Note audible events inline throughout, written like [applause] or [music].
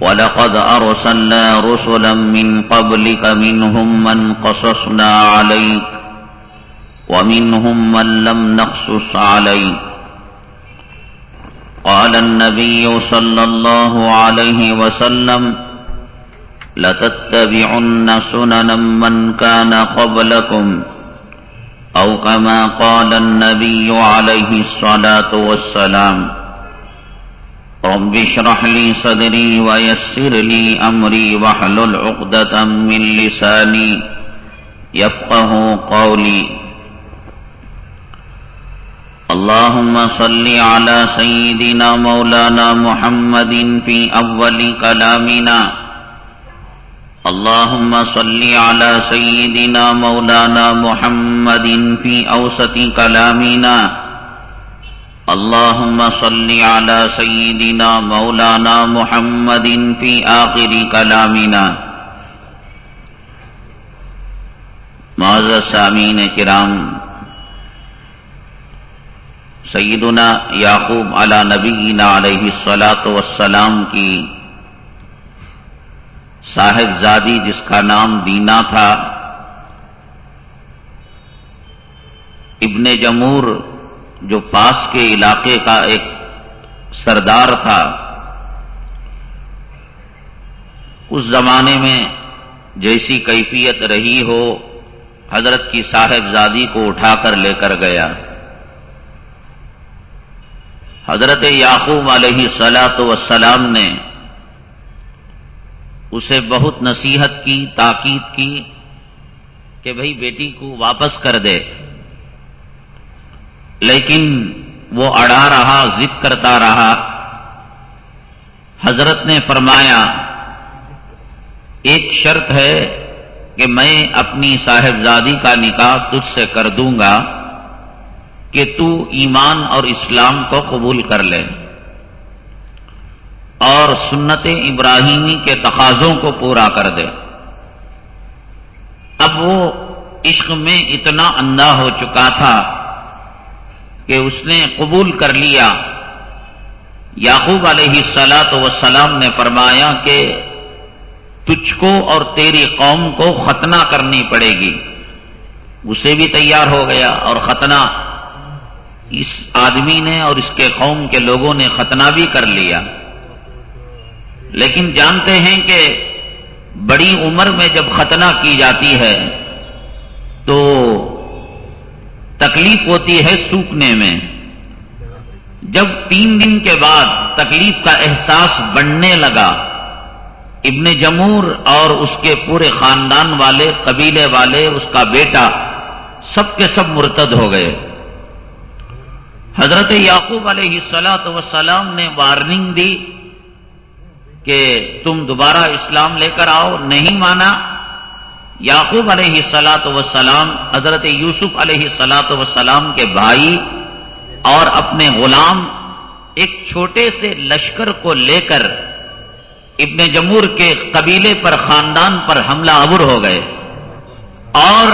ولقد أرسلنا رسلا من قبلك منهم من قصصنا عليك ومنهم من لم نقصص عليك. قال النبي صلى الله عليه وسلم لتتبعن سننا من كان قبلكم أو كما قال النبي عليه الصلاة والسلام. رب اشرح لي صدري ويسر لي أمري وحلل عقدة من لساني يفقه قولي. اللهم صل على سيدنا مولانا محمد في أول كلامنا. اللهم صل على سيدنا مولانا محمد في أوسط كلامنا. اللهم صل على سيدنا مولانا محمد في آخر كلامنا. معذر سامین کرام، سیدنا یعقوب علی نبینا علیہ السلاۃ والسلام کی صاحب زادی جس کا نام دینا تھا، ابن جمور جو پاس کے علاقے کا ایک سردار تھا، اس زمانے میں جیسی کیفیت رہی ہو، حضرت کی صاحب زادی کو اٹھا کر لے کر گیا۔ حضرت یعقوب علیہ سلاۃ وسلام نے اسے بہت نصیحت کی، تاکید کی کہ بھئی بیٹی کو واپس کر دے۔ لیکن وہ اڑا رہا، ضد کرتا رہا۔ حضرت نے فرمایا، ایک شرط ہے کہ میں اپنی صاحبزادی کا نکاح تجھ سے کر دوں گا کہ تو ایمان اور اسلام کو قبول کر لے اور سنت ابراہیمی کے تقاضوں کو پورا کر دے۔ اب وہ عشق میں اتنا اندھا ہو چکا تھا کہ اس نے قبول کر لیا۔ یعقوب علیہ سلاط وسلام نے فرمایا کہ تجھ کو اور تیری قوم کو ختنہ کرنی پڑے گی۔ اسے بھی تیار ہو گیا اور ختنہ۔ اس آدمی نے اور اس کے قوم کے لوگوں نے ختنہ بھی کر لیا۔ لیکن جانتے ہیں کہ بڑی عمر میں جب ختنہ کی جاتی ہے تو تکلیف ہوتی ہے سوکھنے میں۔ جب تین دن کے بعد تکلیف کا احساس بڑھنے لگا، ابن جمور اور اس کے پورے خاندان والے، قبیلے والے، اس کا بیٹا، سب کے سب مرتد ہو گئے۔ حضرت یعقوب علیہ سلاۃ وسلام نے وارننگ دی کہ تم دوبارہ اسلام لے کر آؤ۔ نہیں مانا یعقوب علیہ سلاۃ وسلام حضرت یوسف علیہ سلاۃ وسلام کے بھائی اور اپنے غلام ایک چھوٹے سے لشکر کو لے کر ابن جمور کے قبیلے پر خاندان پر حملہ آور ہو گئے اور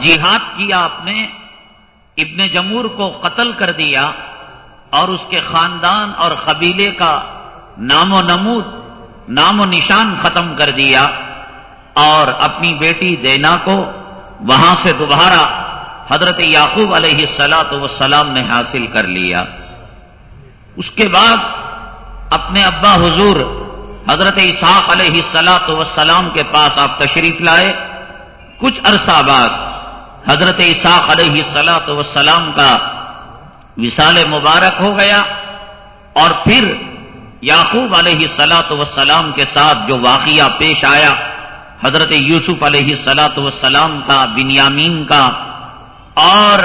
جہاد کیا آپ نے، ابن جمور کو قتل کر دیا اور اس کے خاندان اور قبیلے کا نام و نمود، نام و نشان ختم کر دیا۔ اور اپنی بیٹی دینا کو وہاں سے دوبارہ حضرت یعقوب علیہ السلاۃ وسلام نے حاصل کر لیا۔ اس کے بعد اپنے ابا حضور حضرت اسحاق علیہ السلاۃ وسلام کے پاس آپ تشریف لائے۔ کچھ عرصہ بعد حضرت اسحاق علیہ السلاۃ وسلام کا وصال مبارک ہو گیا اور پھر یعقوب علیہ سلاۃ وسلام کے ساتھ جو واقعہ پیش آیا حضرت یوسف علیہ سلاۃ وسلام کا، بنیامین کا، اور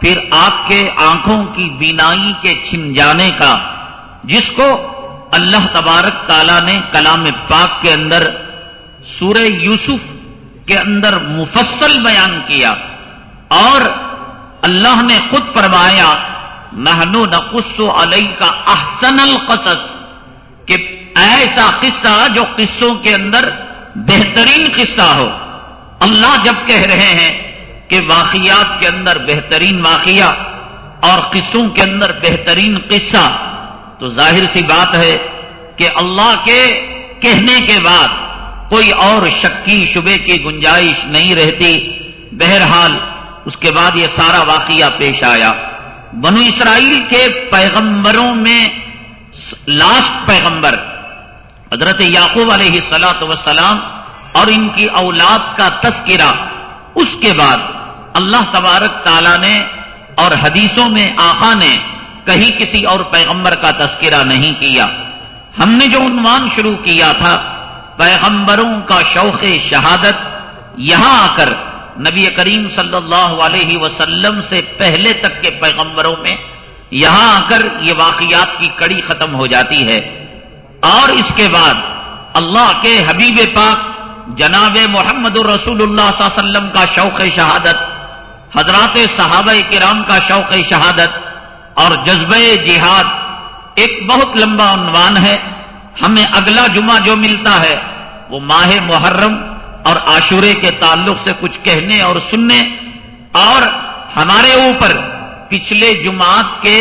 پھر آپ کے آنکھوں کی بینائی کے چھن جانے کا، جس کو اللہ تبارک تعالیٰ نے کلام پاک کے اندر، سورہ یوسف کے اندر مفصل بیان کیا۔ اور اللہ نے خود فرمایا نہنو نقص علیہ کا احسن القصص، کہ ایسا قصہ جو قصوں کے اندر بہترین قصہ ہو۔ اللہ جب کہہ رہے ہیں کہ واقعات کے اندر بہترین واقعہ اور قصوں کے اندر بہترین قصہ، تو ظاہر سی بات ہے کہ اللہ کے کہنے کے بعد کوئی اور شکی شبے کی گنجائش نہیں رہتی۔ بہرحال اس کے بعد یہ سارا واقعہ پیش آیا۔ بنو اسرائیل کے پیغمبروں میں لاسٹ پیغمبر حضرت یعقوب علیہ السلاۃ وسلام اور ان کی اولاد کا تذکرہ، اس کے بعد اللہ تبارک تعالیٰ نے اور حدیثوں میں آقا نے کہیں کسی اور پیغمبر کا تذکرہ نہیں کیا۔ ہم نے جو عنوان شروع کیا تھا، پیغمبروں کا شوق شہادت، یہاں آ کر نبی کریم صلی اللہ علیہ وسلم سے پہلے تک کے پیغمبروں میں یہاں آ کر یہ واقعات کی کڑی ختم ہو جاتی ہے۔ اور اس کے بعد اللہ کے حبیب پاک جناب محمد الرسول اللہ صلی اللہ علیہ وسلم کا شوق شہادت، حضرات صحابہ کرام کا شوق شہادت اور جذبہ جہاد ایک بہت لمبا عنوان ہے۔ ہمیں اگلا جمعہ جو ملتا ہے وہ ماہ محرم اور عاشورے کے تعلق سے کچھ کہنے اور سننے اور ہمارے اوپر پچھلے جماعت کے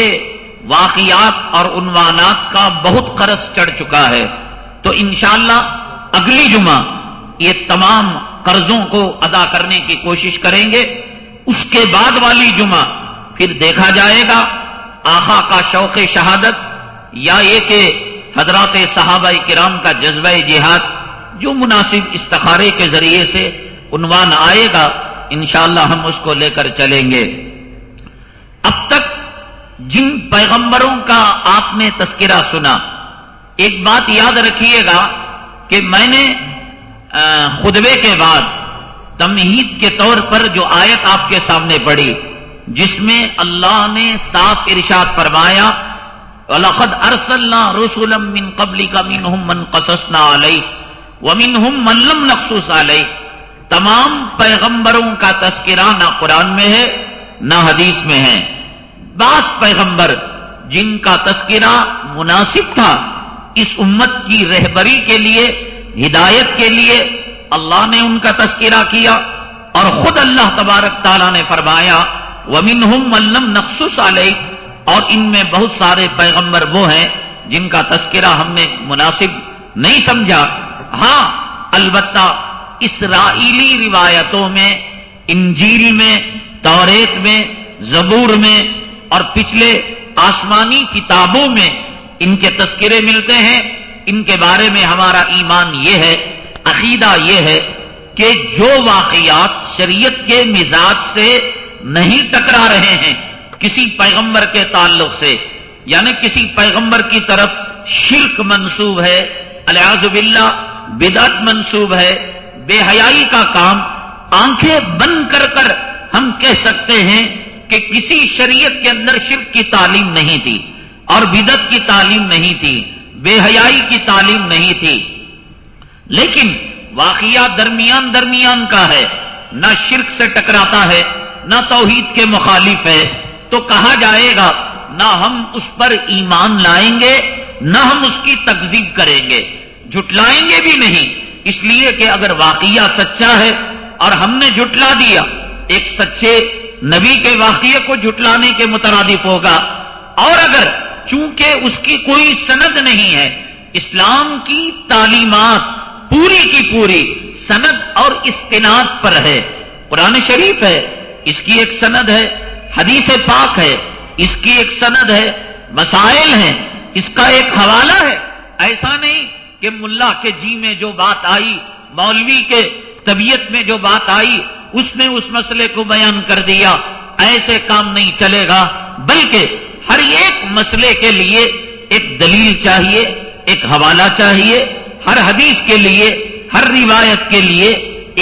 واقعات اور عنوانات کا بہت قرض چڑھ چکا ہے۔ تو انشاءاللہ اگلی جمعہ یہ تمام قرضوں کو ادا کرنے کی کوشش کریں گے۔ اس کے بعد والی جمعہ پھر دیکھا جائے گا۔ آخا کا شوق شہادت یا یہ کہ حضرات صحابہ کرام کا جذبہ جہاد جو مناسب استخارے کے ذریعے سے عنوان آئے گا، انشاءاللہ ہم اس کو لے کر چلیں گے۔ اب تک جن پیغمبروں کا آپ نے تذکرہ سنا، ایک بات یاد رکھیے گا کہ میں نے خطبے کے بعد تمہید کے طور پر جو آیت آپ کے سامنے پڑی جس میں اللہ نے صاف ارشاد فرمایا الخد ارسل رسولم من قبلی کا من من قصصنا علیہ ومن ہم ملم نقصوص علیہ تمام پیغمبروں کا تذکرہ نہ قرآن میں ہے، نہ حدیث میں ہے۔ بعض پیغمبر جن کا تذکرہ مناسب تھا، اس امت کی رہبری کے لیے، ہدایت کے لیے اللہ نے ان کا تذکرہ کیا اور خود اللہ تبارک تعالیٰ نے فرمایا ومن ہم ملم نقصوص علیہ اور ان میں بہت سارے پیغمبر وہ ہیں جن کا تذکرہ ہم نے مناسب نہیں سمجھا۔ ہاں البتہ اسرائیلی روایتوں میں، انجیل میں توریت میں، زبور میں اور پچھلے آسمانی کتابوں میں ان کے تذکرے ملتے ہیں۔ ان کے بارے میں ہمارا ایمان یہ ہے، عقیدہ یہ ہے کہ جو واقعات شریعت کے مزاج سے نہیں ٹکرا رہے ہیں، کسی پیغمبر کے تعلق سے یعنی کسی پیغمبر کی طرف شرک منسوب ہے الیاز باللہ بدعت منسوب ہے، بے حیائی کا کام آنکھیں بند کر کر ہم کہہ سکتے ہیں کہ کسی شریعت کے اندر شرک کی تعلیم نہیں تھی اور بدت کی تعلیم نہیں تھی، بے حیائی کی تعلیم نہیں تھی۔ لیکن واقعہ درمیان درمیان کا ہے، نہ شرک سے ٹکراتا ہے، نہ توحید کے مخالف ہے۔ تو کہا جائے گا، نہ ہم اس پر ایمان لائیں گے، نہ ہم اس کی تکزیب کریں گے۔ جھٹلائیں گے بھی نہیں، اس لیے کہ اگر واقعہ سچا ہے اور ہم نے جھٹلا دیا، ایک سچے نبی کے واقعے کو جھٹلانے کے مترادف ہوگا۔ اور اگر چونکہ اس کی کوئی سند نہیں ہے، اسلام کی تعلیمات پوری کی پوری سند اور استناد پر ہے۔ قرآن شریف ہے، اس کی ایک سند ہے۔ حدیث پاک ہے، اس کی ایک سند ہے۔ مسائل ہیں، اس کا ایک حوالہ ہے۔ ایسا نہیں کہ ملا کے جی میں جو بات آئی، مولوی کے طبیعت میں جو بات آئی اس نے اس مسئلے کو بیان کر دیا، ایسے کام نہیں چلے گا، بلکہ ہر ایک مسئلے کے لیے ایک دلیل چاہیے، ایک حوالہ چاہیے، ہر حدیث کے لیے، ہر روایت کے لیے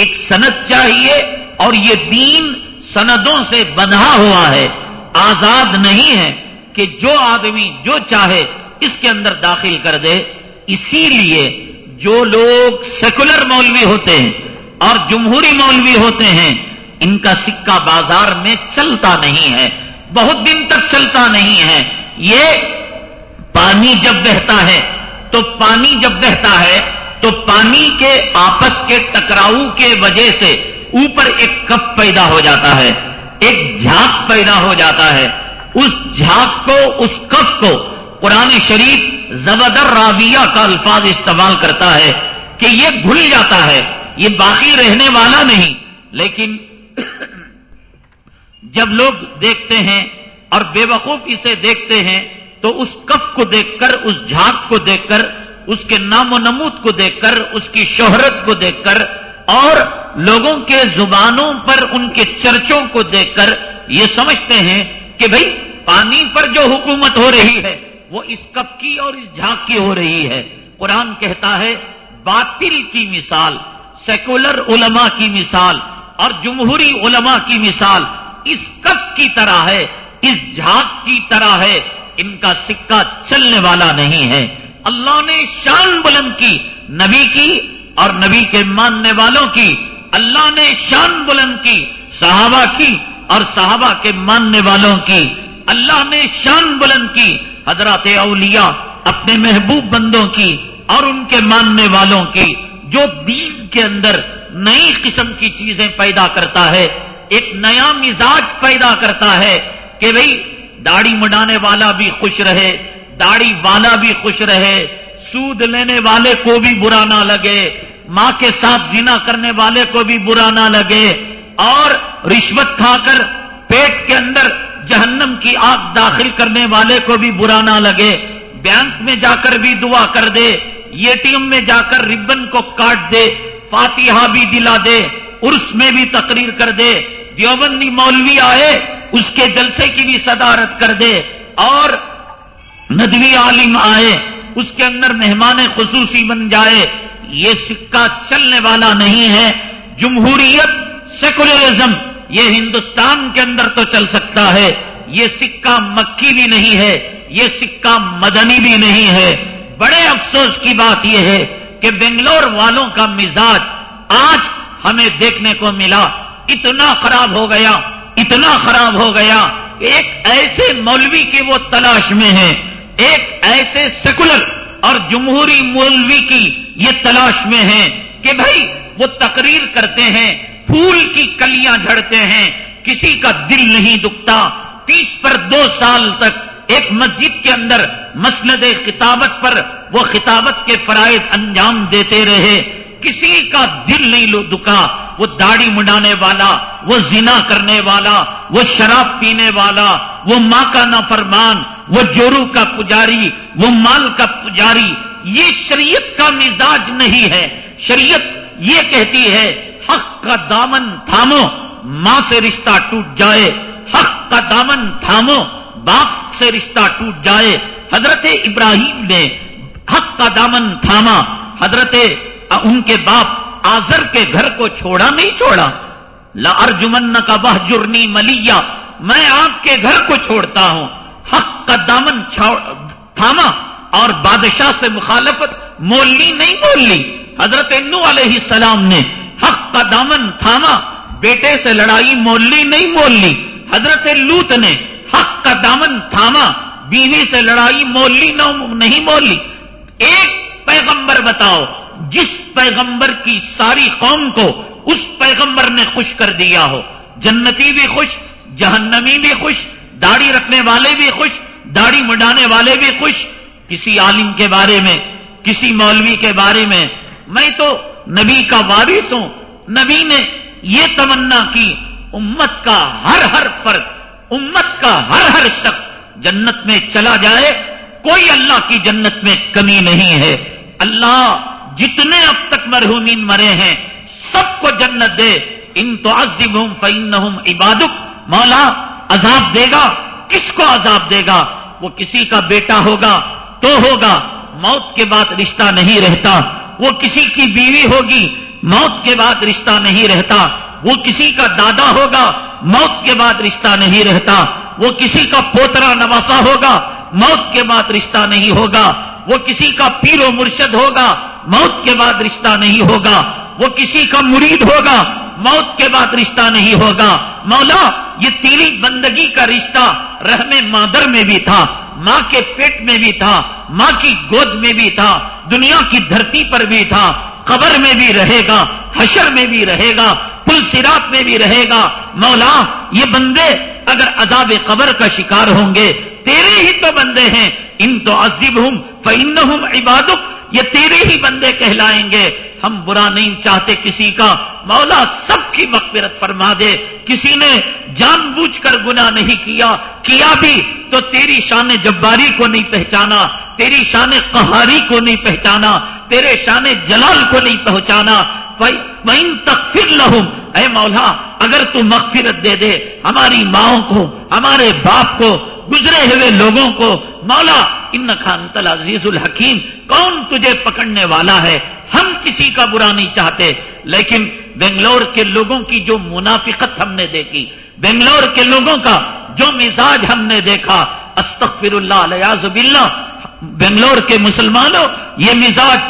ایک سند چاہیے، اور یہ دین سندوں سے بندھا ہوا ہے۔ آزاد نہیں ہے کہ جو آدمی جو چاہے اس کے اندر داخل کر دے۔ اسی لیے جو لوگ سیکولر مولوی ہوتے ہیں اور جمہوری مولوی ہوتے ہیں، ان کا سکہ بازار میں چلتا نہیں ہے، بہت دن تک چلتا نہیں ہے۔ یہ پانی جب بہتا ہے، تو پانی جب بہتا ہے، تو پانی کے آپس کے ٹکراؤ کے وجہ سے اوپر ایک کپ پیدا ہو جاتا ہے، ایک جھاگ پیدا ہو جاتا ہے۔ اس جھاگ کو، اس کف کو قرآن شریف زبردر راویہ کا الفاظ استعمال کرتا ہے کہ یہ گھل جاتا ہے۔ یہ باقی رہنے والا نہیں، لیکن جب لوگ دیکھتے ہیں اور بے وقوف اسے دیکھتے ہیں، تو اس کف کو دیکھ کر، اس جھاگ کو دیکھ کر، اس کے نام و نمود کو دیکھ کر، اس کی شہرت کو دیکھ کر، اور لوگوں کے زبانوں پر، ان کے چرچوں کو دیکھ کر یہ سمجھتے ہیں کہ بھئی پانی پر جو حکومت ہو رہی ہے، وہ اس کپ کی اور اس جھاگ کی ہو رہی ہے۔ قرآن کہتا ہے، باطل کی مثال سیکولر علماء کی مثال اور جمہوری علماء کی مثال اس کف کی طرح ہے، اس جھاگ کی طرح ہے، ان کا سکہ چلنے والا نہیں ہے۔ اللہ نے شان بلند کی، نبی کی اور نبی کے ماننے والوں کی۔ اللہ نے شان بلند کی، صحابہ کی اور صحابہ کے ماننے والوں کی۔ اللہ نے شان بلند کی، حضرات اولیاء اپنے محبوب بندوں کی اور ان کے ماننے والوں کی۔ جو دین کے اندر نئی قسم کی چیزیں پیدا کرتا ہے، ایک نیا مزاج پیدا کرتا ہے کہ بھئی داڑھی مڈانے والا بھی خوش رہے، داڑھی والا بھی خوش رہے، سود لینے والے کو بھی برا نہ لگے، ماں کے ساتھ زنا کرنے والے کو بھی برا نہ لگے، اور رشوت کھا کر پیٹ کے اندر جہنم کی آگ داخل کرنے والے کو بھی برا نہ لگے، بینک میں جا کر بھی دعا کر دے اے ٹی ایم میں جا کر ربن کو کاٹ دے، فاتحہ بھی دلا دے، عرس میں بھی تقریر کر دے، دیوبندی مولوی آئے، اس کے جلسے کی بھی صدارت کر دے، اور ندوی عالم آئے، اس کے اندر مہمان خصوصی بن جائے۔ یہ سکہ چلنے والا نہیں ہے۔ جمہوریت سیکولرزم، یہ ہندوستان کے اندر تو چل سکتا ہے۔ یہ سکہ مکی بھی نہیں ہے، یہ سکہ مدنی بھی نہیں ہے۔ بڑے افسوس کی بات یہ ہے کہ بنگلور والوں کا مزاج آج ہمیں دیکھنے کو ملا۔ اتنا خراب ہو گیا، اتنا خراب ہو گیا۔ ایک ایسے مولوی کی وہ تلاش میں ہے ایک ایسے سیکولر اور جمہوری مولوی کی یہ تلاش میں ہے کہ بھائی وہ تقریر کرتے ہیں، پھول کی کلیاں جھڑتے ہیں، کسی کا دل نہیں دکھتا۔ تیس پر دو سال تک ایک مسجد کے اندر مسند خطابت پر وہ خطابت کے فرائض انجام دیتے رہے۔ کسی کا دل نہیں دکھا وہ داڑھی منڈانے والا، وہ زنا کرنے والا، وہ شراب پینے والا، وہ ماں کا نافرمان، وہ جورو کا پجاری، وہ مال کا پجاری۔ یہ شریعت کا مزاج نہیں ہے۔ شریعت یہ کہتی ہے، حق کا دامن تھامو، ماں سے رشتہ ٹوٹ جائے۔ حق کا دامن تھامو، باپ سے رشتہ ٹوٹ جائے۔ حضرت ابراہیم نے حق کا دامن تھاما۔ حضرت ان کے باپ آزر کے گھر کو چھوڑا، نہیں چھوڑا۔ لا کا بہ جرنی ملیا میں آپ کے گھر کو چھوڑتا ہوں۔ حق کا دامن تھاما اور بادشاہ سے مخالفت مول لی نہیں مول لی حضرت انو علیہ السلام نے حق کا دامن تھاما۔ بیٹے سے لڑائی مول لی نہیں مول لی حضرت لوت نے حق کا دامن تھاما، بیوی سے لڑائی مول لی نہیں مول لی ایک پیغمبر بتاؤ، جس پیغمبر کی ساری قوم کو اس پیغمبر نے خوش کر دیا ہو۔ جنتی بھی خوش، جہنمی بھی خوش، داڑھی رکھنے والے بھی خوش، داڑھی مڈانے والے بھی خوش۔ کسی عالم کے بارے میں، کسی مولوی کے بارے میں۔ میں تو نبی کا وارث ہوں۔ نبی نے یہ تمنا کی، امت کا ہر ہر فرد امت کا ہر ہر شخص جنت میں چلا جائے، کوئی اللہ کی جنت میں کمی نہیں ہے۔ اللہ جتنے اب تک مرحومین مرے ہیں، سب کو جنت دے۔ ان تو عزب ہوں فعین عبادک۔ مولا عذاب دے گا۔ کس کو عذاب دے گا؟ وہ کسی کا بیٹا ہوگا، تو ہوگا۔ موت کے بعد رشتہ نہیں رہتا۔ وہ کسی کی بیوی ہوگی، موت کے بعد رشتہ نہیں رہتا۔ وہ کسی کا دادا ہوگا، موت کے بعد رشتہ نہیں رہتا، وہ کسی کا پوترا نواسا ہوگا، موت کے بعد رشتہ نہیں ہوگا، وہ کسی کا پیر و مرشد ہوگا، موت کے بعد رشتہ نہیں ہوگا، وہ کسی کا مرید ہوگا، موت کے بعد رشتہ نہیں ہوگا۔ مولا، یہ تیری بندگی کا رشتہ رحم مادر میں بھی تھا، ماں کے پیٹ میں بھی تھا، ماں کی گود میں بھی تھا، دنیا کی دھرتی پر بھی تھا قبر میں بھی رہے گا، حشر میں بھی رہے گا، پل سرات میں بھی رہے گا۔ مولا، یہ بندے اگر عذاب قبر کا شکار ہوں گے، تیرے ہی تو بندے ہیں۔ ان تو عزیب ہوں فن ہوں یہ تیرے ہی بندے کہلائیں گے۔ ہم برا نہیں چاہتے کسی کا۔ مولا سب کی مغفرت فرما دے۔ کسی نے جان بوجھ کر گنا نہیں کیا کیا بھی؟ تو تیری شان جباری کو نہیں پہچانا، تیری شان قہاری کو نہیں پہچانا، تیرے شان جلال کو نہیں پہچانا۔ تک پھر لہم اے مولا، اگر تو مغفرت دے دے ہماری ماؤں کو، ہمارے باپ کو، گزرے ہوئے لوگوں کو مولا ان خان تل عزیز الحکیم، کون تجھے پکڑنے والا ہے؟ ہم کسی کا برا نہیں چاہتے، لیکن بنگلور کے لوگوں کی جو منافقت ہم نے دیکھی، بنگلور کے لوگوں کا جو مزاج ہم نے دیکھا، استغفر اللہ علیہ باللہ، بنگلور کے مسلمانوں، یہ مزاج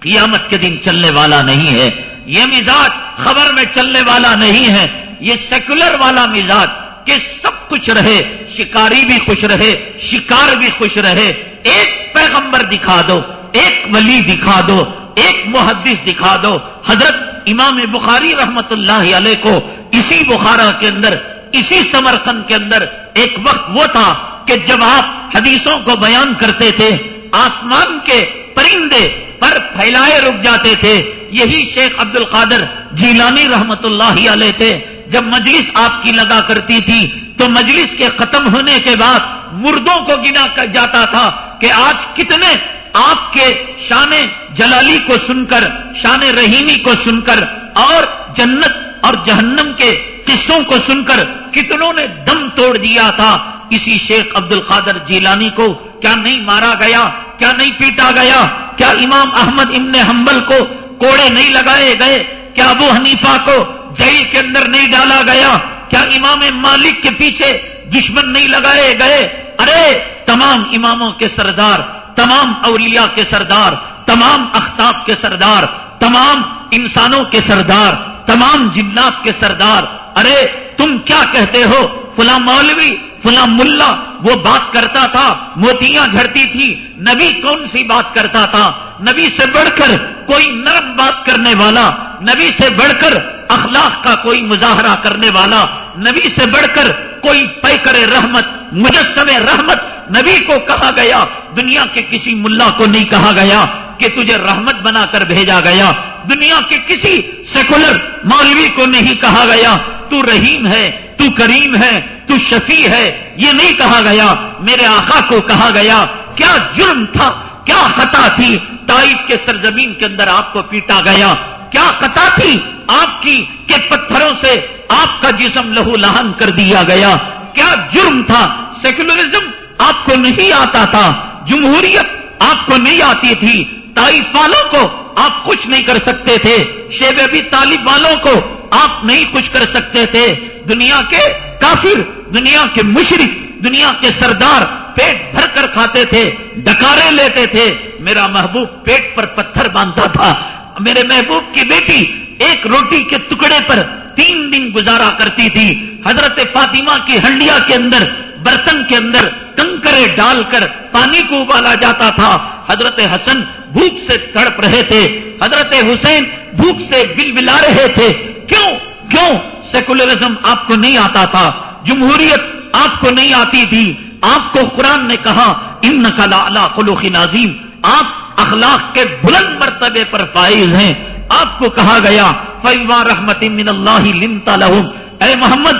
قیامت کے دن چلنے والا نہیں ہے، یہ مزاج خبر میں چلنے والا نہیں ہے، یہ سیکولر والا مزاج کہ سب کچھ رہے، شکاری بھی خوش رہے، شکار بھی خوش رہے، ایک پیغمبر دکھا دو، ایک ولی دکھا دو، ایک محدث دکھا دو۔ حضرت امام بخاری رحمت اللہ علیہ کو اسی بخارا کے اندر، اسی سمرکند کے اندر ایک وقت وہ تھا کہ جب آپ حدیثوں کو بیان کرتے تھے، آسمان کے پرندے پر پھیلائے رک جاتے تھے۔ یہی شیخ عبد القادر جیلانی رحمت اللہ علیہ تھے۔ جب مجلس آپ کی لگا کرتی تھی تو مجلس کے ختم ہونے کے بعد مردوں کو گنا جاتا تھا کہ آج کتنے آپ کے شان جلالی کو سن کر، شان رحیمی کو سن کر اور جنت اور جہنم کے قصوں کو سن کر کتنوں نے دم توڑ دیا تھا۔ اسی شیخ عبد القادر جیلانی کو کیا نہیں مارا گیا؟ کیا نہیں پیٹا گیا؟ کیا امام احمد ابن حنبل کو کوڑے نہیں لگائے گئے؟ کیا ابو حنیفہ کو جیل کے اندر نہیں ڈالا گیا کیا امام مالک کے پیچھے دشمن نہیں لگائے گئے ارے تمام اماموں کے سردار تمام اولیاء کے سردار تمام اختاب کے سردار تمام انسانوں کے سردار تمام جنات کے سردار ارے تم کیا کہتے ہو فلاں مولوی فلاں ملا وہ بات کرتا تھا موتیاں جھڑتی تھی نبی کون سی بات کرتا تھا نبی سے بڑھ کر کوئی نرم بات کرنے والا نبی سے بڑھ کر اخلاق کا کوئی مظاہرہ کرنے والا، نبی سے بڑھ کر کوئی پیکر رحمت، مجسم رحمت نبی کو کہا گیا، دنیا کے کسی ملا کو نہیں کہا گیا کہ تجھے رحمت بنا کر بھیجا گیا، دنیا کے کسی سیکولر مولوی کو نہیں کہا گیا، تو رحیم ہے، تو کریم ہے، تو شفیع ہے، یہ نہیں کہا گیا، میرے آقا کو کہا گیا، کیا جرم تھا، کیا خطا تھی تائف کے سرزمین کے اندر آپ کو پیٹا گیا، کیا خطا تھی؟ آپ کی کہ پتھروں سے آپ کا جسم لہو لہن کر دیا گیا۔ کیا جرم تھا؟ سیکولرزم آپ کو نہیں آتا تھا۔ جمہوریت آپ کو نہیں آتی تھی۔ تائف والوں کو آپ کچھ نہیں کر سکتے تھے۔ شیب ابھی طالب والوں کو آپ نہیں کچھ کر سکتے تھے۔ دنیا کے کافر، دنیا کے مشرق دنیا کے سردار پیٹ بھر کر کھاتے تھے، ڈکارے لیتے تھے۔ میرا محبوب پیٹ پر پتھر باندھتا تھا۔ میرے محبوب کی بیٹی ایک روٹی کے ٹکڑے پر تین دن گزارا کرتی تھی۔ حضرت فاطمہ کی ہنڈیا کے اندر، برتن کے اندر کنکرے ڈال کر پانی کو ابالا جاتا تھا۔ حضرت حسن بھوک سے تڑپ رہے تھے۔ حضرت حسین بھوک سے بل بلا رہے تھے۔ کیوں؟ کیوں؟ سیکولرزم آپ کو نہیں آتا تھا۔ جمہوریت آپ کو نہیں آتی تھی۔ آپ کو قرآن نے کہا ان نقلا خلوق نازیم آپ اخلاق کے بلند مرتبے پر فائز ہیں۔ آپ کو کہا گیا فیوا رحمت من اللہ لمتا لہم اے محمد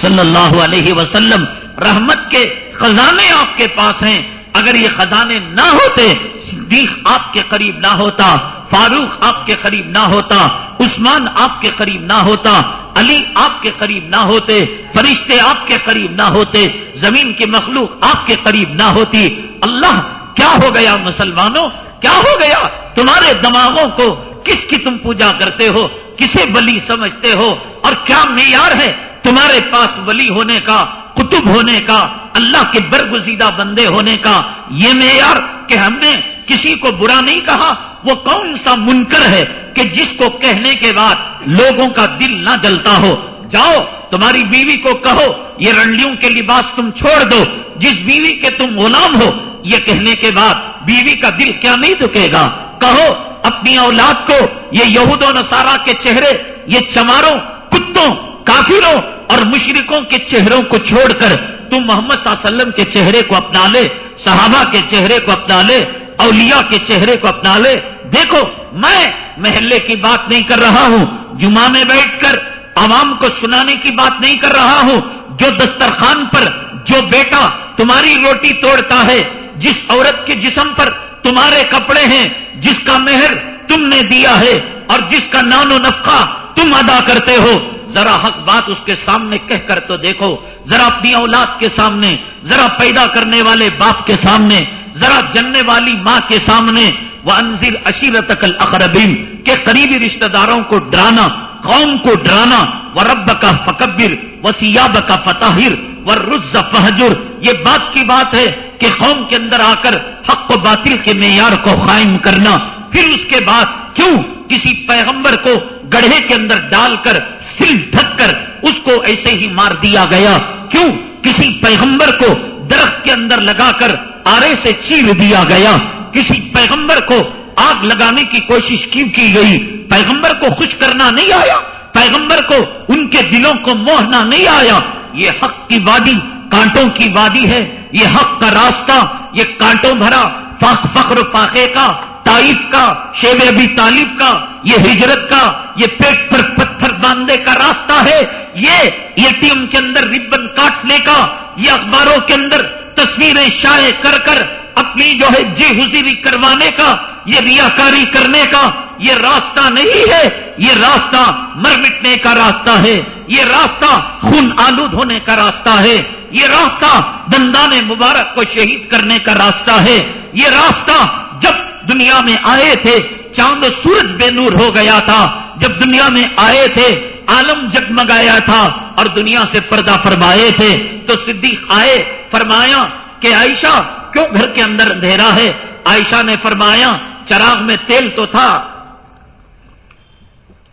صلی اللہ علیہ وسلم، رحمت کے خزانے آپ کے پاس ہیں۔ اگر یہ خزانے نہ ہوتے، صدیق آپ کے قریب نہ ہوتا، فاروق آپ کے قریب نہ ہوتا، عثمان آپ کے قریب نہ ہوتا، علی آپ کے قریب نہ ہوتے، فرشتے آپ کے قریب نہ ہوتے، زمین کی مخلوق آپ کے قریب نہ ہوتی، اللہ کیا ہو گیا مسلمانوں؟ کیا ہو گیا؟ تمہارے دماغوں کو کس کی تم پوجا کرتے ہو؟ کسے ولی سمجھتے ہو؟ اور کیا معیار ہے تمہارے پاس ولی ہونے کا کتب ہونے کا، اللہ کے برگزیدہ بندے ہونے کا؟ یہ معیار کہ ہم نے کسی کو برا نہیں کہا، وہ کون سا منکر ہے کہ جس کو کہنے کے بعد لوگوں کا دل نہ جلتا ہو؟ جاؤ، تمہاری بیوی کو کہو، یہ رنڈیوں کے لباس تم چھوڑ دو، جس بیوی کے تم غلام ہو، یہ کہنے کے بعد بیوی کا دل کیا نہیں دکے گا؟ کہو اپنی اولاد کو، یہ یہود و نصارہ کے چہرے، یہ چماروں، کتوں، کافروں اور مشرکوں کے چہروں کو چھوڑ کر تم محمد صلی اللہ علیہ وسلم کے چہرے کو اپنا لے، صحابہ کے چہرے کو اپنا لے، اولیاء کے چہرے کو اپنا لے۔ دیکھو، میں محلے کی بات نہیں کر رہا ہوں، جمعہ میں بیٹھ کر عوام کو سنانے کی بات نہیں کر رہا ہوں، جو دسترخوان پر، جو بیٹا تمہاری روٹی توڑتا ہے، جس عورت کے جسم پر تمہارے کپڑے ہیں جس کا مہر تم نے دیا ہے اور جس کا نان و نفقہ تم ادا کرتے ہو۔ ذرا حق بات اس کے سامنے کہہ کر تو دیکھو۔ ذرا اپنی اولاد کے سامنے، ذرا پیدا کرنے والے باپ کے سامنے، ذرا جننے والی ماں کے سامنے۔ وہ انضر اشیرت اقربین کے قریبی رشتہ داروں کو ڈرانا، قوم کو ڈرانا۔ و رب کا فکبر و سیاب کا فتاہر و رز فہجر یہ بات کی بات ہے کہ قوم کے اندر آ کر حق و باطل کے معیار کو قائم کرنا، پھر اس کے بعد کیوں کسی پیغمبر کو گڑھے کے اندر ڈال کر، سل ڈھک کر اس کو ایسے ہی مار دیا گیا؟ کیوں کسی پیغمبر کو درخت کے اندر لگا کر آرے سے چیر دیا گیا؟ کسی پیغمبر کو آگ لگانے کی کوشش کیوں کی گئی؟ پیغمبر کو خوش کرنا نہیں آیا؟ پیغمبر کو ان کے دلوں کو موہنا نہیں آیا؟ یہ حق کی وادی کانٹوں کی وادی ہے، یہ حق کا راستہ، یہ کانٹوں بھرا فخر فاقے کا تائف کا، شیب ابی طالب کا، یہ ہجرت کا، یہ پیٹ پر پتھر باندھنے کا راستہ ہے۔ یہ اے ٹی ایم کے اندر ربن کاٹنے کا، یہ اخباروں کے اندر تصویریں شائع کر کر اپنی جو ہے جی حضیری کروانے کا، یہ ریاکاری کرنے کا۔ یہ راستہ نہیں ہے، یہ راستہ مر مٹنے کا راستہ ہے۔ یہ راستہ خون آلود ہونے کا راستہ ہے۔ یہ راستہ دندان مبارک کو شہید کرنے کا راستہ ہے۔ یہ راستہ جب دنیا میں آئے تھے، چاند سورج بے نور ہو گیا تھا۔ جب دنیا میں آئے تھے، عالم جگمگایا تھا اور دنیا سے پردہ فرمائے تھے۔ تو صدیق آئے، فرمایا کہ عائشہ، کیوں گھر کے اندر اندھیرا ہے؟ عائشہ نے فرمایا، چراغ میں تیل تو تھا،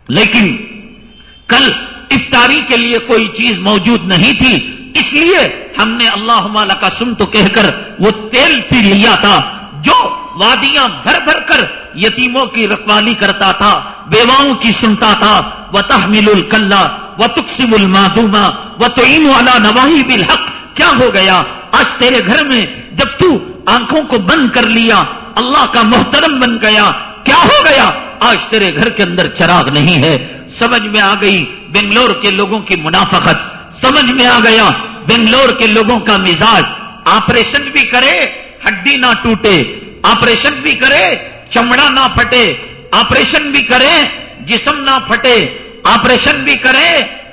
لیکن کل افطاری کے لیے کوئی چیز موجود نہیں تھی۔ اس لیے ہم نے اللہ کا سن تو کہہ کر وہ تیل پی لیا تھا، جو وادیاں بھر بھر کر یتیموں کی رکھوالی کرتا تھا، بیواؤں کی سنتا تھا وہ تحمل الکلّا وہ تقسیم المادوما وہ تو والا نواہی بالحق کیا ہو گیا؟ آج تیرے گھر میں جب تو آنکھوں کو بند کر لیا، اللہ کا محترم بن گیا، کیا ہو گیا؟ آج تیرے گھر کے اندر چراغ نہیں ہے۔ سمجھ میں آ گئی، بنگلور کے لوگوں کی منافقت۔ سمجھ میں آ گیا، بنگلور کے لوگوں کا مزاج۔ آپریشن بھی کرے، ہڈی نہ ٹوٹے۔ آپریشن بھی کرے، چمڑا نہ پھٹے۔ آپریشن بھی کرے، جسم نہ پھٹے۔ آپریشن بھی کرے،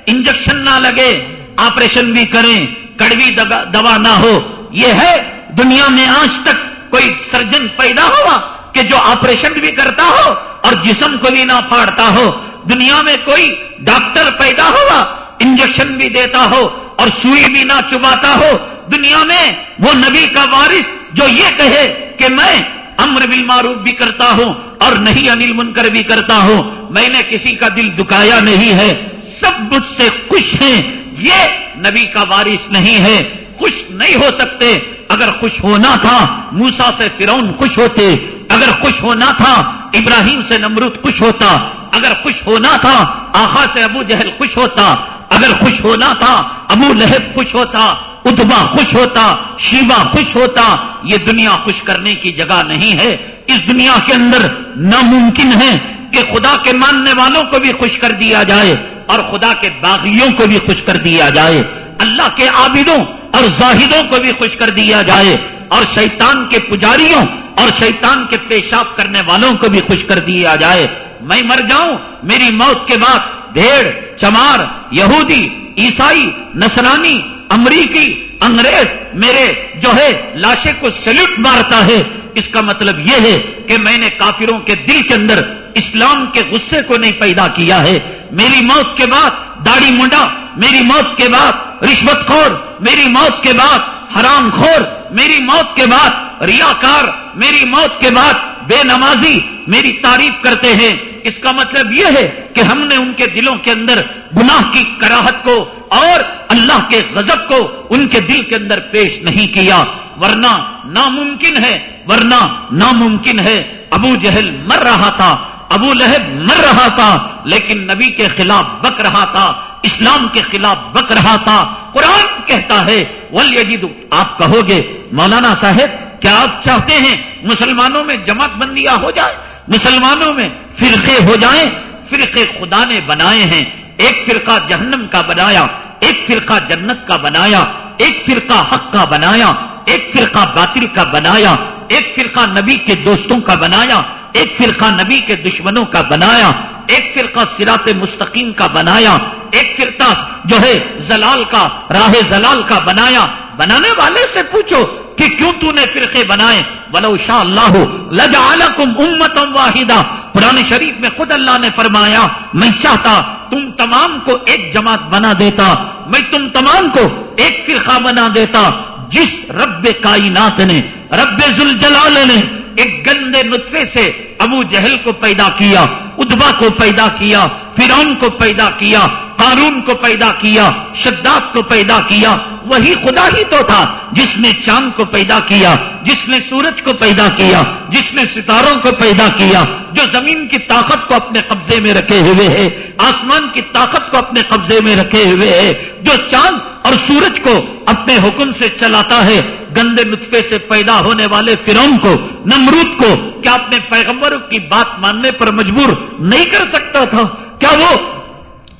انجیکشن نہ لگے۔ آپریشن بھی کریں کڑوی دوا نہ ہو۔ یہ ہے دنیا میں آج تک کوئی سرجن پیدا ہوا کہ جو آپریشن بھی کرتا ہو اور جسم کو بھی نہ پھاڑتا ہو۔ دنیا میں کوئی ڈاکٹر پیدا ہوا انجیکشن بھی دیتا ہو اور سوئی بھی نہ چباتا ہو دنیا میں وہ نبی کا وارث جو یہ کہے کہ میں امر بالمعروف بھی کرتا ہوں اور نہیں انل منکر بھی کرتا ہوں، میں نے کسی کا دل دکایا نہیں ہے، سب مجھ سے خوش ہیں۔ یہ نبی کا وارث نہیں ہے، خوش نہیں ہو سکتے۔ اگر خوش ہونا تھا موسا سے فرون خوش ہوتے۔ اگر خوش ہونا تھا، ابراہیم سے نمرود خوش ہوتا۔ اگر خوش ہونا تھا آخا سے ابو جہل خوش ہوتا۔ اگر خوش ہونا تھا، ابو لہب خوش ہوتا اتبا خوش ہوتا، شیوا خوش ہوتا، یہ دنیا خوش کرنے کی جگہ نہیں ہے۔ اس دنیا کے اندر ناممکن ہے کہ خدا کے ماننے والوں کو بھی خوش کر دیا جائے اور خدا کے باغیوں کو بھی خوش کر دیا جائے۔ اللہ کے عابدوں اور زاہدوں کو بھی خوش کر دیا جائے۔ اور شیطان کے پجاریوں اور شیطان کے پیشاب کرنے والوں کو بھی خوش کر دیا جائے۔ میں مر جاؤں، میری موت کے بعد بھیڑ، چمار، یہودی، عیسائی نسرانی امریکی، انگریز میرے جو ہے لاشے کو سلیوٹ مارتا ہے۔ اس کا مطلب یہ ہے کہ میں نے کافروں کے دل کے اندر اسلام کے غصے کو نہیں پیدا کیا ہے۔ میری موت کے بعد داڑھی منڈا، میری موت کے بعد رشوت خور، میری موت کے بعد حرام خور، میری موت کے بعد ریاکار، میری موت کے بعد بے نمازی، میری تعریف کرتے ہیں۔ اس کا مطلب یہ ہے کہ ہم نے ان کے دلوں کے اندر گناہ کی کراہت کو اور اللہ کے غضب کو ان کے دل کے اندر پیش نہیں کیا۔ ورنہ ناممکن ہے، ورنہ ناممکن ہے۔ ابو جہل مر رہا تھا، ابو لہب مر رہا تھا، لیکن نبی کے خلاف بک رہا تھا، اسلام کے خلاف بک رہا تھا۔ قرآن کہتا ہے ولی آپ کہو گے، مولانا صاحب، کیا آپ چاہتے ہیں مسلمانوں میں جماعت بندیاں ہو جائے؟ مسلمانوں میں فرقے ہو جائیں، فرقے خدا نے بنائے ہیں۔ ایک فرقہ جہنم کا بنایا، ایک فرقہ جنت کا بنایا، ایک فرقہ حق کا بنایا، ایک فرقہ باطل کا بنایا، ایک فرقہ نبی کے دوستوں کا بنایا، ایک فرقہ نبی کے دشمنوں کا بنایا، ایک فرقہ سراط مستقیم کا بنایا، ایک فرقہ جو ہے زلال کا، راہ زلال کا بنایا۔ بنانے والے سے پوچھو کہ کیوں تو نے فرقے بنائے؟ ولو شاء اللہ لجعلکم امتا واحدہ۔ پرانے شریف میں خود اللہ نے فرمایا، میں چاہتا تم تمام کو ایک جماعت بنا دیتا، میں تم تمام کو ایک فرقہ بنا دیتا، جس رب کائنات نے، رب ذوالجلال نے ایک گندے نطفے سے ابو جہل کو پیدا کیا، ادبا کو پیدا کیا فرون کو پیدا کیا، قارون کو پیدا کیا، شداد کو پیدا کیا، وہی خدا ہی تو تھا جس نے چاند کو پیدا کیا، جس نے سورج کو پیدا کیا، جس نے ستاروں کو پیدا کیا، جو زمین کی طاقت کو اپنے قبضے میں رکھے ہوئے ہے، آسمان کی طاقت کو اپنے قبضے میں رکھے ہوئے ہے، جو چاند اور سورج کو اپنے حکم سے چلاتا ہے، گندے نطفے سے پیدا ہونے والے فرون کو، نمرود کو، کیا اپنے پیغمبروں کی بات ماننے پر مجبور نہیں کر سکتا تھا؟ کیا وہ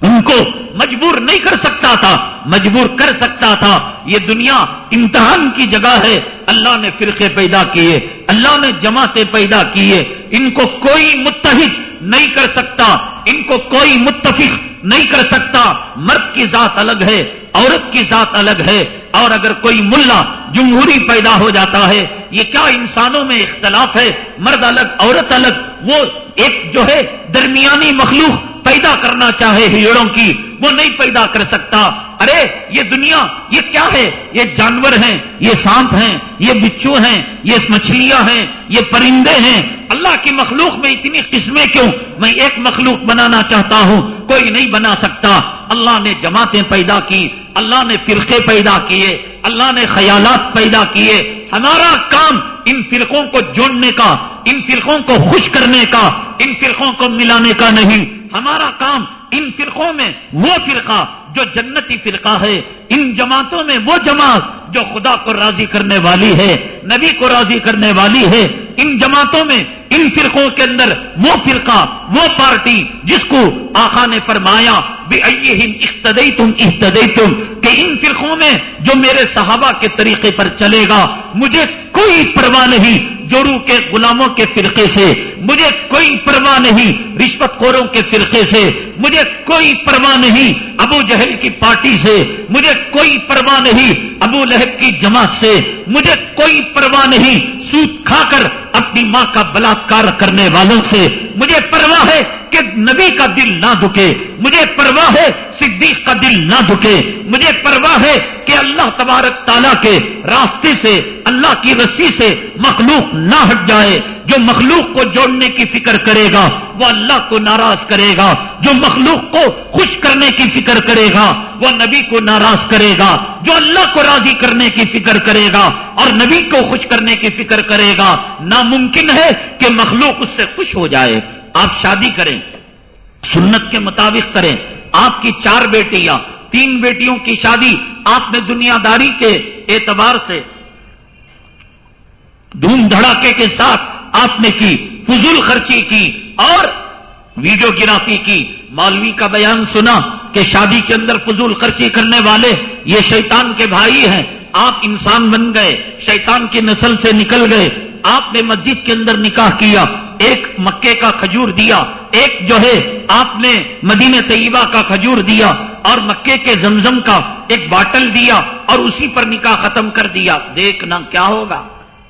ان کو مجبور نہیں کر سکتا تھا؟ مجبور کر سکتا تھا۔ یہ دنیا امتحان کی جگہ ہے۔ اللہ نے فرقے پیدا کیے۔ اللہ نے جماعتیں پیدا کیے۔ ان کو کوئی متحد نہیں کر سکتا۔ ان کو کوئی متفق نہیں کر سکتا۔ مرد کی ذات الگ ہے، عورت کی ذات الگ ہے۔ اور اگر کوئی ملا، جمہوری پیدا ہو جاتا ہے۔ یہ کیا انسانوں میں اختلاف ہے؟ مرد الگ، عورت الگ، وہ ایک جو ہے درمیانی مخلوق۔ پیدا کرنا چاہے ہیڑوں کی، وہ نہیں پیدا کر سکتا۔ ارے، یہ دنیا، یہ کیا ہے؟ یہ جانور ہیں، یہ سانپ ہیں، یہ بچو ہیں، یہ مچھلیاں ہیں، یہ پرندے ہیں۔ اللہ کی مخلوق میں اتنی قسمیں کیوں؟ میں ایک مخلوق بنانا چاہتا ہوں، کوئی نہیں بنا سکتا۔ اللہ نے جماعتیں پیدا کی، اللہ نے فرقے پیدا کیے، اللہ نے خیالات پیدا کیے۔ ہمارا کام ان فرقوں کو جوڑنے کا، ان فرقوں کو خوش کرنے کا، ان فرقوں کو ملانے کا نہیں۔ ہمارا کام ان فرقوں میں وہ فرقہ جو جنتی فرقہ ہے، ان جماعتوں میں وہ جماعت جو خدا کو راضی کرنے والی ہے، نبی کو راضی کرنے والی ہے۔ ان جماعتوں میں، ان فرقوں کے اندر وہ فرقہ، وہ پارٹی جس کو آخا نے فرمایا بھی اختدئی تم اختدئی تم کہ ان فرقوں میں جو میرے صحابہ کے طریقے پر چلے گا، مجھے کوئی پرواہ نہیں جورو کے غلاموں کے فرقے سے، مجھے کوئی پرواہ نہیں رشوت خوروں کے فرقے سے، مجھے کوئی پرواہ نہیں۔ ابو جہل کی پارٹی سے مجھے کوئی پرواہ نہیں، ابو لہب کی جماعت سے مجھے کوئی پرواہ نہیں۔ سوت کھا کر اپنی ماں کا بلاکار کرنے والوں سے مجھے پرواہ ہے کہ نبی کا دل نہ دکے۔ مجھے پرواہ ہے صدیق کا دل نہ دکے۔ مجھے پرواہ ہے کہ اللہ تبارک تعالیٰ کے راستے سے، اللہ کی رسی سے مخلوق نہ ہٹ جائے۔ جو مخلوق کو جوڑنے کی فکر کرے گا، وہ اللہ کو ناراض کرے گا۔ جو مخلوق کو خوش کرنے کی فکر کرے گا، وہ نبی کو ناراض کرے گا۔ جو اللہ کو راضی کرنے کی فکر کرے گا اور نبی کو خوش کرنے کی فکر کرے گا، ناممکن ہے کہ مخلوق اس سے خوش ہو جائے۔ آپ شادی کریں، سنت کے مطابق کریں۔ آپ کی چار بیٹیاں، تین بیٹیوں کی شادی آپ نے دنیا داری کے اعتبار سے دھوم دھڑاکے کے ساتھ آپ نے کی، فضول خرچی کی اور ویڈیوگرافی کی۔ مولوی کا بیان سنا کہ شادی کے اندر فضول خرچی کرنے والے یہ شیطان کے بھائی ہیں۔ آپ انسان بن گئے، شیطان کی نسل سے نکل گئے۔ آپ نے مسجد کے اندر نکاح کیا، ایک مکے کا کھجور دیا، ایک جو ہے، آپ نے مدین طیبہ کا کھجور دیا اور مکے کے زمزم کا ایک باٹل دیا اور اسی پر نکاح ختم کر دیا۔ دیکھنا کیا ہوگا۔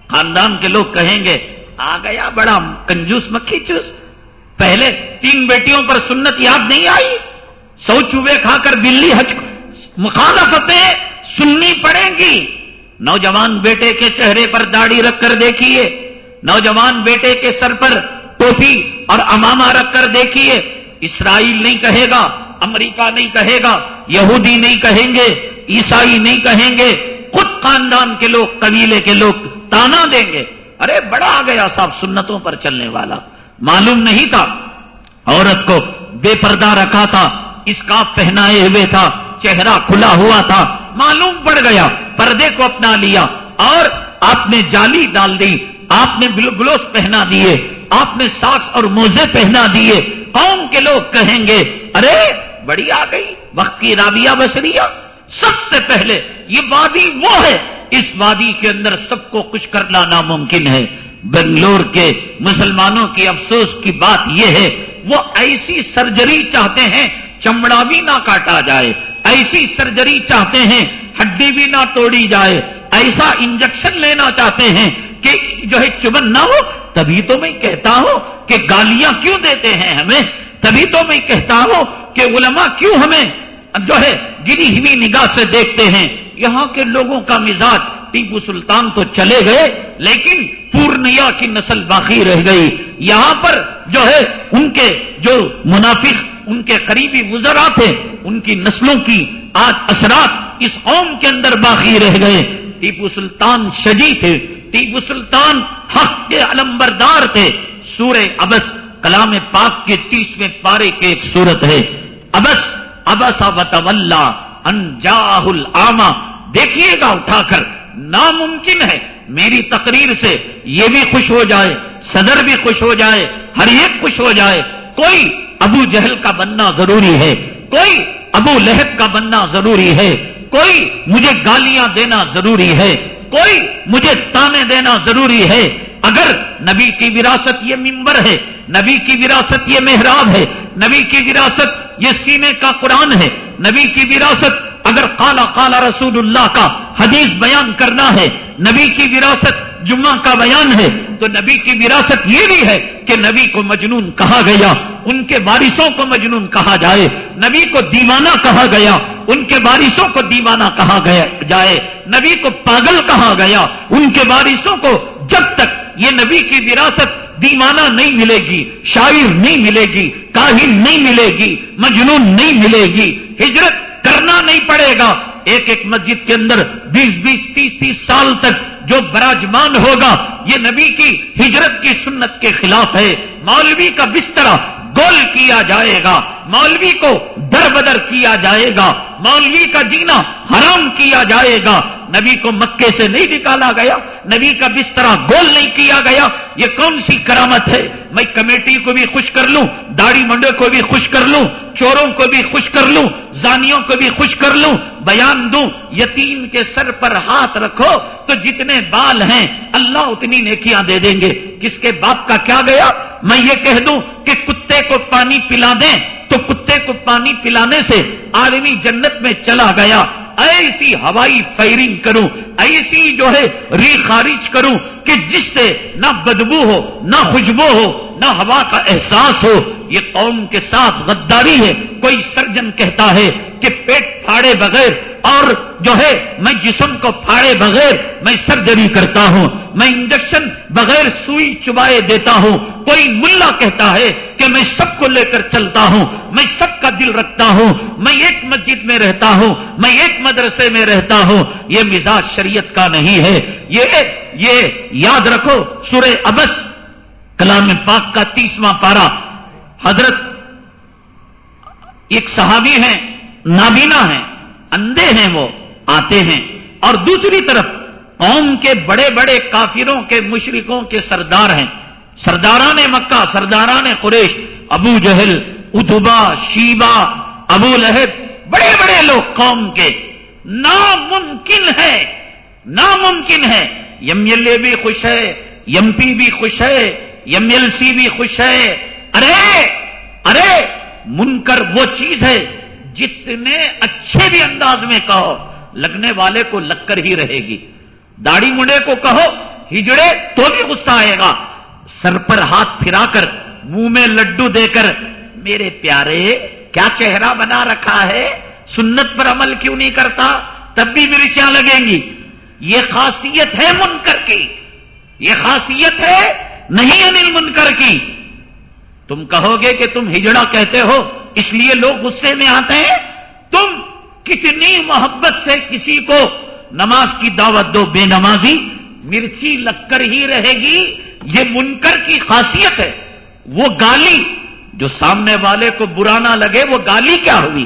خاندان کے لوگ کہیں گے آ گیا بڑا کنجوس مکھی چوس۔ پہلے تین بیٹیوں پر سنت یاد نہیں آئی۔ سو چوبے کھا کر دلی حج مخالفتیں سننی پڑیں گی۔ نوجوان بیٹے کے چہرے پر داڑھی رکھ کر دیکھیے۔ نوجوان بیٹے کے سر پر ٹوپی اور اماما رکھ کر دیکھیے۔ اسرائیل نہیں کہے گا، امریکہ نہیں کہے گا، یہودی نہیں کہیں گے، عیسائی نہیں کہیں گے۔ خود خاندان کے لوگ، قبیلے کے لوگ تانا دیں گے۔ ارے بڑا آ گیا صاحب سنتوں پر چلنے والا۔ معلوم نہیں تھا۔ عورت کو بے پردہ رکھا تھا۔ اس کا پہنائے ہوئے تھا۔ چہرہ کھلا ہوا تھا۔ معلوم پڑ گیا۔ پردے کو اپنا لیا۔ اور آپ نے جالی ڈال دی۔ آپ نے گلوس پہنا دیے۔ آپ نے ساکس اور موزے پہنا دیے۔ قوم کے لوگ کہیں گے، ارے، بڑی آ گئی۔ وقت کی رابعہ بسریا سب سے پہلے یہ وادی وہ ہے۔ اس وادی کے اندر سب کو خوش کرنا ناممکن ہے۔ بنگلور کے مسلمانوں کی افسوس کی بات یہ ہے، وہ ایسی سرجری چاہتے ہیں چمڑا بھی نہ کاٹا جائے۔ ایسی سرجری چاہتے ہیں ہڈی بھی نہ توڑی جائے۔ ایسا انجیکشن لینا چاہتے ہیں کہ جو ہے چبن نہ ہو، تبھی تو میں کہتا ہوں کہ گالیاں کیوں دیتے ہیں ہمیں؟ تبھی تو میں کہتا ہوں کہ علماء کیوں ہمیں جو ہے گری ہوئی نگاہ سے دیکھتے ہیں؟ یہاں کے لوگوں کا مزاج ٹیپو سلطان تو چلے گئے، لیکن پورنیا کی نسل باقی رہ گئی۔ یہاں پر جو ہے، ان کے جو منافق، ان کے قریبی وزرا تھے، ان کی نسلوں کی آج اثرات اس قوم کے اندر باقی رہ گئے۔ ٹیپو سلطان شجی تھے، ٹیپو سلطان حق کے علمبردار تھے۔ سورہ ابس کلام پاک کے تیسویں پارے کے ایک سورت ہے۔ ابس ابس انجاہ العامہ دیکھیے گا، اٹھا کر، ناممکن ہے، میری تقریر سے یہ بھی خوش ہو جائے، صدر بھی خوش ہو جائے، ہر ایک خوش ہو جائے، کوئی ابو جہل کا بننا ضروری ہے، کوئی ابو لہب کا بننا ضروری ہے، کوئی مجھے گالیاں دینا ضروری ہے، کوئی مجھے تانے دینا ضروری ہے اگر نبی کی وراثت یہ ممبر ہے، نبی کی وراثت یہ محراب ہے، نبی کی وراثت یہ سینے کا قرآن ہے، نبی کی وراثت اگر کالا کالا رسول اللہ کا حدیث بیان کرنا ہے، نبی کی وراثت جمعہ کا بیان ہے، تو نبی کی وراثت یہ بھی ہے کہ نبی کو مجنون کہا گیا، ان کے بارشوں کو مجنون کہا جائے، نبی کو دیوانہ کہا گیا، ان کے بارشوں کو دیوانہ کہا گیا، جائے، نبی کو پاگل کہا گیا، ان کے بارشوں کو جب تک یہ نبی کی وراثت دیوانہ نہیں ملے گی، شاعر نہیں ملے گی، کاہن نہیں ملے گی، مجنون نہیں ملے گی، ہجرت کرنا نہیں پڑے گا۔ ایک ایک مسجد کے اندر بیس بیس تیس تیس سال تک جو براجمان ہوگا، یہ نبی کی ہجرت کی سنت کے خلاف ہے۔ مولوی کا بستر گول کیا جائے گا، مولوی کو در بدر کیا جائے گا۔ مولوی کا جینا حرام کیا جائے گا۔ نبی کو مکے سے نہیں نکالا گیا۔ نبی کا بستر گول نہیں کیا گیا۔ یہ کون سی کرامت ہے؟ میں کمیٹی کو بھی خوش کر لوں، داڑھی منڈے کو بھی خوش کر لوں، چوروں کو بھی خوش کر لوں، زانیوں کو بھی خوش کر لوں، بیان دوں، یتیم کے سر پر ہاتھ رکھو تو جتنے بال ہیں، اللہ اتنی نیکیاں دے دیں گے۔ کس کے باپ کا کیا گیا؟ میں یہ کہہ دوں کہ کتے کو پانی پلا دیں تو کتے کو پانی پلانے سے آدمی جنت میں چلا گیا۔ ایسی ہوائی فائرنگ کروں، ایسی جو ہے ری خارج کروں کہ جس سے نہ بدبو ہو، نہ خوشبو ہو، نہ ہوا کا احساس ہو۔ یہ قوم کے ساتھ غداری ہے۔ کوئی سرجن کہتا ہے کہ پیٹ پھاڑے بغیر اور جو ہے میں جسم کو پھاڑے بغیر میں سرجری کرتا ہوں، میں انجیکشن بغیر سوئی چبائے دیتا ہوں۔ کوئی ملا کہتا ہے کہ میں سب کو لے کر چلتا ہوں، میں سب کا دل رکھتا ہوں، میں ایک مسجد میں رہتا ہوں، میں ایک مدرسے میں رہتا ہوں۔ یہ مزاج شریعت کا نہیں ہے۔ یہ یہ یاد رکھو سورہ ابس، کلام پاک کا تیسواں پارا حضرت ایک صحابی ہیں، نابینا ہیں، اندھے ہیں وہ، آتے ہیں۔ اور دوسری طرف قوم کے بڑے بڑے کافروں کے مشرکوں کے سردار ہیں۔ سرداران مکہ، سرداران قریش، ابو جہل، ادبا شیبا ابو لہب، بڑے بڑے لوگ قوم کے۔ ناممکن ہے ناممکن ہے۔ یم ایل اے بھی خوش ہے، یم پی بھی خوش ہے، یم ایل سی بھی خوش ہے۔ ارے ارے، منکر وہ چیز ہے جتنے اچھے بھی انداز میں کہو، لگنے والے کو لگ کر ہی رہے گی۔ داڑھی منڈے کو کہو، ہجڑے تو بھی غصہ آئے گا۔ سر پر ہاتھ پھرا کر، منہ میں لڈو دے کر، میرے پیارے، کیا چہرہ بنا رکھا ہے؟ سنت پر عمل کیوں نہیں کرتا؟ تب بھی مرچیاں لگیں گی۔ یہ خاصیت ہے منکر کی۔ یہ خاصیت ہے نہیں انل منکر کی۔ تم کہو گے کہ تم ہجڑا کہتے ہو، اس لیے لوگ غصے میں آتے ہیں؟ تم کتنی محبت سے کسی کو نماز کی دعوت دو، بے نمازی، مرچی لگ کر ہی رہے گی، یہ منکر کی خاصیت ہے۔ وہ گالی، جو سامنے والے کو برا نہ لگے، وہ گالی کیا ہوئی؟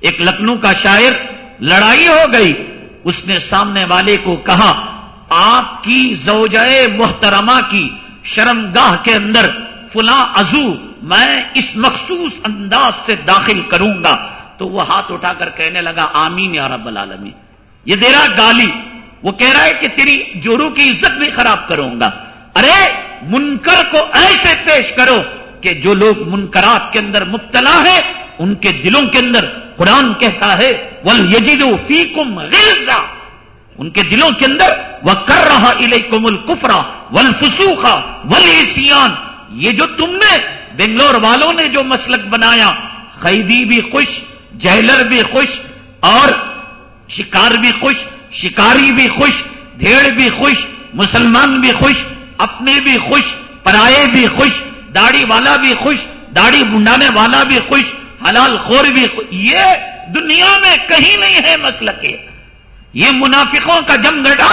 ایک لکھنؤ کا شاعر لڑائی ہو گئی۔ اس نے سامنے والے کو کہا، آپ کی زوجہ محترمہ کی شرم گاہ کے اندر فلاں ازو میں اس مخصوص انداز سے داخل کروں گا۔ تو وہ ہاتھ اٹھا کر کہنے لگا، آمین یا رب العالمین۔ یہ دے رہا گالی وہ کہہ رہا ہے کہ تیری جورو کی عزت بھی خراب کروں گا۔ ارے، منکر کو ایسے پیش کرو کہ جو لوگ منکرات کے اندر مبتلا ہیں، ان کے دلوں کے اندر قرآن کہتا ہے ول یجیدو فی کم ان کے دلوں کے اندر وہ کر رہا الیکم الکفرا ول فسوخا ول یہ جو تم نے بنگلور والوں نے جو مسلک بنایا قیدی بھی خوش جیلر بھی خوش اور شکار بھی خوش شکاری بھی خوش دھیڑ بھی خوش مسلمان بھی خوش اپنے بھی خوش پرائے بھی خوش داڑھی والا بھی خوش داڑھی بنڈانے والا بھی خوش حلال خور بھی خوش یہ دنیا میں کہیں نہیں ہے مسلک یہ منافقوں کا جمگڑا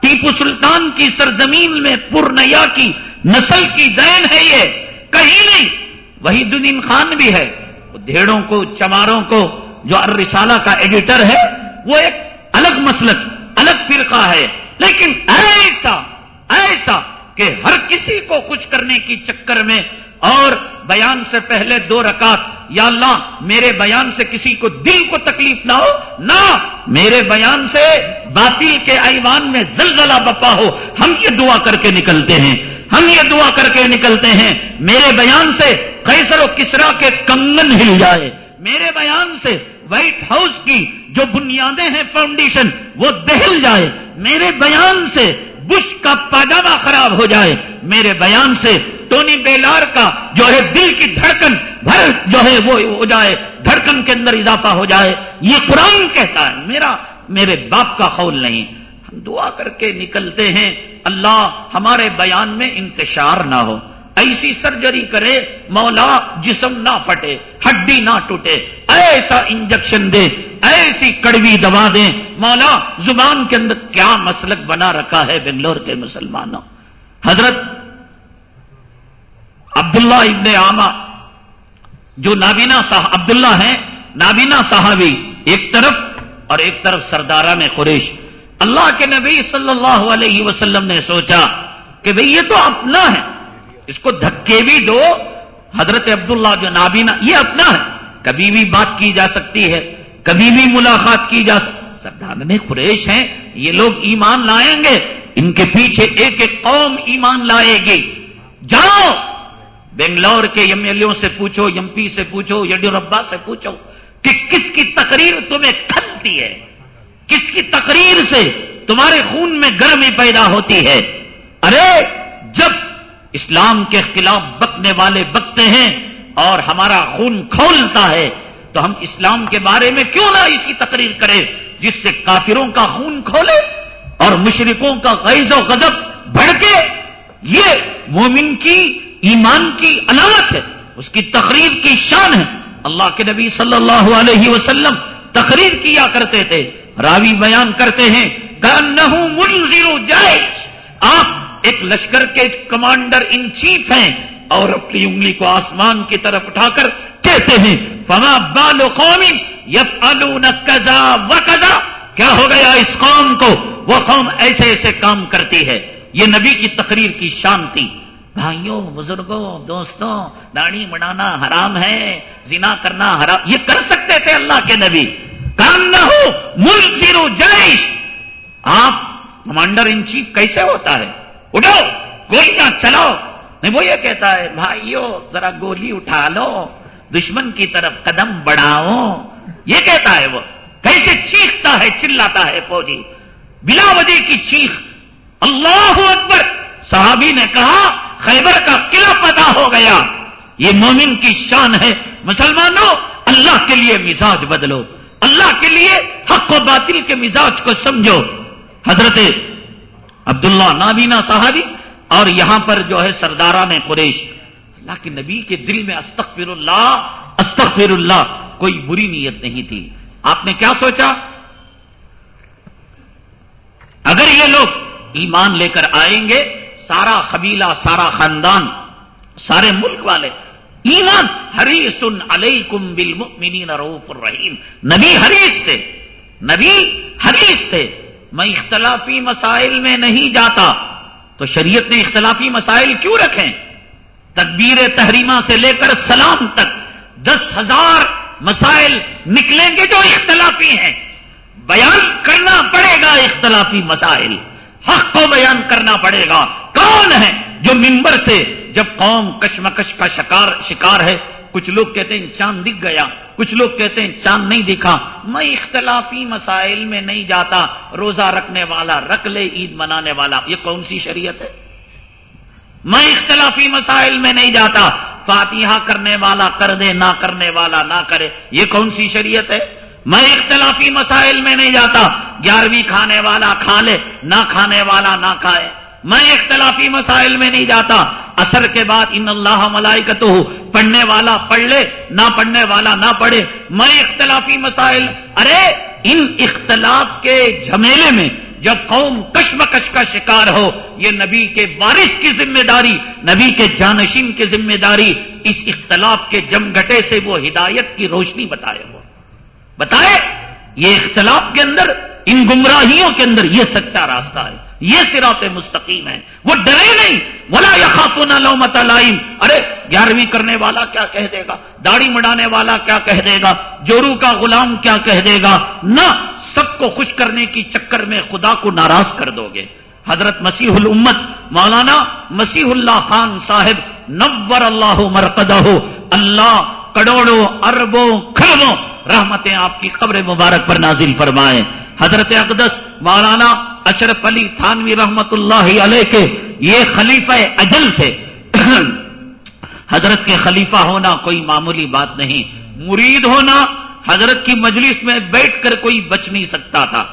ٹیپو سلطان کی سرزمین میں پورنیا کی نسل کی دین ہے یہ، کہیں نہیں، وہی دن خان بھی ہے۔ دھیڑوں کو، چماروں کو، جو الرسالہ کا ایڈیٹر ہے، وہ ایک الگ مسلک، الگ فرقہ ہے۔ لیکن ایسا ایسا کہ ہر کسی کو کچھ کرنے کی چکر میں، اور بیان سے پہلے دو رکعت، یا اللہ، میرے بیان سے کسی کو دل کو تکلیف نہ ہو، نہ میرے بیان سے باطل کے ایوان میں زلزلہ بپا ہو، ہم یہ دعا کر کے نکلتے ہیں۔ ہم یہ دعا کر کے نکلتے ہیں، میرے بیان سے قیصر و کسرا کے کنگن ہل جائے۔ میرے بیان سے وائٹ ہاؤس کی جو بنیادیں ہیں فاؤنڈیشن، وہ دہل جائے۔ میرے بیان سے بش کا پاجامہ خراب ہو جائے۔ میرے بیان سے ٹونی بیلار کا جو ہے دل کی دھڑکن بھر جو ہے وہ ہو جائے، دھڑکن کے اندر اضافہ ہو جائے۔ یہ قرآن کہتا ہے، میرا، میرے باپ کا قول نہیں۔ ہم دعا کر کے نکلتے ہیں، اللہ ہمارے بیان میں انتشار نہ ہو۔ ایسی سرجری کرے، مولا جسم نہ پھٹے ہڈی نہ ٹوٹے، ایسا انجیکشن دے، ایسی کڑوی دوا دیں مولا زبان کے اندر کیا مسلک بنا رکھا ہے بنگلور کے مسلمانوں۔ حضرت عبداللہ ابن عامہ، جو نابینا صاحب، عبداللہ ہیں، نابینا صاحبی، ایک طرف اور ایک طرف سردارہ نے قریش۔ اللہ کے نبی صلی اللہ علیہ وسلم نے سوچا کہ بھئی یہ تو اپنا ہے۔ اس کو دھکے بھی دو۔ حضرت عبداللہ جو نابینا، یہ اپنا ہے۔ کبھی بھی بات کی جا سکتی ہے۔ کبھی بھی ملاقات کی جا سکتی سردار قریش ہیں، یہ لوگ ایمان لائیں گے۔ ان کے پیچھے ایک ایک قوم ایمان لائے گی۔ جاؤ! بنگلور کے ایم ایل سے پوچھو، ایم پی سے پوچھو یڈیوربا سے پوچھو کہ کس کی تقریر تمہیں کھلتی ہے؟ کس کی تقریر سے تمہارے خون میں گرمی پیدا ہوتی ہے؟ ارے، جب اسلام کے خلاف بکنے والے بکتے ہیں اور ہمارا خون کھولتا ہے، تو ہم اسلام کے بارے میں کیوں نہ اسی تقریر کریں، جس سے کافروں کا خون کھولے اور مشرقوں کا غیظ و غضب بڑھ کے یہ مومن کی ایمان کی علامت ہے، اس کی تقریر کی شان ہے۔ اللہ کے نبی صلی اللہ علیہ وسلم تقریر کیا کرتے تھے راوی بیان کرتے ہیں جائے آپ ایک لشکر کے کمانڈر ان چیف ہیں اور اپنی انگلی کو آسمان کی طرف اٹھا کر کہتے ہیں، فما بالو قومی یف کزا و کزا کیا ہو گیا اس قوم کو؟ وہ قوم ایسے ایسے کام کرتی ہے۔ یہ نبی کی تقریر کی شان تھی۔ بھائیوں، بزرگوں، دوستوں، داڑھی بڑھانا حرام ہے، زنا کرنا حرام۔ یہ کر سکتے تھے اللہ کے نبی۔ کام نہ ہو، ملک آپ کمانڈر ان چیف کیسے ہوتا ہے؟ اٹھو، گولیاں چلاؤ۔ نہیں، وہ یہ کہتا ہے، بھائیو، ذرا گولی اٹھا لو، دشمن کی طرف قدم بڑھاؤ۔ یہ کہتا ہے وہ، کیسے چیختا ہے، چلاتا ہے فوجی۔ بلا وجہ کی چیخ۔ اللہ اکبر۔ صحابی نے کہا، خیبر کا قلعہ پتا ہو گیا۔ یہ مومن کی شان ہے۔ مسلمانوں، اللہ کے لیے مزاج بدلو۔ اللہ کے لیے حق و باطل کے مزاج کو سمجھو۔ حضرت عبداللہ نابینا صحابی اور یہاں پر جو ہے سردارہ نے قریش۔ اللہ کے نبی کے دل میں استغفر اللہ استغفر اللہ کوئی بری نیت نہیں تھی۔ آپ نے کیا سوچا؟ اگر یہ لوگ ایمان لے کر آئیں گے، سارا قبیلہ، سارا خاندان، سارے ملک والے ایمان حریص علیکم بالمؤمنین روف الرحیم۔ نبی حریص تھے۔ نبی حریص تھے۔ میں اختلافی مسائل میں نہیں جاتا۔ تو شریعت نے اختلافی مسائل کیوں رکھے؟ تدبیر تحریمہ سے لے کر سلام تک دس ہزار مسائل نکلیں گے جو اختلافی ہیں۔ بیان کرنا پڑے گا اختلافی مسائل۔ حق کو بیان کرنا پڑے گا۔ کون ہے جو ممبر سے جب قوم کشمکش کا شکار شکار ہے، کچھ لوگ کہتے ہیں چاند دکھ گیا، کچھ لوگ کہتے ہیں چاند نہیں دکھا، میں اختلافی مسائل میں نہیں جاتا، روزہ رکھنے والا رکھ لے، عید منانے والا، یہ کون سی شریعت ہے؟ میں اختلافی مسائل میں نہیں جاتا، فاتحہ کرنے والا کر دے، نہ کرنے والا نہ کرے، یہ کون سی شریعت ہے؟ میں اختلافی مسائل میں نہیں جاتا، گیارہویں کھانے والا کھا لے، نہ کھانے والا نہ کھائے۔ میں اختلافی مسائل میں نہیں جاتا۔ اثر کے بعد ان اللہ ملائی پڑھنے والا پڑھ لے، نہ پڑھنے والا نہ پڑھے۔ میں اختلافی مسائل، ارے، ان اختلاف کے جھمیلے میں جب قوم کشمکش کا شکار ہو، یہ نبی کے بارش کی ذمہ داری، نبی کے جانشین کی ذمہ داری، اس اختلاف کے جم گٹے سے وہ ہدایت کی روشنی بتائے ہو بتائے، یہ اختلاف کے اندر، ان گمراہیوں کے اندر یہ سچا راستہ ہے۔ یہ سراط مستقیم ہے وہ ڈرے نہیں۔ بولا یا خاتون لومت لائم ارے، گیارہویں کرنے والا کیا کہہ دے گا؟ داڑھی مڑانے والا کیا کہہ دے گا؟ جورو کا غلام کیا کہہ دے گا؟ نہ، سب کو خوش کرنے کی چکر میں خدا کو ناراض کر دو گے۔ حضرت مسیح الامت، مولانا مسیح اللہ خان صاحب، نور اللہ مرکدہ اللہ کروڑوں، اربوں، کھربوں رحمتیں آپ کی قبر مبارک پر نازل فرمائے۔ حضرت اقدس، مولانا اشرف علی تھانوی رحمت اللہ علیہ کے یہ خلیفہ اجل تھے۔ [coughs] حضرت کے خلیفہ ہونا کوئی معمولی بات نہیں۔ مرید ہونا حضرت کی مجلس میں بیٹھ کر کوئی بچ نہیں سکتا تھا۔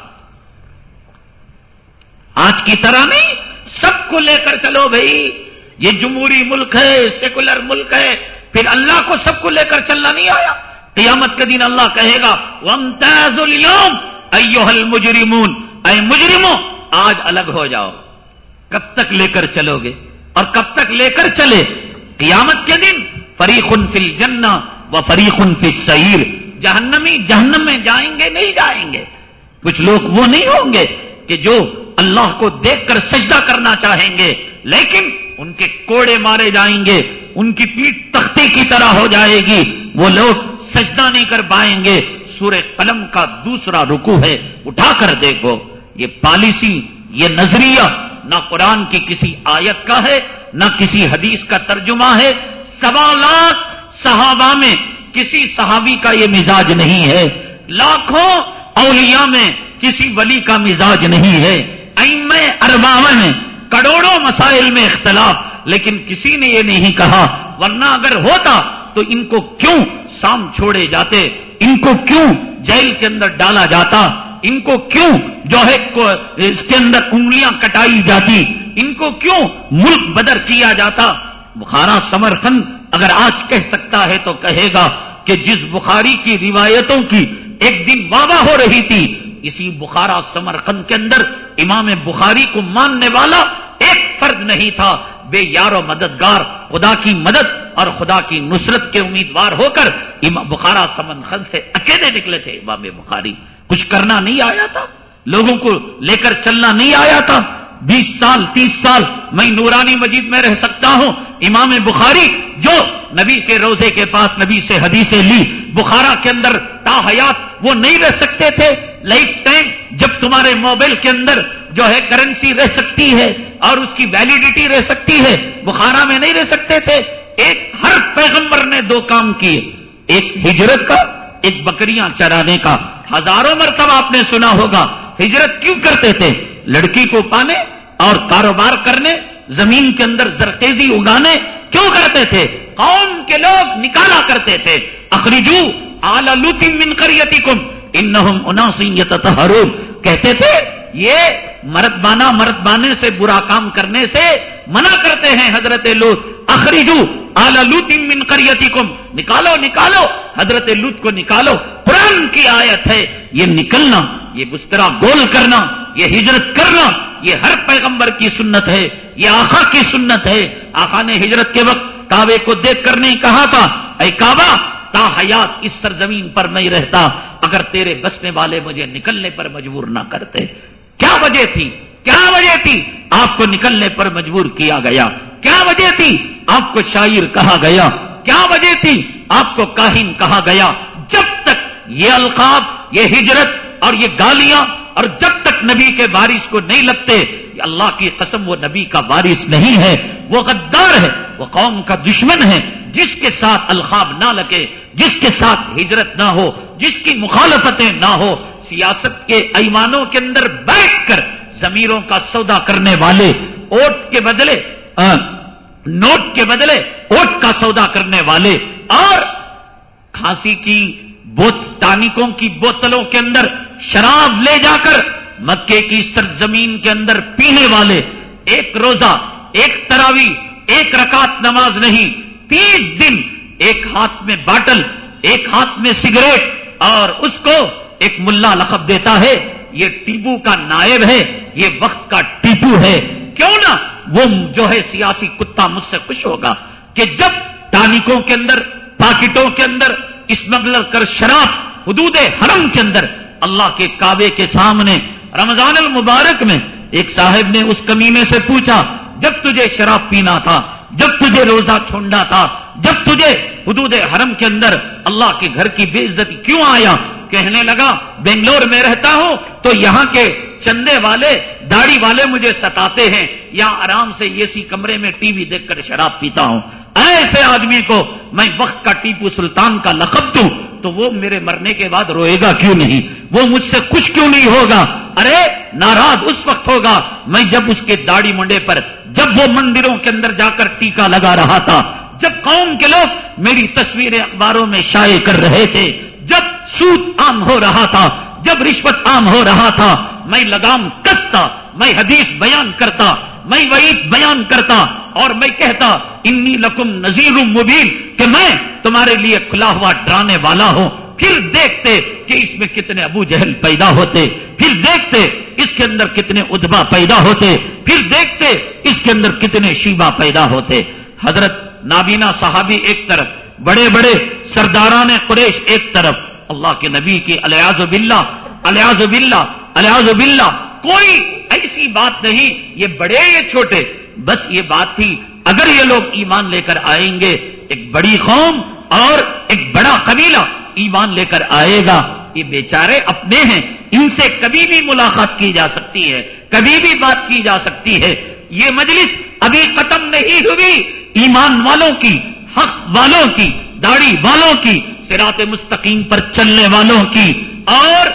آج کی طرح نہیں، سب کو لے کر چلو بھائی۔ یہ جمہوری ملک ہے، سیکولر ملک ہے۔ پھر اللہ کو سب کو لے کر چلنا نہیں آیا۔ قیامت کے دن اللہ کہے گا ومتاز اليوم ایوہ مجرمون اے مجرموں، آج الگ ہو جاؤ۔ کب تک لے کر چلو گے؟ اور کب تک لے کر چلے؟ قیامت کے دن فریق فی الجنہ و فریق فی السعیر۔ جہنمی جہنم میں جائیں گے، نہیں جائیں گے۔ کچھ لوگ وہ نہیں ہوں گے کہ جو اللہ کو دیکھ کر سجدہ کرنا چاہیں گے، لیکن ان کے کوڑے مارے جائیں گے، ان کی پیٹ تختی کی طرح ہو جائے گی۔ وہ لوگ سجدہ نہیں کر پائیں گے۔ سورہ قلم کا دوسرا رکو ہے، اٹھا کر دیکھو۔ یہ پالیسی، یہ نظریہ نہ قرآن کی کسی آیت کا ہے، نہ کسی حدیث کا ترجمہ ہے۔ سوا لاکھ صحابہ میں کسی صحابی کا یہ مزاج نہیں ہے۔ لاکھوں اولیاء میں کسی ولی کا مزاج نہیں ہے۔ ایم ارباون میں، کروڑوں مسائل میں اختلاف۔ لیکن کسی نے یہ نہیں کہا، ورنہ اگر ہوتا تو ان کو کیوں سام چھوڑے جاتے؟ ان کو کیوں جیل کے اندر ڈالا جاتا؟ ان کو کیوں جو ہے اس کے اندر انگلیاں کٹائی جاتی؟ ان کو کیوں ملک بدر کیا جاتا؟ بخارا سمرتھن اگر آج کہہ سکتا ہے تو کہے گا کہ جس بخاری کی روایتوں کی ایک دن وابا ہو رہی تھی، اسی بخارا سمرقند کے اندر امام بخاری کو ماننے والا ایک فرد نہیں تھا۔ بے یار و مددگار، خدا کی مدد اور خدا کی نصرت کے امیدوار ہو کر بخارا سمن سے اکیلے نکلے تھے، امام بخاری۔ کچھ کرنا نہیں آیا تھا لوگوں کو لے کر چلنا نہیں آیا تھا بیس سال، تیس سال میں نورانی مجید میں رہ سکتا ہوں، امام بخاری جو نبی کے روزے کے پاس نبی سے حدیثیں لی، بخارا کے اندر تا حیات وہ نہیں رہ سکتے تھے۔ لائف ٹائم جب تمہارے موبائل کے اندر جو ہے کرنسی رہ سکتی ہے اور اس کی ویلڈیٹی رہ سکتی ہے، بخارا میں نہیں رہ سکتے تھے۔ ایک ہر پیغمبر نے دو کام کیے، ایک ہجرت کا ایک بکریاں چرانے کا ہزاروں مرتبہ آپ نے سنا ہوگا، ہجرت کیوں کرتے تھے؟ لڑکی کو پانے اور کاروبار کرنے، زمین کے اندر زرتیزی اگانے کیوں کرتے تھے؟ قوم کے لوگ نکالا کرتے تھے۔ اخریجو آلوتی من کریتی کم ان کہتے تھے، یہ مرد بانا مرد بانے سے، برا کام کرنے سے منع کرتے ہیں حضرت لوت اخریجو من کریتی نکالو نکالو۔ حضرت لوت کو نکالو۔ قرآن کی آیت ہے، یہ نکلنا، یہ بسترا گول کرنا، یہ ہجرت کرنا، یہ ہر پیغمبر کی سنت ہے، یہ آخا کی سنت ہے۔ آخا نے ہجرت کے وقت کعبے کو دیکھ کر نہیں کہا تھا، اے کعبہ، تا حیات اس سرزمین پر نہیں رہتا۔ اگر تیرے بسنے والے مجھے نکلنے پر مجبور نہ کرتے۔ کیا وجہ تھی؟ کیا وجہ تھی؟ آپ کو نکلنے پر مجبور کیا گیا۔ کیا وجہ تھی؟ آپ کو شاعر کہا گیا۔ کیا وجہ تھی؟ آپ کو کاہن کہا گیا۔ جب تک یہ القاب، یہ ہجرت اور یہ گالیاں اور جب تک نبی کے بارش کو نہیں لگتے اللہ کی قسم وہ نبی کا بارش نہیں ہے۔ وہ غدار ہے، وہ قوم کا دشمن ہے۔ جس کے ساتھ الخاب نہ لگے، جس کے ساتھ ہجرت نہ ہو، جس کی مخالفتیں نہ ہو، سیاست کے ایمانوں کے اندر بیٹھ کر زمیروں کا سودا کرنے والے، اوٹ کے بدلے نوٹ کے بدلے اوٹ کا سودا کرنے والے اور کھانسی کی بوت، ٹانکوں کی بوتلوں کے اندر شراب لے جا کر مکے کی سرزمین کے اندر پینے والے، ایک روزہ، ایک تراوی ایک رکعت نماز نہیں، تیس دن ایک ہاتھ میں باٹل، ایک ہاتھ میں سگریٹ اور اس کو ایک ملا لقب دیتا ہے، یہ ٹیپو کا نائب ہے۔ یہ وقت کا ٹیپو ہے۔ کیوں نہ وہ جو ہے سیاسی کتا مجھ سے خوش ہوگا کہ جب ٹانکوں کے اندر، پاکٹوں کے اندر اسمگلر کر شراب حدود حرم کے اندر اللہ کے کعبے کے سامنے رمضان المبارک میں ایک صاحب نے اس کمینے سے پوچھا، جب تجھے شراب پینا تھا، جب تجھے روزہ چھوڑنا تھا، جب تجھے حدود حرم کے اندر اللہ کے گھر کی بے عزتی کیوں آیا؟ کہنے لگا، بنگلور میں رہتا ہوں تو یہاں کے چندے والے، داڑھی والے مجھے ستاتے ہیں۔ یا آرام سے اے سی کمرے میں ٹی وی دیکھ کر شراب پیتا ہوں۔ ایسے آدمی کو میں وقت کا ٹیپو سلطان کا لقب دوں تو وہ میرے مرنے کے بعد روئے گا کیوں نہیں؟ وہ مجھ سے کچھ کیوں نہیں ہوگا؟ ارے، ناراض اس وقت ہوگا۔ میں جب اس کے داڑھی منڈے پر، جب وہ مندروں کے اندر جا کر ٹیکا لگا رہا تھا، جب قوم کے لوگ میری تصویریں اخباروں میں شائع کر رہے تھے، جب سود عام ہو رہا تھا جب رشوت عام ہو رہا تھا، میں لگام کستا، میں حدیث بیان کرتا، میں وعید بیان کرتا اور میں کہتا، انی لکم نذیر مبین کہ میں تمہارے لیے کھلا ہوا ڈرانے والا ہوں۔ پھر دیکھتے کہ اس میں کتنے ابو جہل پیدا ہوتے۔ پھر دیکھتے اس کے اندر کتنے ادبا پیدا ہوتے۔ پھر دیکھتے اس کے اندر کتنے شیبا پیدا ہوتے۔ حضرت نابینا صحابی ایک طرف، بڑے بڑے سرداران قریش ایک طرف اللہ کے نبی کی الیاز بلّہ الیاز بلّہ الیاز بلّہ کوئی ایسی بات نہیں، یہ بڑے یہ چھوٹے، بس یہ بات تھی، اگر یہ لوگ ایمان لے کر آئیں گے، ایک بڑی قوم اور ایک بڑا قبیلہ ایمان لے کر آئے گا، یہ بیچارے اپنے ہیں، ان سے کبھی بھی ملاقات کی جا سکتی ہے، کبھی بھی بات کی جا سکتی ہے، یہ مجلس ابھی ختم نہیں ہوئی، ایمان والوں کی، حق والوں کی، داڑھی والوں کی سرات مستقیم پر چلنے والوں کی اور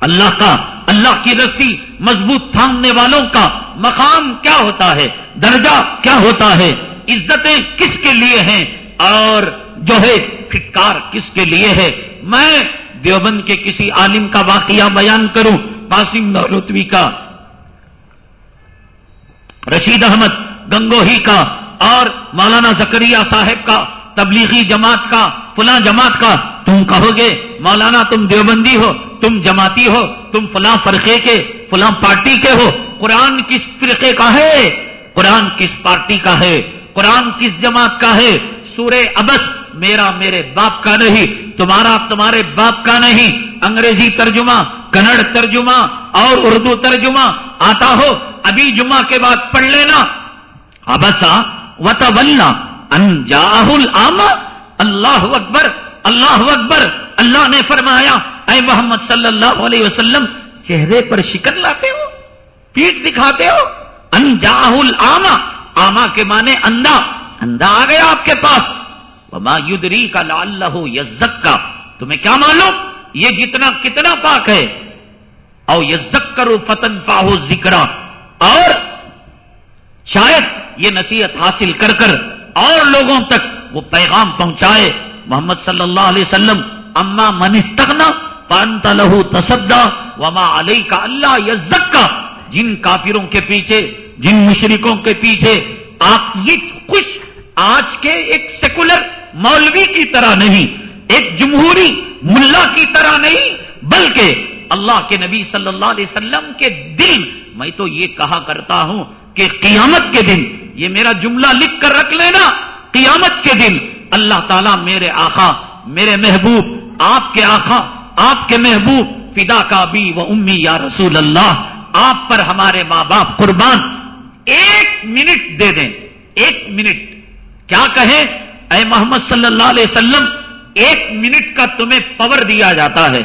اللہ کا، اللہ کی رسی مضبوط تھامنے والوں کا مقام کیا ہوتا ہے، درجہ کیا ہوتا ہے، عزتیں کس کے لیے ہیں اور جو ہے فٹکار کس کے لیے ہے۔ میں دیوبند کے کسی عالم کا واقعہ بیان کروں، قاسم نولوتوی کا، رشید احمد گنگوہی کا اور مولانا زکریہ صاحب کا۔ تبلیغی جماعت کا، فلاں جماعت کا، تم کہو گے، مولانا تم دیوبندی ہو، تم جماعتی ہو، تم فلاں فرقے کے، فلاں پارٹی کے ہو، قرآن کس فرقے کا ہے؟ قرآن کس پارٹی کا ہے؟ قرآن کس جماعت کا ہے؟ سورہ ابس، میرا میرے باپ کا نہیں، تمہارا تمہارے باپ کا نہیں، انگریزی ترجمہ، کنڑ ترجمہ، اور اردو ترجمہ، آتا ہو، ابھی جمعہ کے بعد پڑھ لینا۔ ابسا وطولہ انجاہ العامہ اللہ اکبر اللہ اکبر، اللہ نے فرمایا، اے محمد صلی اللہ علیہ وسلم، چہرے پر شکن لاتے ہو، پیٹ دکھاتے ہو انجاہ العامہ آما کے معنی اندھا اندھا آ گیا آپ کے پاس۔ وما یدری کا لال یزک کا تمہیں کیا معلوم؟ یہ جتنا کتنا پاک ہے۔ او یزک کرو فتن پاہو ذکر اور شاید یہ نصیحت حاصل کر کر اور لوگوں تک وہ پیغام پہنچائے۔ محمد صلی اللہ علیہ وسلم، اما منستغنا پانت لہو تصدا وما علی کا اللہ یزک کا جن کافروں کے پیچھے، جن مشرکوں کے پیچھے آپ یہ خوش آج کے ایک سیکولر مولوی کی طرح نہیں، ایک جمہوری ملا کی طرح نہیں، بلکہ اللہ کے نبی صلی اللہ علیہ وسلم کے دل میں تو یہ کہا کرتا ہوں کہ قیامت کے دن یہ میرا جملہ لکھ کر رکھ لینا قیامت کے دن اللہ تعالیٰ میرے آخا میرے محبوب، آپ کے آخا آپ کے محبوب، فدا کا بھی وہ امی یا رسول اللہ، آپ پر ہمارے ماں باپ قربان۔ ایک منٹ دے دیں۔ ایک منٹ۔ کیا کہیں؟ اے محمد صلی اللہ علیہ وسلم، ایک منٹ کا تمہیں پاور دیا جاتا ہے۔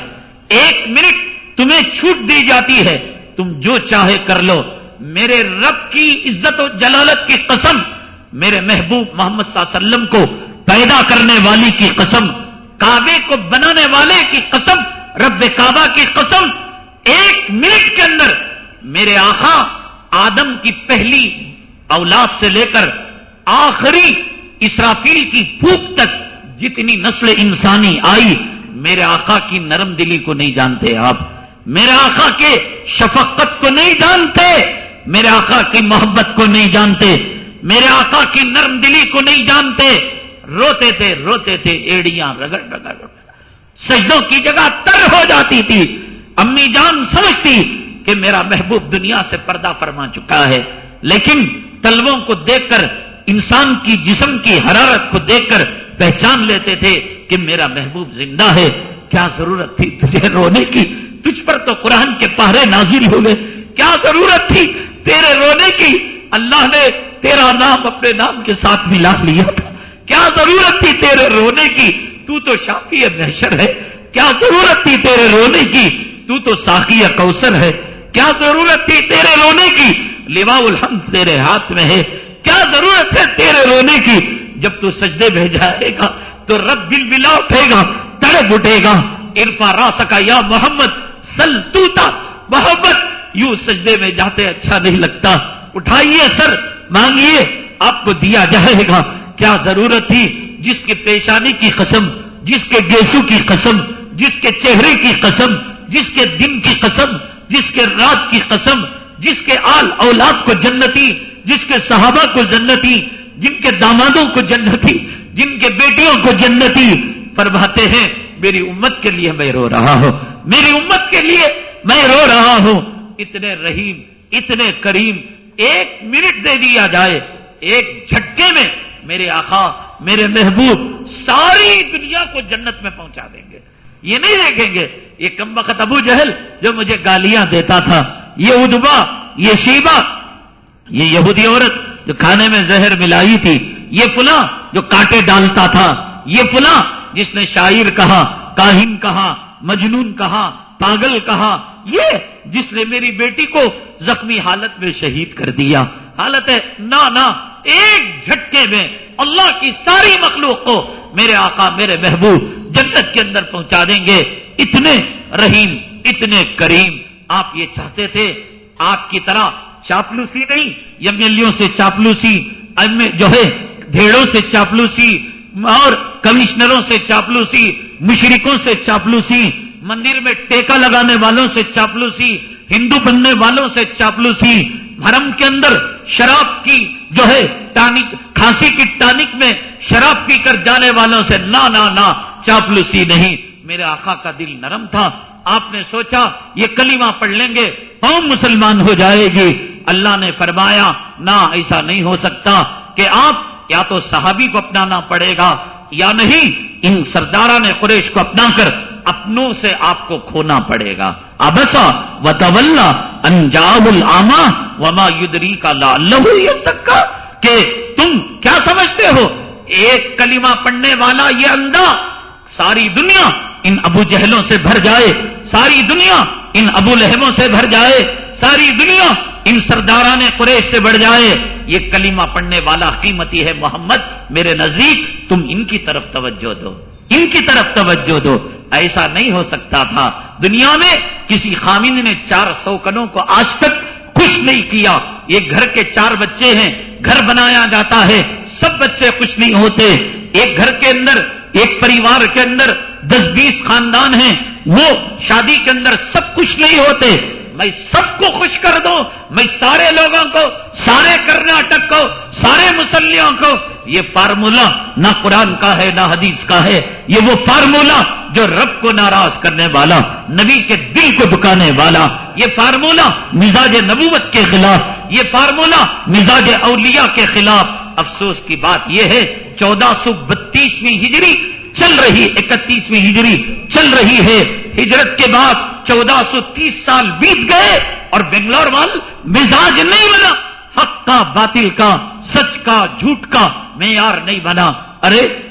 ایک منٹ تمہیں چھوٹ دی جاتی ہے۔ تم جو چاہے کر لو۔ میرے رب کی عزت و جلالت کی قسم، میرے محبوب محمد صلی اللہ علیہ وسلم کو پیدا کرنے والی کی قسم، کعبے کو بنانے والے کی قسم، رب کعبہ کی قسم۔ ایک منٹ کے اندر میرے آخا آدم کی پہلی اولاد سے لے کر آخری اسرافیل کی پھوک تک جتنی نسل انسانی آئی، میرے آقا کی نرم دلی کو نہیں جانتے آپ۔ میرے آقا کے شفقت کو نہیں جانتے۔ میرے آقا کی محبت کو نہیں جانتے، میرے آقا کی نرم دلی کو نہیں جانتے۔ روتے تھے روتے تھے، ایڑیاں رگڑ رگڑ سجدوں کی جگہ تر ہو جاتی تھی۔ امی جان سمجھتی کہ میرا محبوب دنیا سے پردہ فرما چکا ہے۔ لیکن طلبوں کو دیکھ کر، انسان کی جسم کی حرارت کو دیکھ کر پہچان لیتے تھے کہ میرا محبوب زندہ ہے۔ کیا ضرورت تھی تجھے رونے کی؟ تجھ پر تو قرآن کے پہرے نازل ہو گئے۔ کیا ضرورت تھی تیرے رونے کی؟ اللہ نے تیرا نام اپنے نام کے ساتھ ملا لیا تھا۔ کیا ضرورت تھی تیرے رونے کی؟ تو تو شافی محشر ہے۔ کیا ضرورت تھی تیرے رونے کی؟ تو تو ساخی کوثر ہے۔ کیا ضرورت تھی تیرے رونے کی؟ لوا الحمد تیرے ہاتھ میں ہے۔ کیا ضرورت ہے تیرے رونے کی؟ جب تو سجدے میں جائے گا تو رب بل بلا اٹھے گا، تڑپ اٹھے گا۔ ارفا را سکا یا محمد، سل محمد یوں سجدے میں جاتے اچھا نہیں لگتا۔ اٹھائیے سر، مانگیے، آپ کو دیا جائے گا۔ کیا ضرورت تھی؟ جس کی پیشانی کی قسم، جس کے گیسو کی قسم، جس کے چہرے کی قسم، جس کے دن کی قسم، جس کے رات کی قسم، جس کے آل اولاد کو جنتی، جس کے صحابہ کو جنتی، جن کے دامادوں کو جنتی، جن کے بیٹیوں کو جنتی۔ فرماتے ہیں، میری امت کے لیے میں رو رہا ہوں۔ میری امت کے لیے میں رو رہا ہوں۔ اتنے رحیم، اتنے کریم، ایک منٹ دے دیا جائے، ایک جھٹکے میں میرے آخا میرے محبوب ساری دنیا کو جنت میں پہنچا دیں گے۔ یہ نہیں دیکھیں گے، یہ کم وقت ابو جہل جو مجھے گالیاں دیتا تھا، یہ ادبا، یہ شیبا یہ یہودی عورت جو کھانے میں زہر ملائی تھی، یہ فلاں جو کاٹے ڈالتا تھا، یہ فلاں جس نے شاعر کہا، کاہن کہا، مجنون کہا، پاگل کہا یہ جس نے میری بیٹی کو زخمی حالت میں شہید کر دیا۔ حالت ہے نہ نہ ایک جھٹکے میں اللہ کی ساری مخلوق کو میرے آقا، میرے محبوب جنت کے اندر پہنچا دیں گے۔ اتنے رحیم، اتنے کریم۔ آپ یہ چاہتے تھے، آپ کی طرح چاپلوسی نہیں ایم سے چاپلوسی جو ہے، بھیڑوں سے چاپلوسی اور کمشنروں سے چاپلوسی، مشرکوں سے چاپلوسی۔ مندر میں ٹیکا لگانے والوں سے چاپلوسی، ہندو بننے والوں سے چاپلوسی حرم کے اندر شراب کی جو ہے ٹانک، کھانسی کی ٹانک میں شراب پی کر جانے والوں سے نہ نہ چاپلوسی نہیں۔ میرے آقا کا دل نرم تھا۔ آپ نے سوچا، یہ کلمہ پڑھ لیں گے، قوم مسلمان ہو جائے گی۔ اللہ نے فرمایا نہ ایسا نہیں ہو سکتا کہ آپ یا تو صحابی کو اپنانا پڑے گا یا نہیں، ان سردارہ نے قریش کو اپنا کر اپنوں سے آپ کو کھونا پڑے گا۔ ابسا و طول انجام العما وما یدری کا لال سکا کہ تم کیا سمجھتے ہو؟ ایک کلمہ پڑھنے والا یہ اندھا ساری دنیا ان ابو جہلوں سے بھر جائے۔ ساری دنیا ان ابو لہبوں سے بھر جائے۔ ساری دنیا ان سرداران قریش سے بڑھ جائے۔ یہ کلمہ پڑھنے والا قیمتی ہے، محمد، میرے نزدیک تم ان کی طرف توجہ دو۔ ان کی طرف توجہ دو۔ ایسا نہیں ہو سکتا تھا۔ دنیا میں کسی خامن نے چار سوکنوں کو آج تک خوش نہیں کیا۔ یہ گھر کے چار بچے ہیں۔ گھر بنایا جاتا ہے۔ سب بچے خوش نہیں ہوتے۔ ایک گھر کے اندر، ایک پریوار کے اندر دس بیس خاندان ہیں۔ وہ شادی کے اندر سب خوش نہیں ہوتے۔ میں سب کو خوش کر دوں میں سارے لوگوں کو، سارے کرناٹک کو، سارے مسلیوں کو یہ فارمولا نہ قرآن کا ہے نہ حدیث کا ہے یہ وہ فارمولا جو رب کو ناراض کرنے والا نبی کے دل کو دکانے والا یہ فارمولا مزاج نبوت کے خلاف یہ فارمولا مزاج اولیاء کے خلاف افسوس کی بات یہ ہے چودہ سو بتیسویں ہجری چل رہی اکتیسویں ہجری چل رہی ہے ہجرت کے بعد چودہ سو تیس سال بیت گئے اور بنگلور وال مزاج نہیں بنا حق کا باطل کا سچ کا جھوٹ کا معیار نہیں بنا۔ ارے،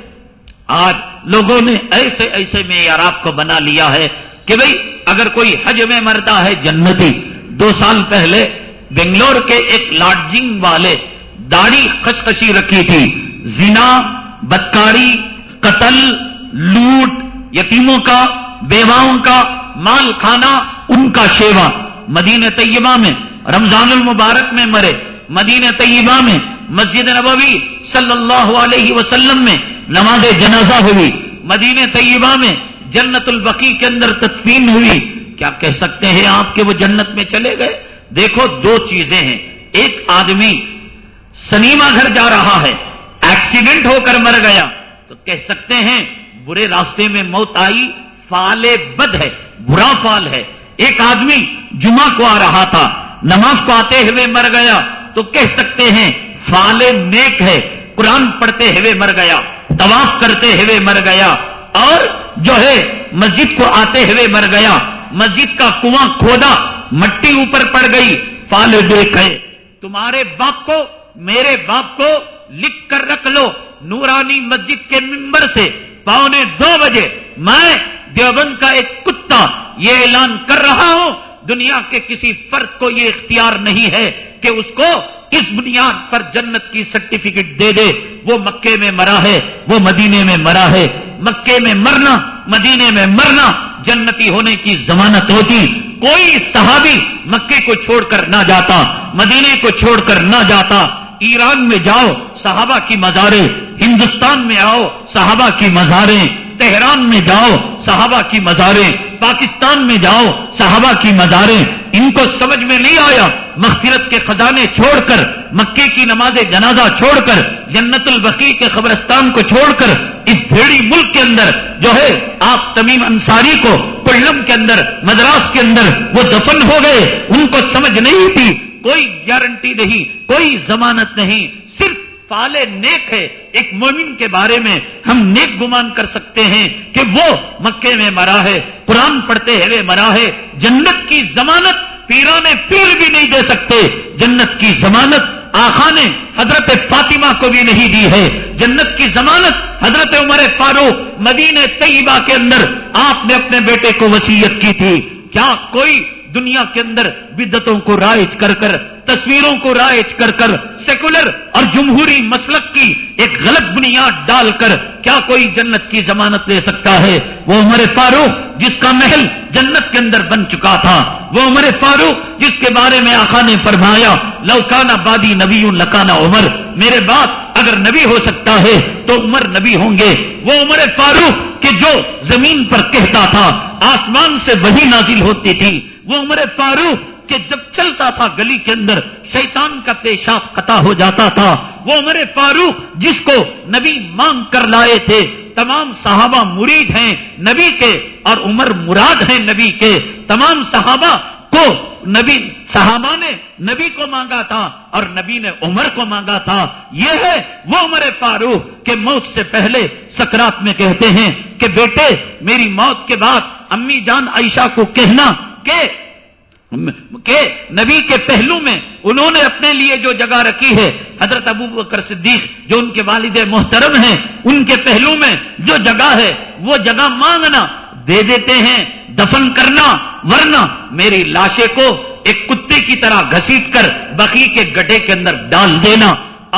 آج لوگوں نے ایسے ایسے معیار آپ کو بنا لیا ہے کہ بھئی، اگر کوئی حج میں مرتا ہے جنتی، دو سال پہلے بنگلور کے ایک لاڈجنگ والے داڑھی خشخشی رکھی تھی۔ زنا، بدکاری، قتل، لوٹ، یتیموں کا، بیواؤں کا، مال کھانا ان کا شیوا۔ مدینہ طیبہ میں، رمضان المبارک میں مرے۔ مدینہ طیبہ میں مسجد نبوی صلی اللہ علیہ وسلم میں نماز جنازہ ہوئی، مدینہ طیبہ میں جنت البقی کے اندر تدفین ہوئی۔ کیا کہہ سکتے ہیں آپ کے وہ جنت میں چلے گئے؟ دیکھو دو چیزیں ہیں۔ ایک آدمی سنیما گھر جا رہا ہے، ایکسیڈنٹ ہو کر مر گیا۔ تو کہہ سکتے ہیں برے راستے میں موت آئی فال بد ہے، برا فال ہے۔ ایک آدمی جمعہ کو آ رہا تھا، نماز کو آتے ہوئے مر گیا۔ تو کہہ سکتے ہیں فال نیک ہے، قرآن پڑھتے ہوئے مر گیا، طواف کرتے ہوئے مر گیا، اور جو ہے مسجد کو آتے ہوئے مر گیا، مسجد کا کنواں کھودا، مٹی اوپر پڑ گئی فال نیک ہے۔ تمہارے باپ کو، میرے باپ کو لکھ کر رکھ لو، نورانی مسجد کے ممبر سے۔ پونے دو بجے میں دیوبند کا ایک کتا یہ اعلان کر رہا ہوں دنیا کے کسی فرد کو یہ اختیار نہیں ہے کہ اس کو اس بنیاد پر جنت کی سرٹیفکیٹ دے دے۔ وہ مکے میں مرا ہے، وہ مدینے میں مرا ہے۔ مکے میں مرنا، مدینے میں مرنا جنتی ہونے کی ضمانت ہوتی۔ کوئی صحابی مکے کو چھوڑ کر نہ جاتا، مدینے کو چھوڑ کر نہ جاتا۔ ایران میں جاؤ، صحابہ کی مزاریں، ہندوستان میں آؤ، صحابہ کی مزاریں۔ تہران میں جاؤ، صحابہ کی مزاریں، پاکستان میں جاؤ، صحابہ کی مزاریں۔ ان کو سمجھ میں نہیں آیا، مغفرت کے خزانے چھوڑ کر، مکے کی نماز جنازہ چھوڑ کر، جنت البقی کے قبرستان کو چھوڑ کر، اس بھیڑی ملک کے اندر جو ہے، آپ تمیم انصاری کو پلم کے اندر، مدراس کے اندر وہ دفن ہو گئے۔ ان کو سمجھ نہیں تھی، کوئی گارنٹی نہیں، کوئی ضمانت نہیں، صرف پالے نیک ہے، ایک مومن کے بارے میں ہم نیک گمان کر سکتے ہیں کہ وہ مکے میں مرا ہے، قرآن پڑھتے ہوئے مرا ہے۔ جنت کی ضمانت پیران پیر بھی نہیں دے سکتے۔ جنت کی ضمانت آخا نے حضرت فاطمہ کو بھی نہیں دی ہے۔ جنت کی ضمانت حضرت عمر فاروق مدین طیبہ کے اندر آپ نے اپنے بیٹے کو وسیعت کی تھی۔ کیا کوئی دنیا کے اندر بدتوں کو رائج کر کر، تصویروں کو رائج کر کر، سیکولر اور جمہوری مسلک کی ایک غلط بنیاد ڈال کر کیا کوئی جنت کی ضمانت لے سکتا ہے؟ وہ عمر فاروق جس کا محل جنت کے اندر بن چکا تھا۔ وہ عمر فاروق جس کے بارے میں آخا نے فرمایا لوکانا بادی نبی لکانا عمر، میرے بات اگر نبی ہو سکتا ہے تو عمر نبی ہوں گے۔ وہ عمر فاروق کہ جو زمین پر کہتا تھا، آسمان سے وہی نازل ہوتی تھی۔ وہ عمر فاروق کہ جب چلتا تھا گلی کے اندر، شیطان کا پیشاب قطع ہو جاتا تھا۔ وہ عمر فاروق جس کو نبی مانگ کر لائے تھے، تمام صحابہ مرید ہیں نبی کے اور عمر مراد ہیں نبی کے۔ تمام صحابہ کو نبی، صحابہ نے نبی کو مانگا تھا اور نبی نے عمر کو مانگا تھا۔ یہ ہے وہ عمر فاروق کے موت سے پہلے سکرات میں کہتے ہیں کہ بیٹے، میری موت کے بعد امی جان عائشہ کو کہنا کہ کہ نبی کے پہلو میں انہوں نے اپنے لیے جو جگہ رکھی ہے، حضرت ابو بکر صدیق جو ان کے والد محترم ہیں، ان کے پہلو میں جو جگہ ہے، وہ جگہ مانگنا، دے دیتے ہیں، دفن کرنا، ورنہ میری لاشے کو ایک کتے کی طرح گھسیٹ کر بقی کے گڈے کے اندر ڈال دینا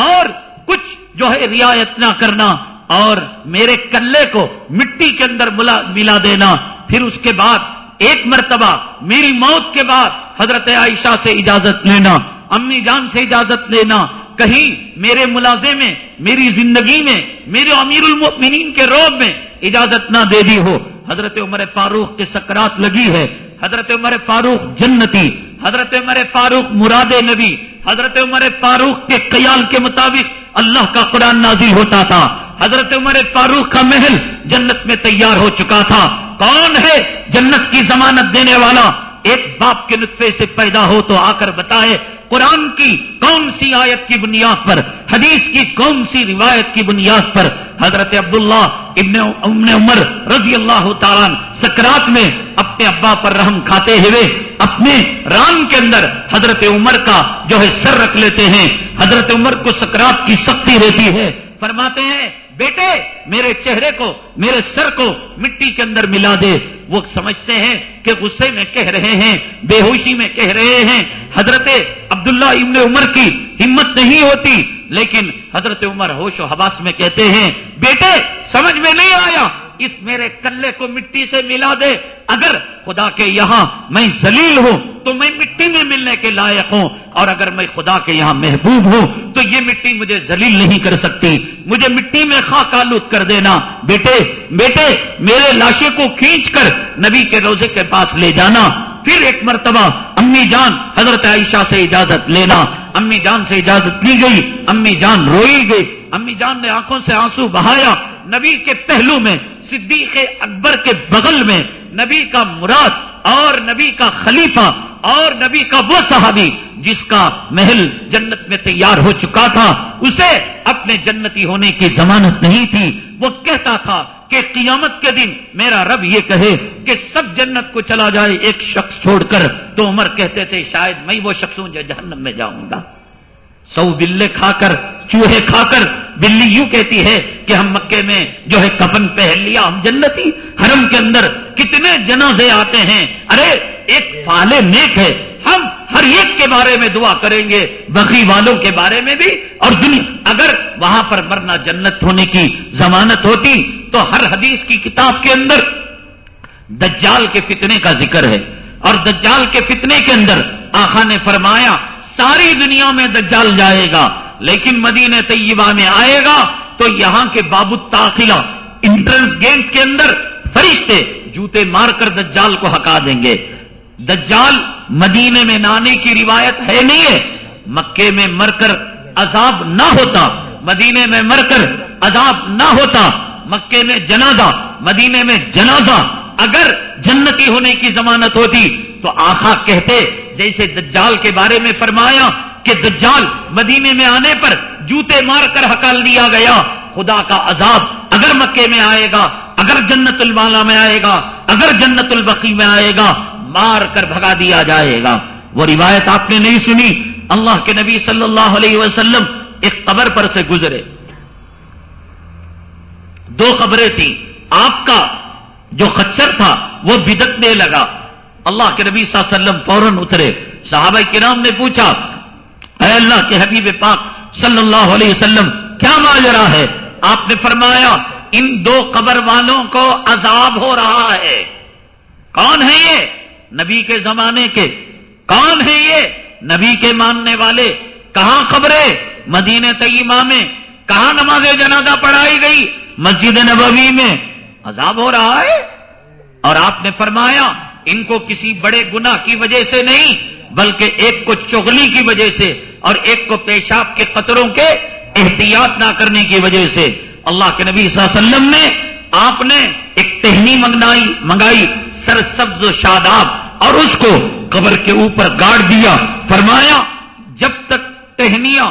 اور کچھ جو ہے رعایت نہ کرنا اور میرے کلے کو مٹی کے اندر ملا دینا۔ پھر اس کے بعد ایک مرتبہ میری موت کے بعد حضرت عائشہ سے اجازت لینا، امی جان سے اجازت لینا، کہیں میرے ملازے میں، میری زندگی میں، میرے امیر المؤمنین کے روب میں اجازت نہ دے دی ہو۔ حضرت عمر فاروق کے سکرات لگی ہے۔ حضرت عمر فاروق جنتی، حضرت عمر فاروق مراد نبی، حضرت عمر فاروق کے قیال کے مطابق اللہ کا قرآن نازل ہوتا تھا۔ حضرت عمر فاروق کا محل جنت میں تیار ہو چکا تھا۔ کون ہے جنت کی ضمانت دینے والا؟ ایک باپ کے نطفے سے پیدا ہو تو آ کر بتائے، قرآن کی کون سی آیت کی بنیاد پر، حدیث کی کون سی روایت کی بنیاد پر؟ حضرت عبداللہ ابن ابن عمر رضی اللہ تعالیٰ سکرات میں اپنے ابا پر رحم کھاتے ہوئے اپنے رام کے اندر حضرت عمر کا جو ہے سر رکھ لیتے ہیں۔ حضرت عمر کو سکرات کی سختی رہتی ہے۔ فرماتے ہیں بیٹے میرے چہرے کو، میرے سر کو مٹی کے اندر ملا دے۔ وہ سمجھتے ہیں کہ غصے میں کہہ رہے ہیں بے ہوشی میں کہہ رہے ہیں۔ حضرت عبداللہ ابن عمر کی ہمت نہیں ہوتی، لیکن حضرت عمر ہوش و حواس میں کہتے ہیں، بیٹے، سمجھ میں نہیں آیا۔ اس میرے کلے کو مٹی سے ملا دے۔ اگر خدا کے یہاں میں ذلیل ہوں، تو میں مٹی میں ملنے کے لائق ہوں۔ اور اگر میں خدا کے یہاں محبوب ہوں، تو یہ مٹی مجھے ذلیل نہیں کر سکتی۔ مجھے مٹی میں خاک آلود کر دینا۔ بیٹے بیٹے، میرے لاشے کو کھینچ کر نبی کے روزے کے پاس لے جانا۔ پھر ایک مرتبہ امی جان حضرت عائشہ سے اجازت لینا۔ امی جان سے اجازت لی گئی۔ امی جان روئی گئی۔ امی جان نے آنکھوں سے آنسو بہایا۔ نبی کے پہلو میں صدیق اکبر کے بغل میں نبی کا مراد اور نبی کا خلیفہ اور نبی کا وہ صحابی جس کا محل جنت میں تیار ہو چکا تھا، اسے اپنے جنتی ہونے کی ضمانت نہیں تھی۔ وہ کہتا تھا کہ قیامت کے دن میرا رب یہ کہے کہ سب جنت کو چلا جائے ایک شخص چھوڑ کر۔ تو عمر کہتے تھے، شاید میں وہ شخص ہوں جو جہنم میں جاؤں گا۔ سو بلے کھا کر، چوہے کھا کر بلی یوں کہتی ہے کہ ہم مکے میں جو ہے کفن پہن لیا، ہم جنتی، حرم کے اندر کتنے جنازے آتے ہیں۔ ارے، ایک فالے نیک ہے۔ ہم ہر ایک کے بارے میں دعا کریں گے بکری والوں کے بارے میں بھی۔ اور دنیا، اگر وہاں پر مرنا جنت ہونے کی ضمانت ہوتی تو ہر حدیث کی کتاب کے اندر دجال کے فتنے کا ذکر ہے۔ اور دجال کے فتنے کے اندر آخا نے فرمایا ساری دنیا میں دجال جائے گا، لیکن مدینہ طیبہ میں آئے گا تو یہاں کے بابو تاخلہ انٹرنس گیٹ کے اندر فرشتے جوتے مار کر دجال کو ہکا دیں گے۔ دجال مدینے میں نانے کی روایت ہے نہیں ہے۔ مکے میں مر کر عذاب نہ ہوتا مدینے میں مر کر عذاب نہ ہوتا۔ مکے میں جنازہ مدینے میں جنازہ۔ اگر جنتی ہونے کی ضمانت ہوتی تو آخا کہتے جیسے دجال کے بارے میں فرمایا کہ دجال مدینے میں آنے پر جوتے مار کر ہکال دیا گیا۔ خدا کا عذاب اگر مکے میں آئے گا، اگر جنت الوالا میں آئے گا، اگر جنت البقی میں آئے گا، مار کر بھگا دیا جائے گا۔ وہ روایت آپ نے نہیں سنی۔ اللہ کے نبی صلی اللہ علیہ وسلم ایک قبر پر سے گزرے۔ دو خبریں تھیں۔ آپ کا جو خچر تھا، وہ بدکنے لگا۔ اللہ کے نبی صلی اللہ علیہ وسلم فوراً اترے۔ صحابہ کرام نے پوچھا، اے اللہ کے حبیب پاک صلی اللہ علیہ وسلم، کیا ماجرا ہے؟ آپ نے فرمایا، ان دو قبر والوں کو عذاب ہو رہا ہے۔ کون ہے یہ؟ نبی کے زمانے کے۔ کون ہے یہ؟ نبی کے ماننے والے۔ کہاں خبریں مدینہ طیبہ میں۔ کہاں نماز جنازہ پڑھائی گئی؟ مسجد نبوی میں۔ عذاب ہو رہا ہے؟ اور آپ نے فرمایا ان کو کسی بڑے گنا کی وجہ سے نہیں، بلکہ ایک کو چغلی کی وجہ سے اور ایک کو پیشاب کے قطروں کے احتیاط نہ کرنے کی وجہ سے۔ اللہ کے نبی صلی اللہ علیہ وسلم نے آپ نے ایک ٹہنی منگائی منگائی، سر سبز و شاداب، اور اس کو قبر کے اوپر گاڑ دیا، فرمایا، جب تک ٹہنیاں،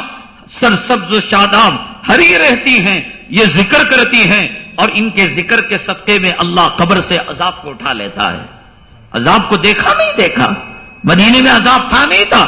سر سبز و شاداب ہری رہتی ہیں، یہ ذکر کرتی ہیں، اور ان کے ذکر کے صدقے میں اللہ قبر سے عذاب کو اٹھا لیتا ہے۔ عذاب کو دیکھا نہیں دیکھا؟ مدینے میں عذاب تھا نہیں تھا۔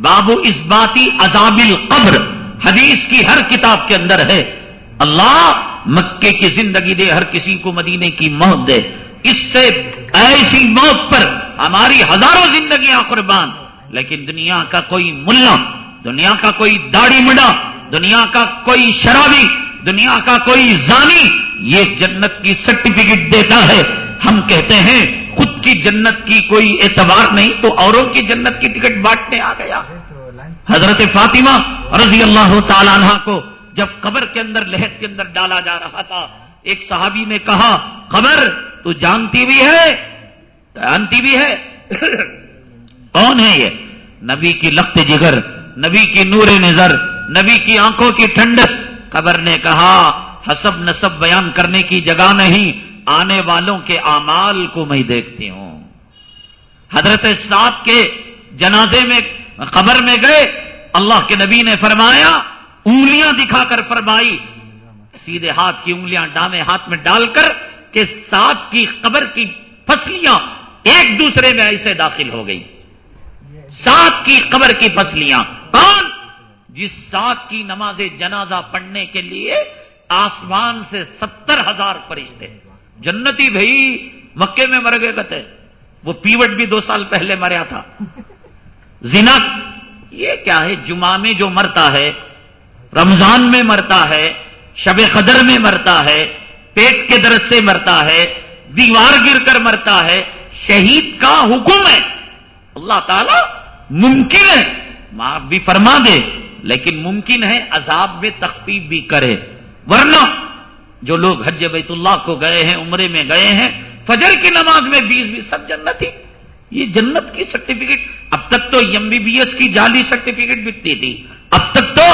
بابو، اس باتی عذاب القبر حدیث کی ہر کتاب کے اندر ہے۔ اللہ مکے کی زندگی دے، ہر کسی کو مدینے کی موت دے۔ اس سے ایسی موت پر ہماری ہزاروں زندگیاں قربان۔ لیکن دنیا کا کوئی ملا، دنیا کا کوئی داڑھی مڈا دنیا کا کوئی شرابی، دنیا کا کوئی زانی، یہ جنت کی سرٹیفکیٹ دیتا ہے۔ ہم کہتے ہیں خود کی جنت کی کوئی اعتبار نہیں تو اوروں کی جنت کی ٹکٹ بانٹنے آ گیا۔ حضرت فاطمہ رضی اللہ تعالیٰ عنہ کو جب قبر کے اندر لہر کے اندر ڈالا جا رہا تھا، ایک صحابی نے کہا، قبر تو جانتی بھی ہے، جانتی بھی ہے۔ [coughs] کون ہے یہ؟ نبی کی لخت جگر، نبی کی نور نظر، نبی کی آنکھوں کی ٹھنڈک۔ قبر نے کہا، حسب نصب بیان کرنے کی جگہ نہیں آنے والوں کے اعمال کو میں دیکھتی ہوں۔ حضرت صاحب کے جنازے میں قبر میں گئے، اللہ کے نبی نے فرمایا، انگلیاں دکھا کر فرمائی۔ سیدھے ہاتھ کی انگلیاں ڈامے ہاتھ میں ڈال کر کہ ساتھ کی قبر کی فصلیاں ایک دوسرے میں ایسے داخل ہو گئی سات کی قبر کی فصلیاں کون؟ جس سات کی نماز جنازہ پڑھنے کے لیے آسمان سے ستر ہزار فرشتے۔ جنتی بھائی مکے میں مر گئے کہتے۔ وہ پیوٹ بھی دو سال پہلے مریا تھا۔ زنا، یہ کیا ہے؟ جمعہ میں جو مرتا ہے، رمضان میں مرتا ہے، شب قدر میں مرتا ہے، پیٹ کے درد سے مرتا ہے، دیوار گر کر مرتا ہے، شہید کا حکم ہے۔ اللہ تعالی ممکن ہے۔ معاف بھی فرما دے، لیکن ممکن ہے عذاب میں تخفیف بھی کرے۔ ورنہ جو لوگ حج بیت اللہ کو گئے ہیں، عمرے میں گئے ہیں، فجر کی نماز میں بیس بھی سب جنت ہی یہ جنت کی سرٹیفکیٹ اب تک تو ایم بی بی ایس کی جعلی سرٹیفکیٹ بکتی تھی۔ اب تک تو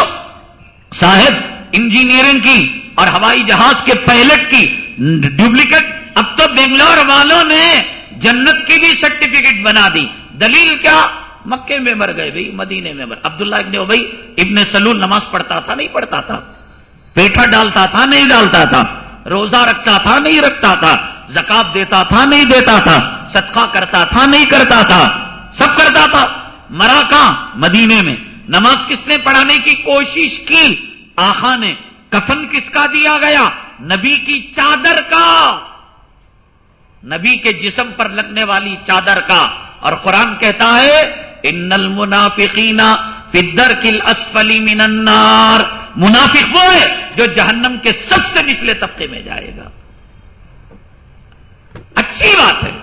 صاحب انجینئرنگ کی اور ہوائی جہاز کے پائلٹ کی ڈپلیکیٹ اب تو بنگلور والوں نے جنت کی بھی سرٹیفکیٹ بنا دی۔ دلیل کیا؟ مکے میں مر گئے بھائی، مدینے میں مر۔ عبداللہ ابن بھائی ابن سلول نماز پڑھتا تھا، نہیں پڑھتا تھا۔ پیٹھا ڈالتا تھا، نہیں ڈالتا تھا۔ روزہ رکھتا تھا، نہیں رکھتا تھا۔ زکات دیتا تھا، نہیں دیتا تھا۔ صدقہ کرتا تھا، نہیں کرتا تھا۔ سب کرتا تھا۔ مرا کہاں؟ مدینے میں۔ نماز کس نے پڑھانے کی کوشش کی؟ آخا نے۔ کفن کس کا دیا گیا؟ نبی کی چادر کا۔ نبی کے جسم پر لگنے والی چادر کا۔ اور قرآن کہتا ہے، ان المنافقین فدر کل اسفلی من النار۔ منافق وہ ہے جو جہنم کے سب سے نچلے طبقے میں جائے گا۔ اچھی بات ہے۔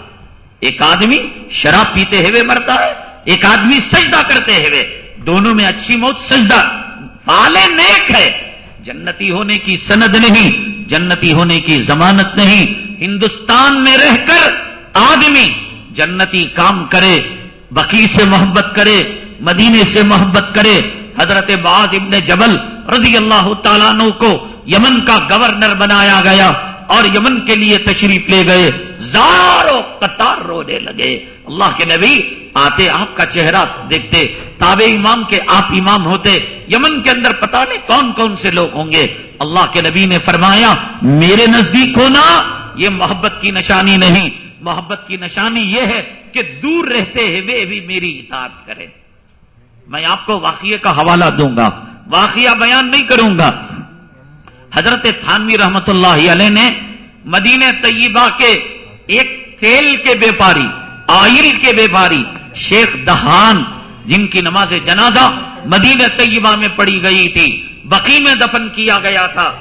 ایک آدمی شراب پیتے ہوئے مرتا ہے، ایک آدمی سجدہ کرتے ہوئے۔ دونوں میں اچھی موت، سجدہ۔ پالے نیک ہے۔ جنتی ہونے کی سند نہیں، جنتی ہونے کی ضمانت نہیں۔ ہندوستان میں رہ کر آدمی جنتی کام کرے، بقی سے محبت کرے۔ مدینے سے محبت کرے حضرت بعض ابن جبل رضی اللہ تعالیٰ کو یمن کا گورنر بنایا گیا اور یمن کے لیے تشریف لے گئے۔ زاروں قطار رونے لگے۔ اللہ کے نبی آتے آپ کا چہرہ دیکھتے، تابع امام کے آپ امام ہوتے۔ یمن کے اندر پتا نہیں کون کون سے لوگ ہوں گے۔ اللہ کے نبی نے فرمایا، میرے نزدیک ہونا، یہ محبت کی نشانی نہیں۔ محبت کی نشانی یہ ہے کہ دور رہتے ہوئے بھی میری اطاعت کرے میں آپ کو واقعے کا حوالہ دوں گا۔ واقعہ بیان نہیں کروں گا۔ حضرت تھانوی رحمت اللہ علیہ نے مدینہ طیبہ کے ایک تیل کے بیپاری، آئل کے بیپاری، شیخ دہان، جن کی نماز جنازہ مدینہ طیبہ میں پڑی گئی تھی، بقی میں دفن کیا گیا تھا۔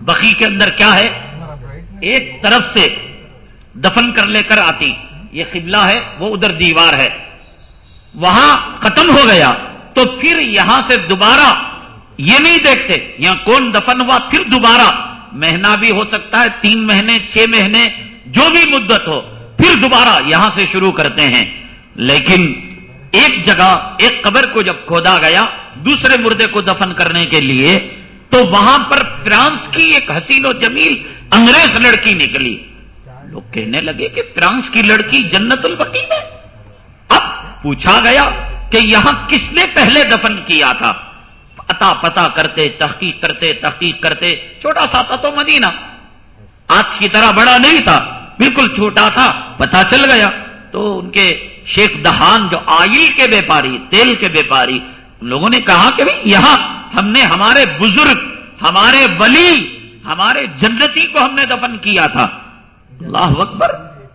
بقی کے اندر کیا ہے؟ ایک طرف سے دفن کر لے کر آتی۔ یہ قبلہ ہے، وہ ادھر دیوار ہے۔ وہاں ختم ہو گیا تو پھر یہاں سے دوبارہ یہ نہیں دیکھتے یہاں کون دفن ہوا، پھر دوبارہ مہینہ بھی ہو سکتا ہے، تین مہینے، چھ مہینے، جو بھی مدت ہو، پھر دوبارہ یہاں سے شروع کرتے ہیں۔ لیکن ایک جگہ، ایک قبر کو جب کھودا گیا، دوسرے مردے کو دفن کرنے کے لیے، تو وہاں پر فرانس کی ایک حسین و جمیل انگریز لڑکی نکلی۔ لوگ کہنے لگے کہ فرانس کی لڑکی جنت البقی میں پوچھا گیا کہ یہاں کس نے پہلے دفن کیا تھا؟ اتا پتا کرتے، تحقیق کرتے تحقیق کرتے، چھوٹا سا تھا تو مدینہ۔ آج کی طرح بڑا نہیں تھا، بالکل چھوٹا تھا، پتا چل گیا۔ تو ان کے شیخ دہان جو آئل کے بیپاری، تیل کے بیپاری، ان لوگوں نے کہا کہ بھائی یہاں ہم نے ہمارے بزرگ، ہمارے ولی، ہمارے جنتی کو ہم نے دفن کیا تھا۔ اللہ اکبر،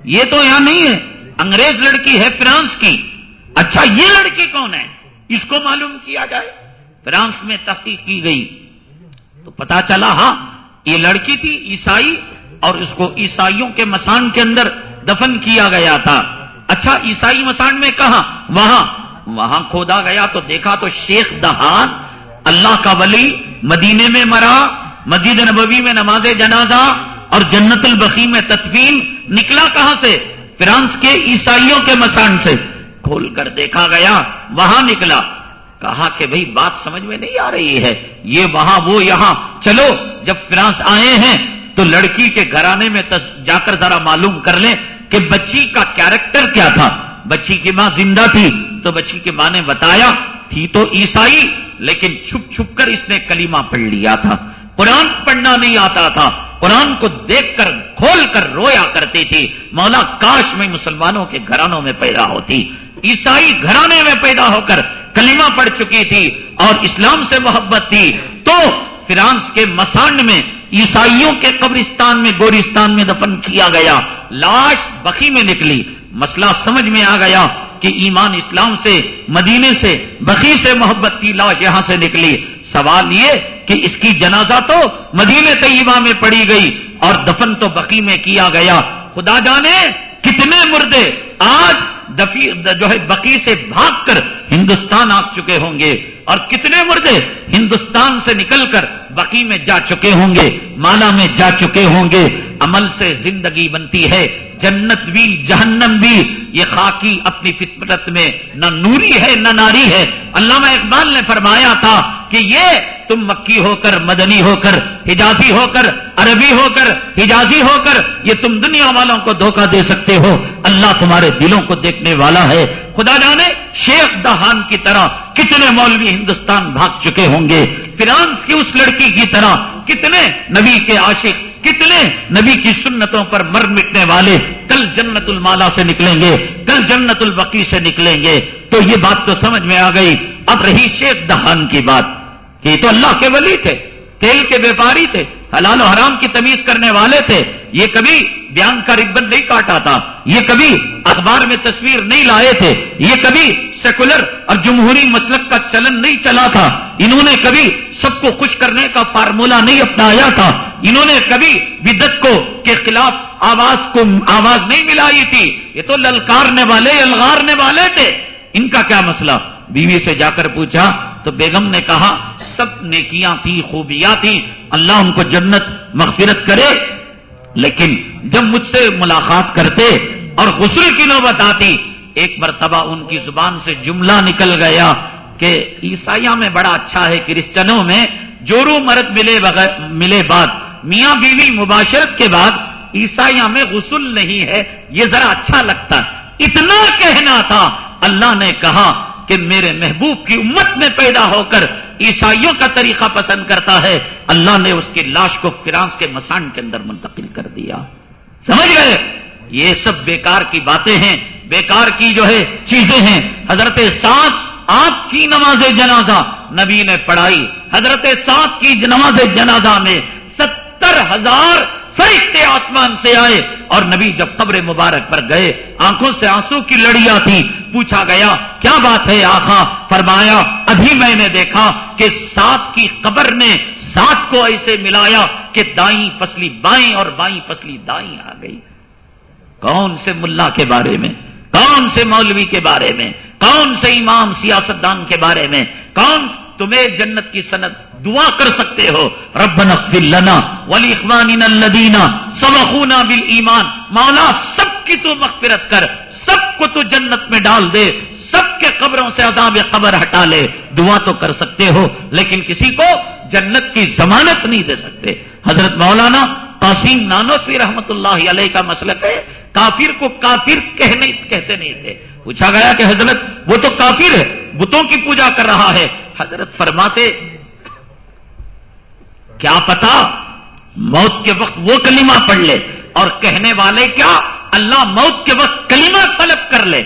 یہ تو یہاں نہیں ہے۔ انگریز لڑکی ہے فرانس کی۔ اچھا یہ لڑکی کون ہے؟ اس کو معلوم کیا جائے؟ فرانس میں تحقیق کی گئی۔ تو پتا چلا ہاں یہ لڑکی تھی عیسائی اور اس کو عیسائیوں کے مسان کے اندر دفن کیا گیا تھا۔ اچھا عیسائی مسان میں کہاں؟ وہاں۔ وہاں کھودا گیا تو دیکھا تو شیخ دہان اللہ کا ولی مدینے میں مرا مدید نبوی میں نماز جنازہ اور جنت البقی میں تدفین نکلا کہاں سے؟ فرانس کے عیسائیوں کے مسان سے۔ کھول کر دیکھا گیا، وہاں نکلا۔ کہا کہ بھئی، بات سمجھ میں نہیں آ رہی ہے۔ یہ وہاں، وہ یہاں۔ چلو، جب فرانس آئے ہیں، تو لڑکی کے گھرانے میں جا کر ذرا معلوم کر لیں کہ بچی کا کیریکٹر کیا تھا۔ بچی کی ماں زندہ تھی، تو بچی کی ماں نے بتایا، تھی تو عیسائی، لیکن چھپ چھپ کر اس نے کلیمہ پڑھ لیا تھا۔ قرآن پڑھنا نہیں آتا تھا۔ قرآن کو دیکھ کر، کھول کر رویا کرتی تھی۔ مولا کاش میں مسلمانوں کے گھرانوں میں پیدا ہوتی۔ عیسائی گھرانے میں پیدا ہو کر کلمہ پڑھ چکی تھی اور اسلام سے محبت تھی، تو فرانس کے مسانڈ میں عیسائیوں کے قبرستان میں، گورستان میں دفن کیا گیا۔ لاش بخی میں نکلی۔ مسئلہ سمجھ میں آ گیا کہ ایمان اسلام سے، مدینے سے، بخی سے محبت کی لاش یہاں سے نکلی۔ سوال یہ کہ اس کی جنازہ تو مدینے طیبہ میں پڑی گئی اور دفن تو بقی میں کیا گیا۔ خدا جانے کتنے مردے آج جو ہے بقی سے بھاگ کر ہندوستان آ چکے ہوں گے اور کتنے مردے ہندوستان سے نکل کر بقی میں جا چکے ہوں گے، مانا میں جا چکے ہوں گے عمل سے زندگی بنتی ہے، جنت بھی، جہنم بھی۔ یہ خاکی اپنی فطرت میں نہ نوری ہے، نہ ناری ہے۔ علامہ اقبال نے فرمایا تھا کہ یہ تم مکی ہو کر، مدنی ہو کر، حجازی ہو کر، عربی ہو کر، حجازی ہو کر، یہ تم دنیا والوں کو دھوکہ دے سکتے ہو۔ اللہ تمہارے دلوں کو دیکھنے والا ہے۔ خدا جانے شیخ دہان کی طرح کتنے مولوی ہندوستان بھاگ چکے ہوں گے۔ فرانس کی اس لڑکی کی طرح کتنے نبی کے عاشق کتنے نبی کی سنتوں پر مر مٹنے والے کل جنت المالا سے نکلیں گے، کل جنت البقی سے نکلیں گے۔ تو یہ بات تو سمجھ میں آ گئی۔ اب رہی شیخ دہان کی بات۔ کہ یہ تو اللہ کے ولی تھے، تیل کے بیپاری تھے، حلال و حرام کی تمیز کرنے والے تھے۔ یہ کبھی بیان کا ربن نہیں کاٹا تھا، یہ کبھی اخبار میں تصویر نہیں لائے تھے۔ یہ کبھی سیکولر اور جمہوری مسلک کا چلن نہیں چلا تھا۔ انہوں نے کبھی سب کو خوش کرنے کا فارمولہ نہیں اپنایا تھا۔ انہوں نے کبھی بدت کو کے خلاف آواز کو آواز نہیں ملائی تھی۔ یہ تو للکارنے والے، الغارنے والے تھے۔ ان کا کیا مسئلہ؟ بیوی سے جا کر پوچھا تو بیگم نے کہا، سب نیکیاں تھی خوبیاں تھی اللہ ان کو جنت مغفرت کرے۔ لیکن جب مجھ سے ملاقات کرتے اور غسل کی نوبت آتی ایک مرتبہ ان کی زبان سے جملہ نکل گیا کہ عیسائیوں میں بڑا اچھا ہے، کرسچنوں میں جورو مرد ملے ملے بعد، میاں بیوی مباشرت کے بعد عیسائیوں میں غسل نہیں ہے، یہ ذرا اچھا لگتا۔ اتنا کہنا تھا، اللہ نے کہا کہ میرے محبوب کی امت میں پیدا ہو کر عیسائیوں کا طریقہ پسند کرتا ہے۔ اللہ نے اس کی لاش کو فرانس کے مسان کے اندر منتقل کر دیا۔ سمجھ گئے؟ یہ سب بیکار کی باتیں ہیں، بیکار کی جو ہے چیزیں ہیں۔ حضرت سات آپ کی نماز جنازہ نبی نے پڑھائی۔ حضرت سات کی نماز جنازہ میں ستر ہزار فرشتے آسمان سے آئے اور نبی جب قبر مبارک پر گئے، آنکھوں سے آنسو کی لڑیاں تھی پوچھا گیا، کیا بات ہے آخا فرمایا، ابھی میں نے دیکھا کہ سات کی قبر نے سات کو ایسے ملایا کہ دائیں پسلی بائیں اور بائیں پسلی دائیں آ گئی۔ کون سے ملا کے بارے میں؟ کون سے مولوی کے بارے میں؟ کون سے امام سیاستدان کے بارے میں؟ کون تمہیں جنت کی صنعت دعا کر سکتے ہو؟ رب لنا ولی اخوان الدینہ سبخونا بل ایمان مولا، سب کی تو مغفرت کر، سب کو تو جنت میں ڈال دے، سب کے قبروں سے عذاب قبر ہٹا لے۔ دعا تو کر سکتے ہو، لیکن کسی کو جنت کی ضمانت نہیں دے سکتے۔ حضرت مولانا قاسم نانوفی رحمت اللہ علیہ کا مسلک ہے کافر کو کافر کہنے کہتے نہیں تھے۔ پوچھا گیا کہ حضرت وہ تو کافر ہے، بتوں کی پوجا کر رہا ہے۔ حضرت فرماتے، کیا پتا؟ موت کے وقت وہ کلمہ پڑھ لے۔ اور کہنے والے کیا؟ اللہ موت کے وقت کلمہ سلب کر لے۔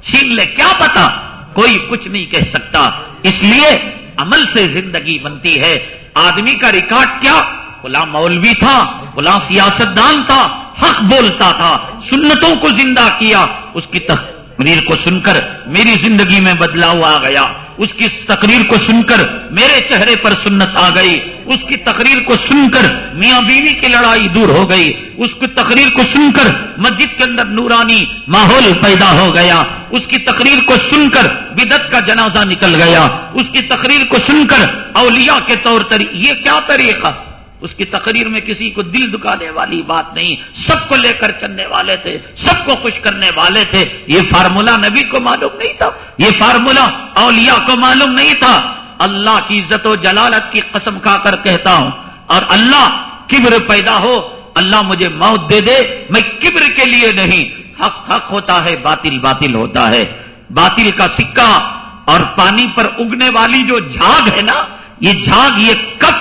چھین لے، کیا پتا؟ کوئی کچھ نہیں کہہ سکتا۔ اس لیے عمل سے زندگی بنتی ہے۔ آدمی کا ریکارڈ کیا؟ بلا مولوی تھا بلا سیاستدان تھا۔ حق بولتا تھا، سنتوں کو زندہ کیا۔ اس کی تقریر کو سن کر میری زندگی میں بدلاؤ آ گیا۔ اس کی تقریر کو سن کر میرے چہرے پر سنت آ گئی۔ اس کی تقریر کو سن کر میاں بیوی کی لڑائی دور ہو گئی۔ اس کی تقریر کو سن کر مسجد کے اندر نورانی ماحول پیدا ہو گیا۔ اس کی تقریر کو سن کر بدت کا جنازہ نکل گیا۔ اس کی تقریر کو سن کر اولیاء کے طور پر یہ کیا طریقہ؟ اس کی تقریر میں کسی کو دل دکانے والی بات نہیں، سب کو لے کر چلنے والے تھے، سب کو خوش کرنے والے تھے۔ یہ فارمولا نبی کو معلوم نہیں تھا، یہ فارمولا اولیاء کو معلوم نہیں تھا۔ اللہ کی عزت و جلالت کی قسم کھا کر کہتا ہوں، اور اللہ کبر پیدا ہو، اللہ مجھے موت دے دے، میں کبر کے لیے نہیں۔ حق حق ہوتا ہے، باطل باطل ہوتا ہے۔ باطل کا سکہ اور پانی پر اگنے والی جو جھاگ ہے نا، یہ جھاگ، یہ کب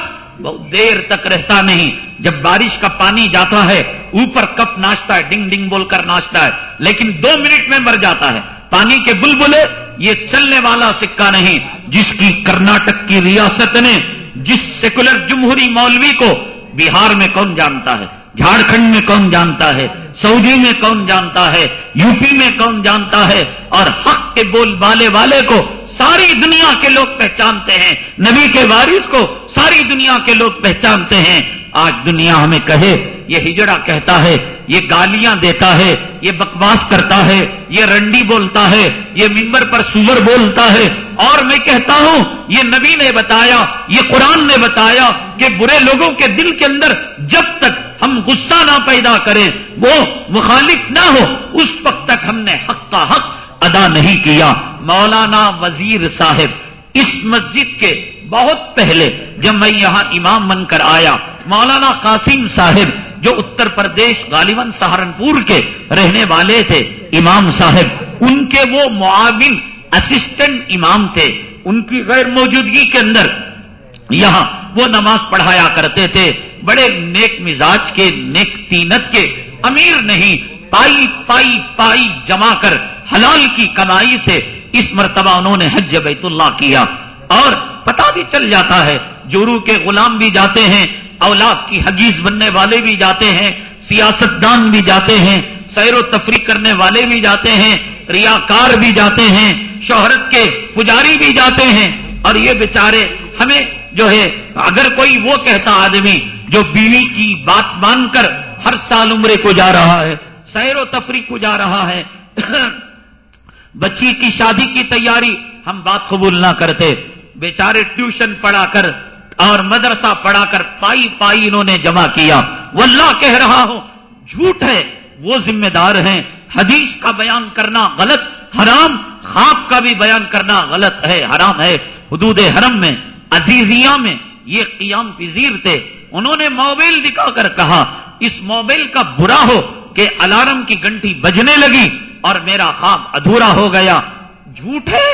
دیر تک رہتا نہیں۔ جب بارش کا پانی جاتا ہے، اوپر کپ ناچتا ہے، ڈنگ ڈنگ بول کر ناچتا ہے، لیکن دو منٹ میں مر جاتا ہے۔ پانی کے بلبلے، یہ چلنے والا سکہ نہیں، جس کی کرناٹک کی ریاست نے، جس سیکولر جمہوری مولوی کو، بہار میں کون جانتا ہے؟ جھارکھنڈ میں کون جانتا ہے؟ سعودی میں کون جانتا ہے؟ یو پی میں کون جانتا ہے؟ اور حق کے بول بالے والے کو ساری دنیا کے لوگ پہچانتے ہیں۔ نبی کے وارث کو ساری دنیا کے لوگ پہچانتے ہیں۔ آج دنیا ہمیں کہے، یہ ہجڑا کہتا ہے، یہ گالیاں دیتا ہے، یہ بکواس کرتا ہے، یہ رنڈی بولتا ہے، یہ ممبر پر سور بولتا ہے۔ اور میں کہتا ہوں، یہ نبی نے بتایا، یہ قرآن نے بتایا کہ برے لوگوں کے دل کے اندر جب تک ہم غصہ نہ پیدا کریں، وہ مخالف نہ ہو، اس وقت تک ہم نے حق کا حق ادا نہیں کیا۔ مولانا وزیر صاحب، اس مسجد کے بہت پہلے جب میں یہاں امام بن کر آیا، مولانا قاسم صاحب جو اتر پردیش غالباً سہارنپور کے رہنے والے تھے، امام صاحب، ان کے وہ معاون اسسٹنٹ امام تھے، ان کی غیر موجودگی کے اندر یہاں وہ نماز پڑھایا کرتے تھے۔ بڑے نیک مزاج کے، نیک تینت کے، امیر نہیں پائی پائی پائی جما کر حلال کی کمائی سے اس مرتبہ انہوں نے حج بیت اللہ کیا اور پتا بھی چل جاتا ہے، جورو کے غلام بھی جاتے ہیں، اولاد کی حگیز بننے والے بھی جاتے ہیں سیاست دان بھی جاتے ہیں، سیر و تفریح کرنے والے بھی جاتے ہیں، ریاکار بھی جاتے ہیں، شہرت کے پجاری بھی جاتے ہیں۔ اور یہ بیچارے ہمیں جو ہے، اگر کوئی وہ کہتا آدمی جو بیوی کی بات مان کر ہر سال عمرے کو جا رہا ہے سیر و تفریح کو جا رہا ہے۔ [coughs] بچی کی شادی کی تیاری ہم بات قبول نہ کرتے۔ بیچارے ٹیوشن پڑھا کر اور مدرسہ پڑھا کر پائی پائی انہوں نے جمع کیا۔ وہ اللہ کہہ رہا ہوں، جھوٹ ہے، وہ ذمہ دار ہیں۔ حدیث کا بیان کرنا غلط، حرام، خواب کا بھی بیان کرنا غلط ہے، حرام ہے۔ حدود حرم میں عزیزیہ میں یہ قیام پذیر تھے۔ انہوں نے موبائل دکھا کر کہا، اس موبائل کا برا ہو کہ الارم کی گھنٹی بجنے لگی اور میرا خواب ادھورا ہو گیا۔ جھوٹ ہے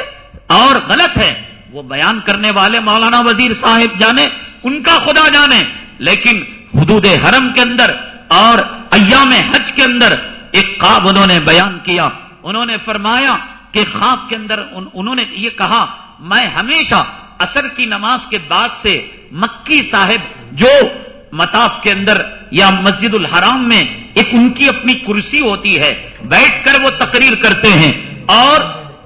اور غلط ہے وہ بیان کرنے والے مولانا وزیر صاحب جانے، ان کا خدا جانے، لیکن حدود حرم کے اندر اور ایام حج کے اندر ایک خواب انہوں نے بیان کیا۔ انہوں نے فرمایا کہ خواب کے اندر انہوں نے یہ کہا، میں ہمیشہ اثر کی نماز کے بعد سے مکی صاحب جو متاف کے اندر یا مسجد الحرام میں ایک ان کی اپنی کرسی ہوتی ہے، بیٹھ کر وہ تقریر کرتے ہیں۔ اور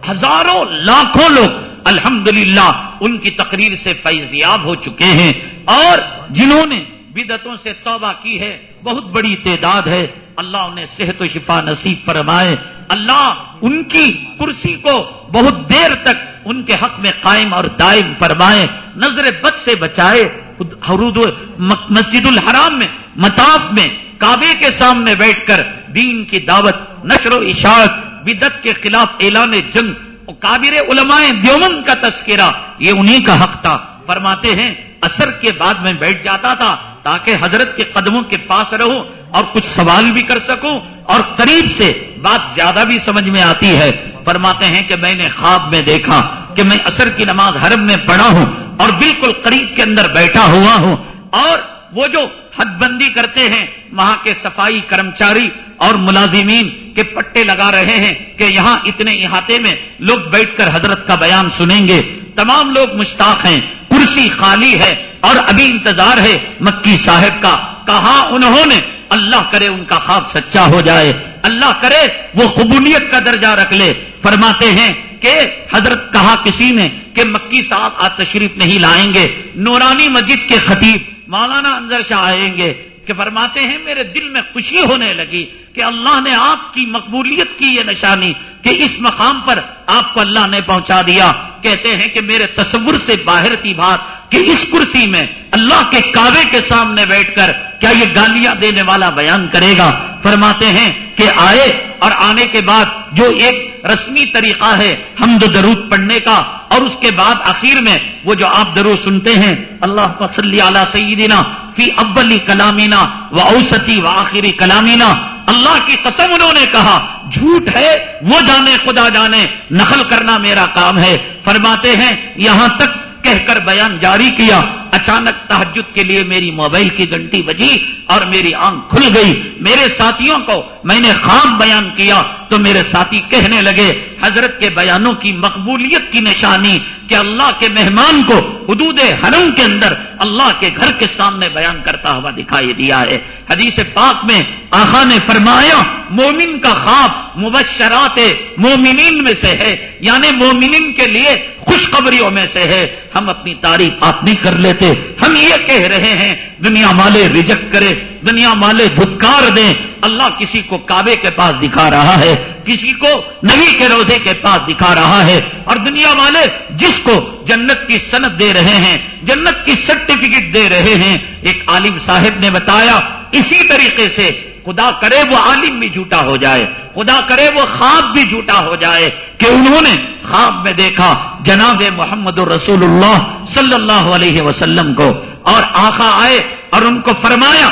ہزاروں، لاکھوں لوگ الحمدللہ ان کی تقریر سے فیضیاب ہو چکے ہیں۔ اور جنہوں نے بدتوں سے توبہ کی ہے، بہت بڑی تعداد ہے۔ اللہ انہیں صحت و شفا نصیب فرمائے۔ اللہ ان کی کرسی کو بہت دیر تک ان کے حق میں قائم اور دائم فرمائے۔ نظر بد سے بچائے۔ حرود مسجد الحرام میں متاف میں کعبے کے سامنے بیٹھ کر دین کی دعوت، نشر و اشاعت بدت کے خلاف اعلان جنگ کابر علماء دیومن کا تذکرہ، یہ انہی کا حق تھا۔ فرماتے ہیں، اثر کے بعد میں بیٹھ جاتا تھا تاکہ حضرت کے قدموں کے پاس رہوں اور کچھ سوال بھی کر سکوں اور قریب سے بات زیادہ بھی سمجھ میں آتی ہے۔ فرماتے ہیں کہ میں نے خواب میں دیکھا کہ میں اثر کی نماز حرم میں پڑھا ہوں اور بالکل قریب کے اندر بیٹھا ہوا ہوں اور وہ جو حد بندی کرتے ہیں، وہاں کے صفائی کرمچاری اور ملازمین کے پٹے لگا رہے ہیں کہ یہاں اتنے احاطے میں لوگ بیٹھ کر حضرت کا بیان سنیں گے۔ تمام لوگ مشتاق ہیں، کرسی خالی ہے اور ابھی انتظار ہے مکی صاحب کا۔ کہا انہوں نے؟ اللہ کرے ان کا خواب سچا ہو جائے۔ اللہ کرے وہ قبولیت کا درجہ رکھ لے۔ فرماتے ہیں کہ حضرت کہا کسی نے کہ مکی صاحب آج تشریف نہیں لائیں گے۔ نورانی مسجد کے خطیب مولانا انضر شاہ آئیں گے کہ فرماتے ہیں، میرے دل میں خوشی ہونے لگی کہ اللہ نے آپ کی مقبولیت کی یہ نشانی کہ اس مقام پر آپ کو اللہ نے پہنچا دیا۔ کہتے ہیں کہ میرے تصور سے باہر تھی بات کہ اس کرسی میں اللہ کے کعبے کے سامنے بیٹھ کر کیا یہ گالیاں دینے والا بیان کرے گا؟ فرماتے ہیں کہ آئے اور آنے کے بعد جو ایک رسمی طریقہ ہے ہم جو درود پڑھنے کا اور اس کے بعد آخر میں وہ جو آپ درود سنتے ہیں اللہ صلی علی سیدنا فی ابلی کلامینا و اوسطی و آخری کلامینا اللہ کی قسم انہوں نے کہا، جھوٹ ہے، وہ جانے، خدا جانے، نقل کرنا میرا کام ہے۔ فرماتے ہیں، یہاں تک کہہ کر بیان جاری کیا۔ اچانک تحجد کے لیے میری موبائل کی گھنٹی بجی اور میری آنکھ کھل گئی۔ میرے ساتھیوں کو میں نے خام بیان کیا تو میرے ساتھی کہنے لگے، حضرت کے بیانوں کی مقبولیت کی نشانی کہ اللہ کے مہمان کو حدود حرم کے اندر اللہ کے گھر کے سامنے بیان کرتا ہوا دکھائی دیا ہے۔ حدیث پاک میں آخا نے فرمایا، مومن کا خواب مبشرات مومنین میں سے ہے یعنی مومنین کے لیے خوشخبریوں میں سے ہے۔ ہم اپنی تعریف آپ نہیں کر لیتے ہم یہ کہہ رہے ہیں، دنیا والے ریجیکٹ کرے، دنیا والے دھتکار دیں اللہ کسی کو کعبے کے پاس دکھا رہا ہے، کسی کو نبی کے روزے کے پاس دکھا رہا ہے۔ اور دنیا والے جس کو جنت کی صنعت دے رہے ہیں، جنت کی سرٹیفکیٹ دے رہے ہیں۔ ایک عالم صاحب نے بتایا، اسی طریقے سے خدا کرے وہ عالم بھی جھوٹا ہو جائے، خدا کرے وہ خواب بھی جھوٹا ہو جائے کہ انہوں نے خواب میں دیکھا جناب محمد رسول اللہ صلی اللہ علیہ وسلم کو اور آخا آئے اور ان کو فرمایا،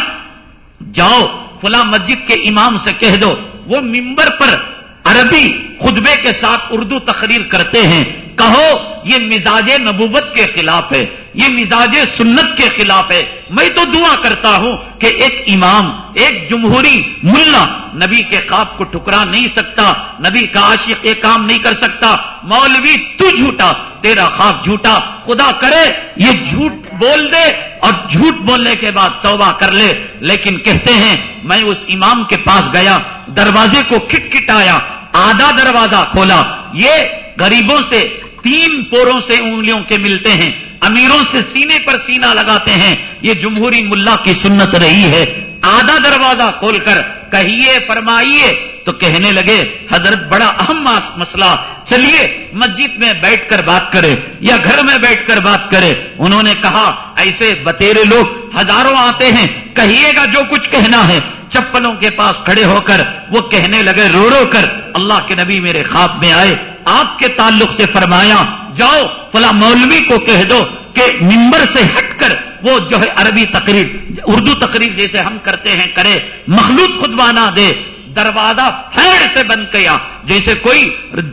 جاؤ فلاں مسجد کے امام سے کہہ دو، وہ ممبر پر عربی خطبے کے ساتھ اردو تقریر کرتے ہیں۔ کہو، یہ مزاج نبوت کے خلاف ہے۔ یہ مزاج سنت کے خلاف ہے۔ میں تو دعا کرتا ہوں کہ ایک امام، ایک جمہوری ملا نبی کے خواب کو ٹکرا نہیں سکتا، نبی کا عاشق یہ کام نہیں کر سکتا۔ مولوی، تو جھوٹا، تیرا خواب جھوٹا۔ خدا کرے، یہ جھوٹ بول دے اور جھوٹ بولنے کے بعد توبہ کر لے۔ لیکن کہتے ہیں، میں اس امام کے پاس گیا، دروازے کو کھٹ کھٹ آیا آدھا دروازہ کھولا۔ یہ غریبوں سے، تین پوروں سے انگلیوں کے ملتے ہیں۔ امیروں سے سینے پر سینہ لگاتے ہیں۔ یہ جمہوری ملا کی سنت رہی ہے۔ آدھا دروازہ کھول کر کہیے، فرمائیے۔ تو کہنے لگے، حضرت بڑا اہم مسئلہ۔ چلیے، مسجد میں بیٹھ کر بات کرے یا گھر میں بیٹھ کر بات کرے انہوں نے کہا، ایسے بتیرے لوگ ہزاروں آتے ہیں۔ کہیے گا جو کچھ کہنا ہے۔ چپلوں کے پاس کھڑے ہو کر وہ کہنے لگے، رو رو کر، اللہ کے نبی میرے خواب میں آئے۔ آپ کے تعلق سے فرمایا جاؤ فلا مولوی کو کہہ دو کہ ممبر سے ہٹ کر وہ جو ہے عربی تقریر، اردو تقریر جیسے ہم کرتے ہیں، کرے، مخلوط خطبہ دے، دروازہ پھیڑ سے بند کیا جیسے کوئی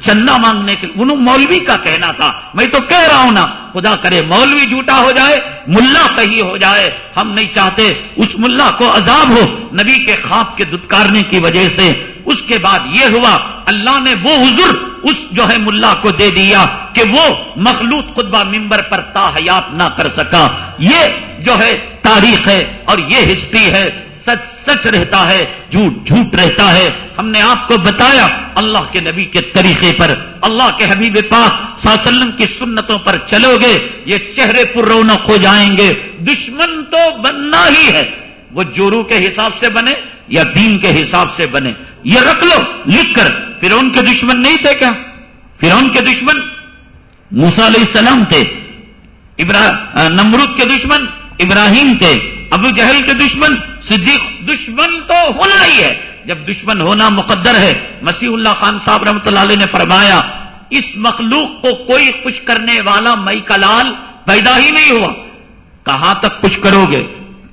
چندہ مانگنے کے انہوں مولوی کا کہنا تھا۔ میں تو کہہ رہا ہوں نا، خدا کرے، مولوی جھوٹا ہو جائے، ملا صحیح ہو جائے۔ ہم نہیں چاہتے اس ملا کو عذاب ہو۔ نبی کے خواب کے دتکارنے کی وجہ سے اس کے بعد یہ ہوا، اللہ نے وہ حضر اس جو ہے ملا کو دے دیا کہ وہ مخلوط خطبہ ممبر پر تا حیات نہ کر سکا۔ یہ جو ہے تاریخ ہے اور یہ ہسٹری ہے، سچ سچ رہتا ہے، جھوٹ جھوٹ رہتا ہے۔ ہم نے آپ کو بتایا اللہ کے نبی کے طریقے پر۔ اللہ کے حبیب پاک صلی اللہ علیہ وسلم کی سنتوں پر چلو گے، یہ چہرے پر رونق ہو جائیں گے۔ دشمن تو بننا ہی ہے۔ وہ جورو کے حساب سے بنے یا دین کے حساب سے بنے، یہ رکھ لو، لکھ کر۔ پھر ان کے دشمن نہیں تھے کیا؟ پھر ان کے دشمن موسا علیہ السلام تھے نمرود کے دشمن، ابراہیم تھے، ابو جہل کے دشمن، صدیق۔ دشمن تو ہونا ہی ہے۔ جب دشمن ہونا مقدر ہے، مسیح اللہ خان صاحب رحمۃ اللہ علیہ نے فرمایا، اس مخلوق کو کوئی خوش کرنے والا مئی کا لال پیدا ہی نہیں ہوا۔ کہاں تک کچھ کرو گے؟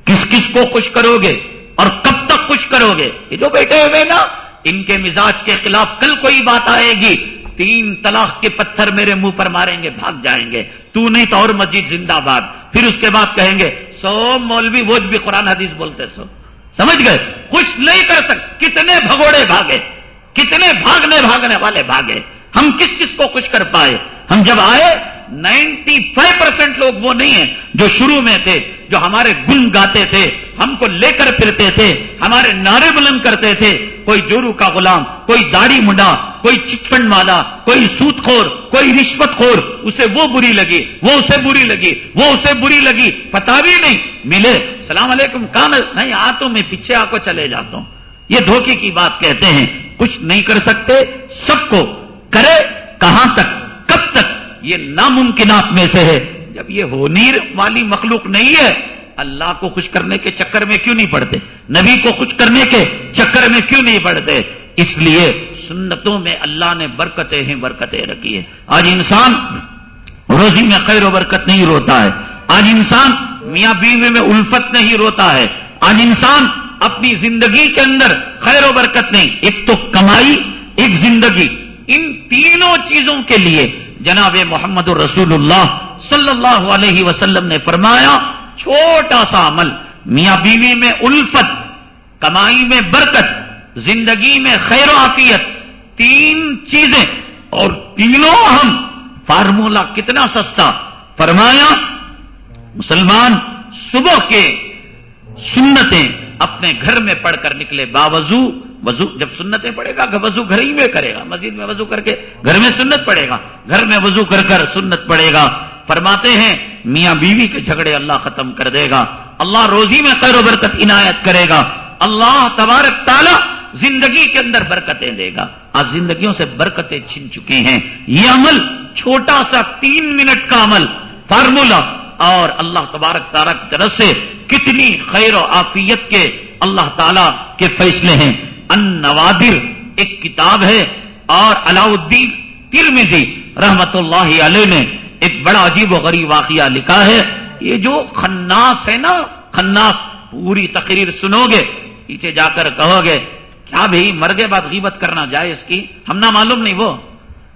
کس کس کو خوش کرو گے؟ اور کب تک خوش کرو گے؟ یہ جو بیٹھے ہوئے نا، ان کے مزاج کے خلاف کل کوئی بات آئے گی۔ تین طلاق کے پتھر میرے منہ پر ماریں گے، بھاگ جائیں گے۔ تو نہیں تو اور مسجد زندہ باد۔ پھر اس کے بعد کہیں گے، سو مولوی وہ بھی قرآن حدیث بولتے سو۔ سمجھ گئے؟ خوش نہیں کر سکتے کتنے بھگوڑے بھاگے، کتنے بھاگنے بھاگنے والے بھاگے۔ ہم کس کس کو خوش کر پائے؟ ہم جب آئے نائنٹی فائیو پرسینٹ لوگ وہ نہیں ہیں جو شروع میں تھے، جو ہمارے گن گاتے تھے، ہم کو لے کر پھرتے تھے، ہمارے نعرے بلند کرتے تھے۔ کوئی جورو کا غلام، کوئی داڑھی منڈا، کوئی چٹفنڈ والا، کوئی سوت خور کوئی رشوت خور اسے وہ بری لگی، وہ اسے بری لگی، وہ اسے بری لگی پتا بھی نہیں۔ ملے السلام علیکم کہاں نہیں آ تو میں پیچھے آ کو چلے جاتا ہوں۔ یہ دھوکے کی بات کہتے ہیں۔ کچھ نہیں کر سکتے، سب کو کرے کہاں تک؟ کب تک؟ یہ ناممکنات میں سے ہے۔ جب یہ ہونیر والی مخلوق نہیں ہے، اللہ کو خوش کرنے کے چکر میں کیوں نہیں پڑتے؟ نبی کو خوش کرنے کے چکر میں کیوں نہیں پڑتے؟ اس لیے سنتوں میں اللہ نے برکتیں ہیں، برکتیں رکھی ہے آج انسان روزی میں خیر و برکت نہیں روتا ہے۔ آج انسان میاں بیوی میں الفت نہیں روتا ہے۔ آج انسان اپنی زندگی کے اندر خیر و برکت نہیں۔ ایک تو کمائی، ایک زندگی۔ ان تینوں چیزوں کے لیے جناب محمد الرسول اللہ صلی اللہ علیہ وسلم نے فرمایا، چھوٹا سا عمل، میاں بیوی میں الفت، کمائی میں برکت، زندگی میں خیر و عافیت، تین چیزیں، اور تینوں اہم، فارمولا کتنا سستا؟ فرمایا، مسلمان صبح کے سنتیں اپنے گھر میں پڑھ کر نکلے باوضو وضو، جب سنتیں پڑے گا وضو گھر ہی میں کرے گا، مسجد میں وضو کر کے گھر میں سنت پڑے گا، گھر میں وضو کر کر سنت پڑے گا۔ فرماتے ہیں، میاں بیوی کے جھگڑے اللہ ختم کر دے گا، اللہ روزی میں خیر و برکت عنایت کرے گا۔ اللہ تبارک تعالی زندگی کے اندر برکتیں دے گا۔ آج زندگیوں سے برکتیں چھن چکے ہیں۔ یہ عمل چھوٹا سا تین منٹ کا عمل، فارمولا۔ اور اللہ تبارک تعالیٰ کی طرف سے کتنی خیر و آفیت کے اللہ تعالی کے فیصلے ہیں۔ ان نوادر ایک کتاب ہے، اور علاؤدین ترمیزی رحمت اللہ علیہ نے ایک بڑا عجیب و غریب واقعہ لکھا ہے۔ یہ جو خناس ہے نا، خناس، پوری تقریر سنو گے، پیچھے جا کر کہو گے، کیا بھائی مرگے بعد غیبت کرنا جائے اس کی؟ ہم نہ معلوم نہیں وہ۔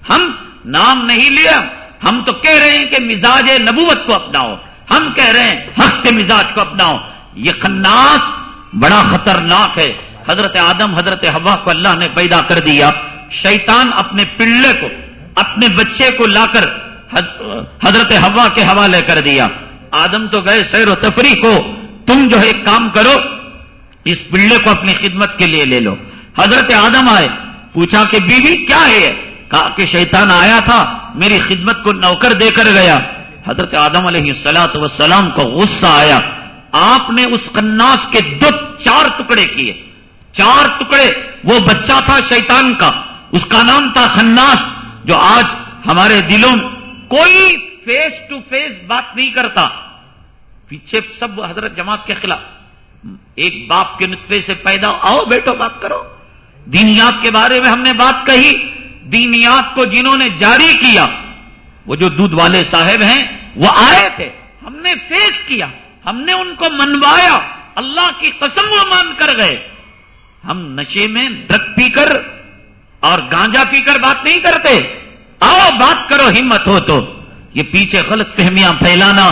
ہم نام نہیں لیا، ہم تو کہہ رہے ہیں کہ مزاج نبوت کو اپناؤ۔ ہم کہہ رہے ہیں حق کے مزاج کو اپناؤ۔ یہ خناس بڑا خطرناک ہے۔ حضرت آدم، حضرت ہوا کو اللہ نے پیدا کر دیا۔ شیطان اپنے پلے کو، اپنے بچے کو لا کر حضرت ہوا کے حوالے کر دیا۔ آدم تو گئے سیر و تفریح کو، تم جو ہے ایک کام کرو، اس پلے کو اپنی خدمت کے لیے لے لو۔ حضرت آدم آئے، پوچھا کہ بیوی کیا ہے؟ کہا کہ شیطان آیا تھا، میری خدمت کو نوکر دے کر گیا۔ حضرت آدم علیہ سلاۃ وسلام کو غصہ آیا۔ آپ نے اس کناس کے دو چار ٹکڑے کیے۔ چار ٹکڑے، وہ بچہ تھا شیطان کا، اس کا نام تھا خناس، جو آج ہمارے دلوں کوئی فیس ٹو فیس بات نہیں کرتا۔ پیچھے سب حضرت جماعت کے خلاف۔ ایک باپ کے نطفے سے پیدا، آؤ بیٹو بات کرو۔ دینیات کے بارے میں ہم نے بات کہی۔ دینیات کو جنہوں نے جاری کیا، وہ جو دودھ والے صاحب ہیں، وہ آئے تھے۔ ہم نے فیس کیا، ہم نے ان کو منوایا۔ اللہ کی قسم وہ مان کر گئے۔ ہم نشے میں ڈرگ پی کر اور گانجا پی کر بات نہیں کرتے۔ آؤ بات کرو، ہمت ہو تو۔ یہ پیچھے غلط فہمیاں پھیلانا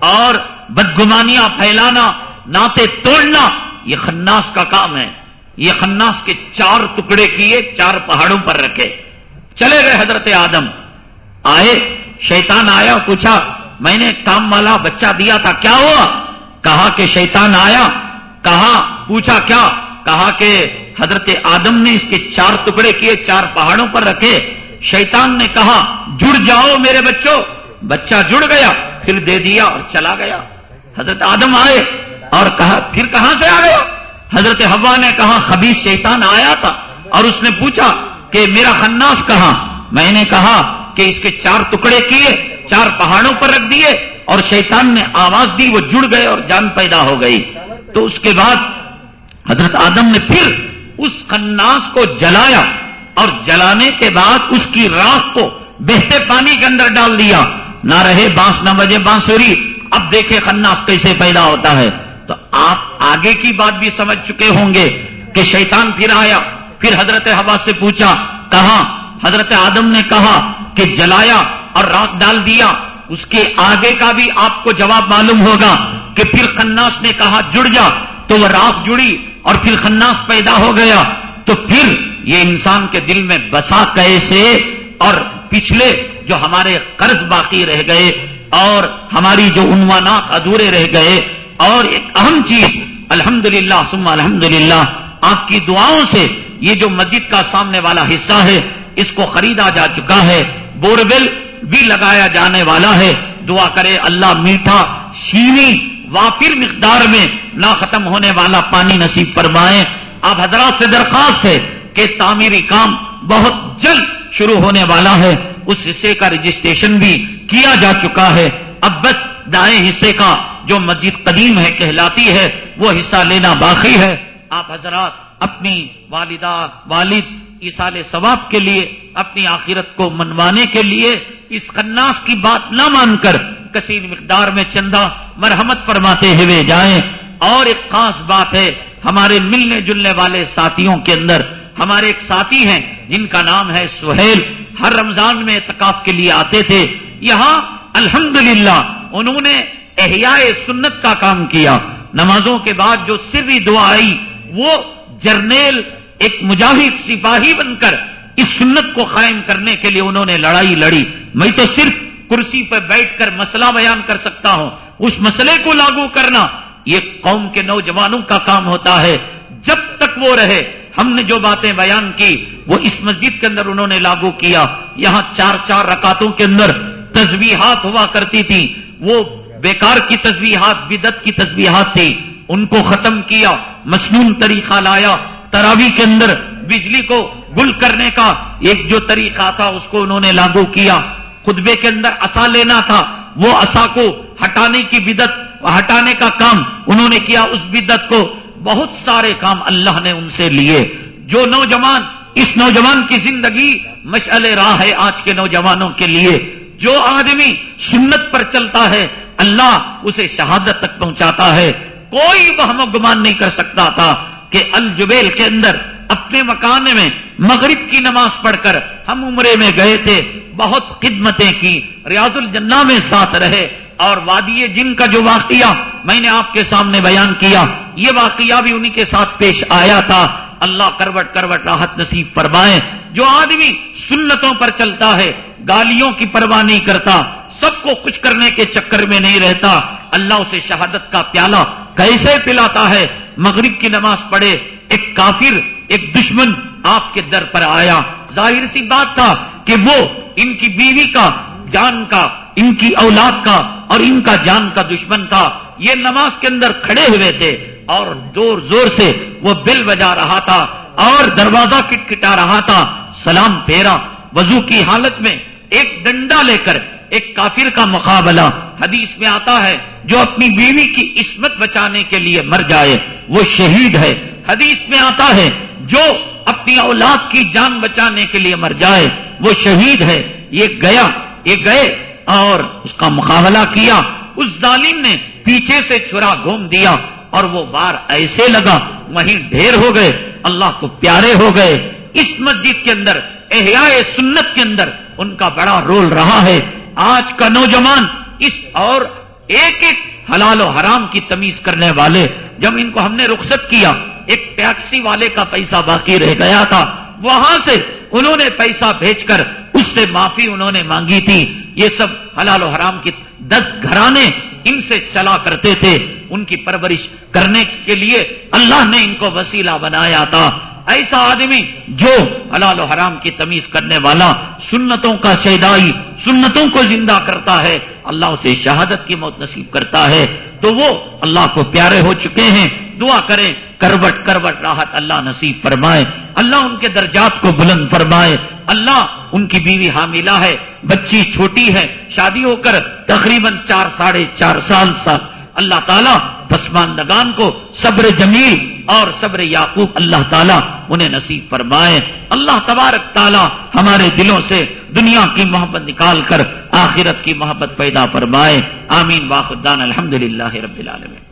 اور بدگمانیاں پھیلانا ناطے توڑنا، یہ خناس کا کام ہے۔ یہ خناس کے چار ٹکڑے کیے، چار پہاڑوں پر رکھے۔ چلے گئے حضرت آدم۔ آئے، شیطان آیا، پوچھا، میں نے کام والا بچہ دیا تھا، کیا ہوا؟ کہا کہ شیطان آیا۔ کہا، پوچھا، کیا؟ کہا کہ حضرت آدم نے اس کے چار ٹکڑے کیے، چار پہاڑوں پر رکھے۔ شیطان نے کہا، جڑ جاؤ میرے بچوں۔ بچہ جڑ گیا، پھر دے دیا اور چلا گیا۔ حضرت آدم آئے اور کہا، پھر کہاں سے آ گیا حضرت ہوا نے کہا خبیص شیطان آیا تھا۔ اور اس نے پوچھا کہ میرا خناس کہاں؟ میں نے کہا کہ اس کے چار ٹکڑے کیے، چار پہاڑوں پر رکھ دیے اور شیطان نے آواز دی، وہ جڑ گئے اور جان پیدا ہو گئی۔ تو اس کے بعد حضرت آدم نے پھر اس خناس کو جلایا اور جلانے کے بعد اس کی راک کو بہتے پانی کے اندر ڈال دیا۔ نہ رہے بانس، نہ بجے بانسری اب دیکھے خناس کیسے پیدا ہوتا ہے۔ تو آپ آگے کی بات بھی سمجھ چکے ہوں گے کہ شیطان پھر آیا۔ پھر حضرت ہوا سے پوچھا کہا حضرت آدم نے کہا کہ جلایا اور راک ڈال دیا۔ اس کے آگے کا بھی آپ کو جواب معلوم ہوگا کہ پھر خناس نے کہا، جڑ جا۔ تو وہ راک جڑی اور پھر خناس پیدا ہو گیا تو پھر یہ انسان کے دل میں بسا کیسے اور پچھلے جو ہمارے قرض باقی رہ گئے اور ہماری جو عنوانات ادھورے رہ گئے اور ایک اہم چیز الحمد للہ سما الحمد للہ آپ کی دعاؤں سے یہ جو مسجد کا سامنے والا حصہ ہے، اس کو خریدا جا چکا ہے، بوربل بھی لگایا جانے والا ہے۔ دعا کرے اللہ میٹھا شینی وافر مقدار میں نہ ختم ہونے والا پانی نصیب فرمائے آپ حضرات سے درخواست ہے کہ تعمیری کام بہت جلد شروع ہونے والا ہے۔ اس حصے کا رجسٹریشن بھی کیا جا چکا ہے۔ اب بس دائیں حصے کا جو مسجد قدیم ہے، کہلاتی ہے، وہ حصہ لینا باقی ہے۔ آپ حضرات اپنی والدہ، والد اسال ثواب کے لیے، اپنی آخرت کو منوانے کے لیے اس خناس کی بات نہ مان کر کثیر مقدار میں چندہ مرحمت فرماتے ہوئے جائیں۔ اور ایک خاص بات ہے، ہمارے ملنے جلنے والے ساتھیوں کے اندر ہمارے ایک ساتھی ہیں، جن کا نام ہے سہیل۔ ہر رمضان میں اعتکاف کے لیے آتے تھے۔ یہاں الحمدللہ انہوں نے احیاء سنت کا کام کیا۔ نمازوں کے بعد جو سری دعا آئی، وہ جرنیل ایک مجاہد سپاہی بن کر اس سنت کو قائم کرنے کے لیے انہوں نے لڑائی لڑی۔ میں تو صرف کرسی پر بیٹھ کر مسئلہ بیان کر سکتا ہوں۔ اس مسئلے کو لاگو کرنا یہ قوم کے نوجوانوں کا کام ہوتا ہے۔ جب تک وہ رہے، ہم نے جو باتیں بیان کی، وہ اس مسجد کے اندر انہوں نے لاگو کیا۔ یہاں چار چار رکاتوں کے اندر تصویحات ہوا کرتی تھی وہ بیکار کی تصویحات بدت کی تصویحات تھی۔ ان کو ختم کیا، مصنون طریقہ لایا۔ تراوی کے اندر بجلی کو گل کرنے کا ایک جو طریقہ تھا، اس کو انہوں نے لاگو کیا۔ خطبے کے اندر اصا لینا تھا، وہ اصا کو ہٹانے کی بدت ہٹانے کا کام انہوں نے کیا، اس بدت کو بہت سارے کام اللہ نے ان سے لیے۔ جو نوجوان، اس نوجوان کی زندگی مشعل راہ ہے آج کے نوجوانوں کے لیے۔ جو آدمی سنت پر چلتا ہے، اللہ اسے شہادت تک پہنچاتا ہے۔ کوئی بہم و گمان نہیں کر سکتا تھا کہ الجبیل کے اندر، اپنے مکان میں مغرب کی نماز پڑھ کر ہم عمرے میں گئے تھے، بہت خدمتیں کی، ریاض الجنہ میں ساتھ رہے اور وادی جن کا جو واقعہ میں نے آپ کے سامنے بیان کیا، یہ واقعہ بھی انہی کے ساتھ پیش آیا تھا۔ اللہ کروٹ کروٹ راحت نصیب فرمائے۔ جو آدمی سنتوں پر چلتا ہے، گالیوں کی پرواہ نہیں کرتا، سب کو کچھ کرنے کے چکر میں نہیں رہتا، اللہ اسے شہادت کا پیالہ کیسے پلاتا ہے؟ مغرب کی نماز پڑھے، ایک کافر، ایک دشمن آپ کے در پر آیا۔ ظاہر سی بات تھا کہ وہ ان کی بیوی کا، جان کا، ان کی اولاد کا اور ان کا جان کا دشمن تھا۔ یہ نماز کے اندر کھڑے ہوئے تھے اور زور زور سے وہ بل بجا رہا تھا اور دروازہ کٹ کٹا رہا تھا۔ سلام پھیرا۔ وضو کی حالت میں ایک ڈنڈا لے کر ایک کافر کا مقابلہ۔ حدیث میں آتا ہے، جو اپنی بیوی کی عصمت بچانے کے لیے مر جائے، وہ شہید ہے۔ حدیث میں آتا ہے، جو اپنی اولاد کی جان بچانے کے لیے مر جائے، وہ شہید ہے، یہ گیا، یہ گئے اور اس کا مقابلہ کیا۔ اس ظالم نے پیچھے سے چھرا گھوم دیا اور وہ بار ایسے لگا، وہیں ڈھیر ہو گئے، اللہ کو پیارے ہو گئے۔ اس مسجد کے اندر، احیاء سنت کے اندر ان کا بڑا رول رہا ہے۔ آج کا نوجوان اس اور ایک ایک حلال و حرام کی تمیز کرنے والے، جب ان کو ہم نے رخصت کیا ایک ٹیکسی والے کا پیسہ باقی رہ گیا تھا۔ وہاں سے انہوں نے پیسہ بھیج کر اس سے معافی انہوں نے مانگی تھی۔ یہ سب حلال و حرام کی دس گھرانے ان سے چلا کرتے تھے۔ ان کی پرورش کرنے کے لیے اللہ نے ان کو وسیلہ بنایا تھا۔ ایسا آدمی جو حلال و حرام کی تمیز کرنے والا سنتوں کا شہدائی سنتوں کو زندہ کرتا ہے، اللہ اسے شہادت کی موت نصیب کرتا ہے۔ تو وہ اللہ کو پیارے ہو چکے ہیں۔ دعا کریں، کروٹ کروٹ راحت اللہ نصیب فرمائے۔ اللہ ان کے درجات کو بلند فرمائے۔ اللہ ان کی بیوی حاملہ ہے، بچی چھوٹی ہے، شادی ہو کر تقریباً چار، ساڑھے چار سال سال اللہ تعالیٰ پسماندگان کو صبر جمیل اور صبر یعقوب اللہ تعالیٰ انہیں نصیب فرمائے۔ اللہ تبارک تعالیٰ ہمارے دلوں سے دنیا کی محبت نکال کر آخرت کی محبت پیدا فرمائے۔ آمین واخدان الحمد للہ رب العالمین۔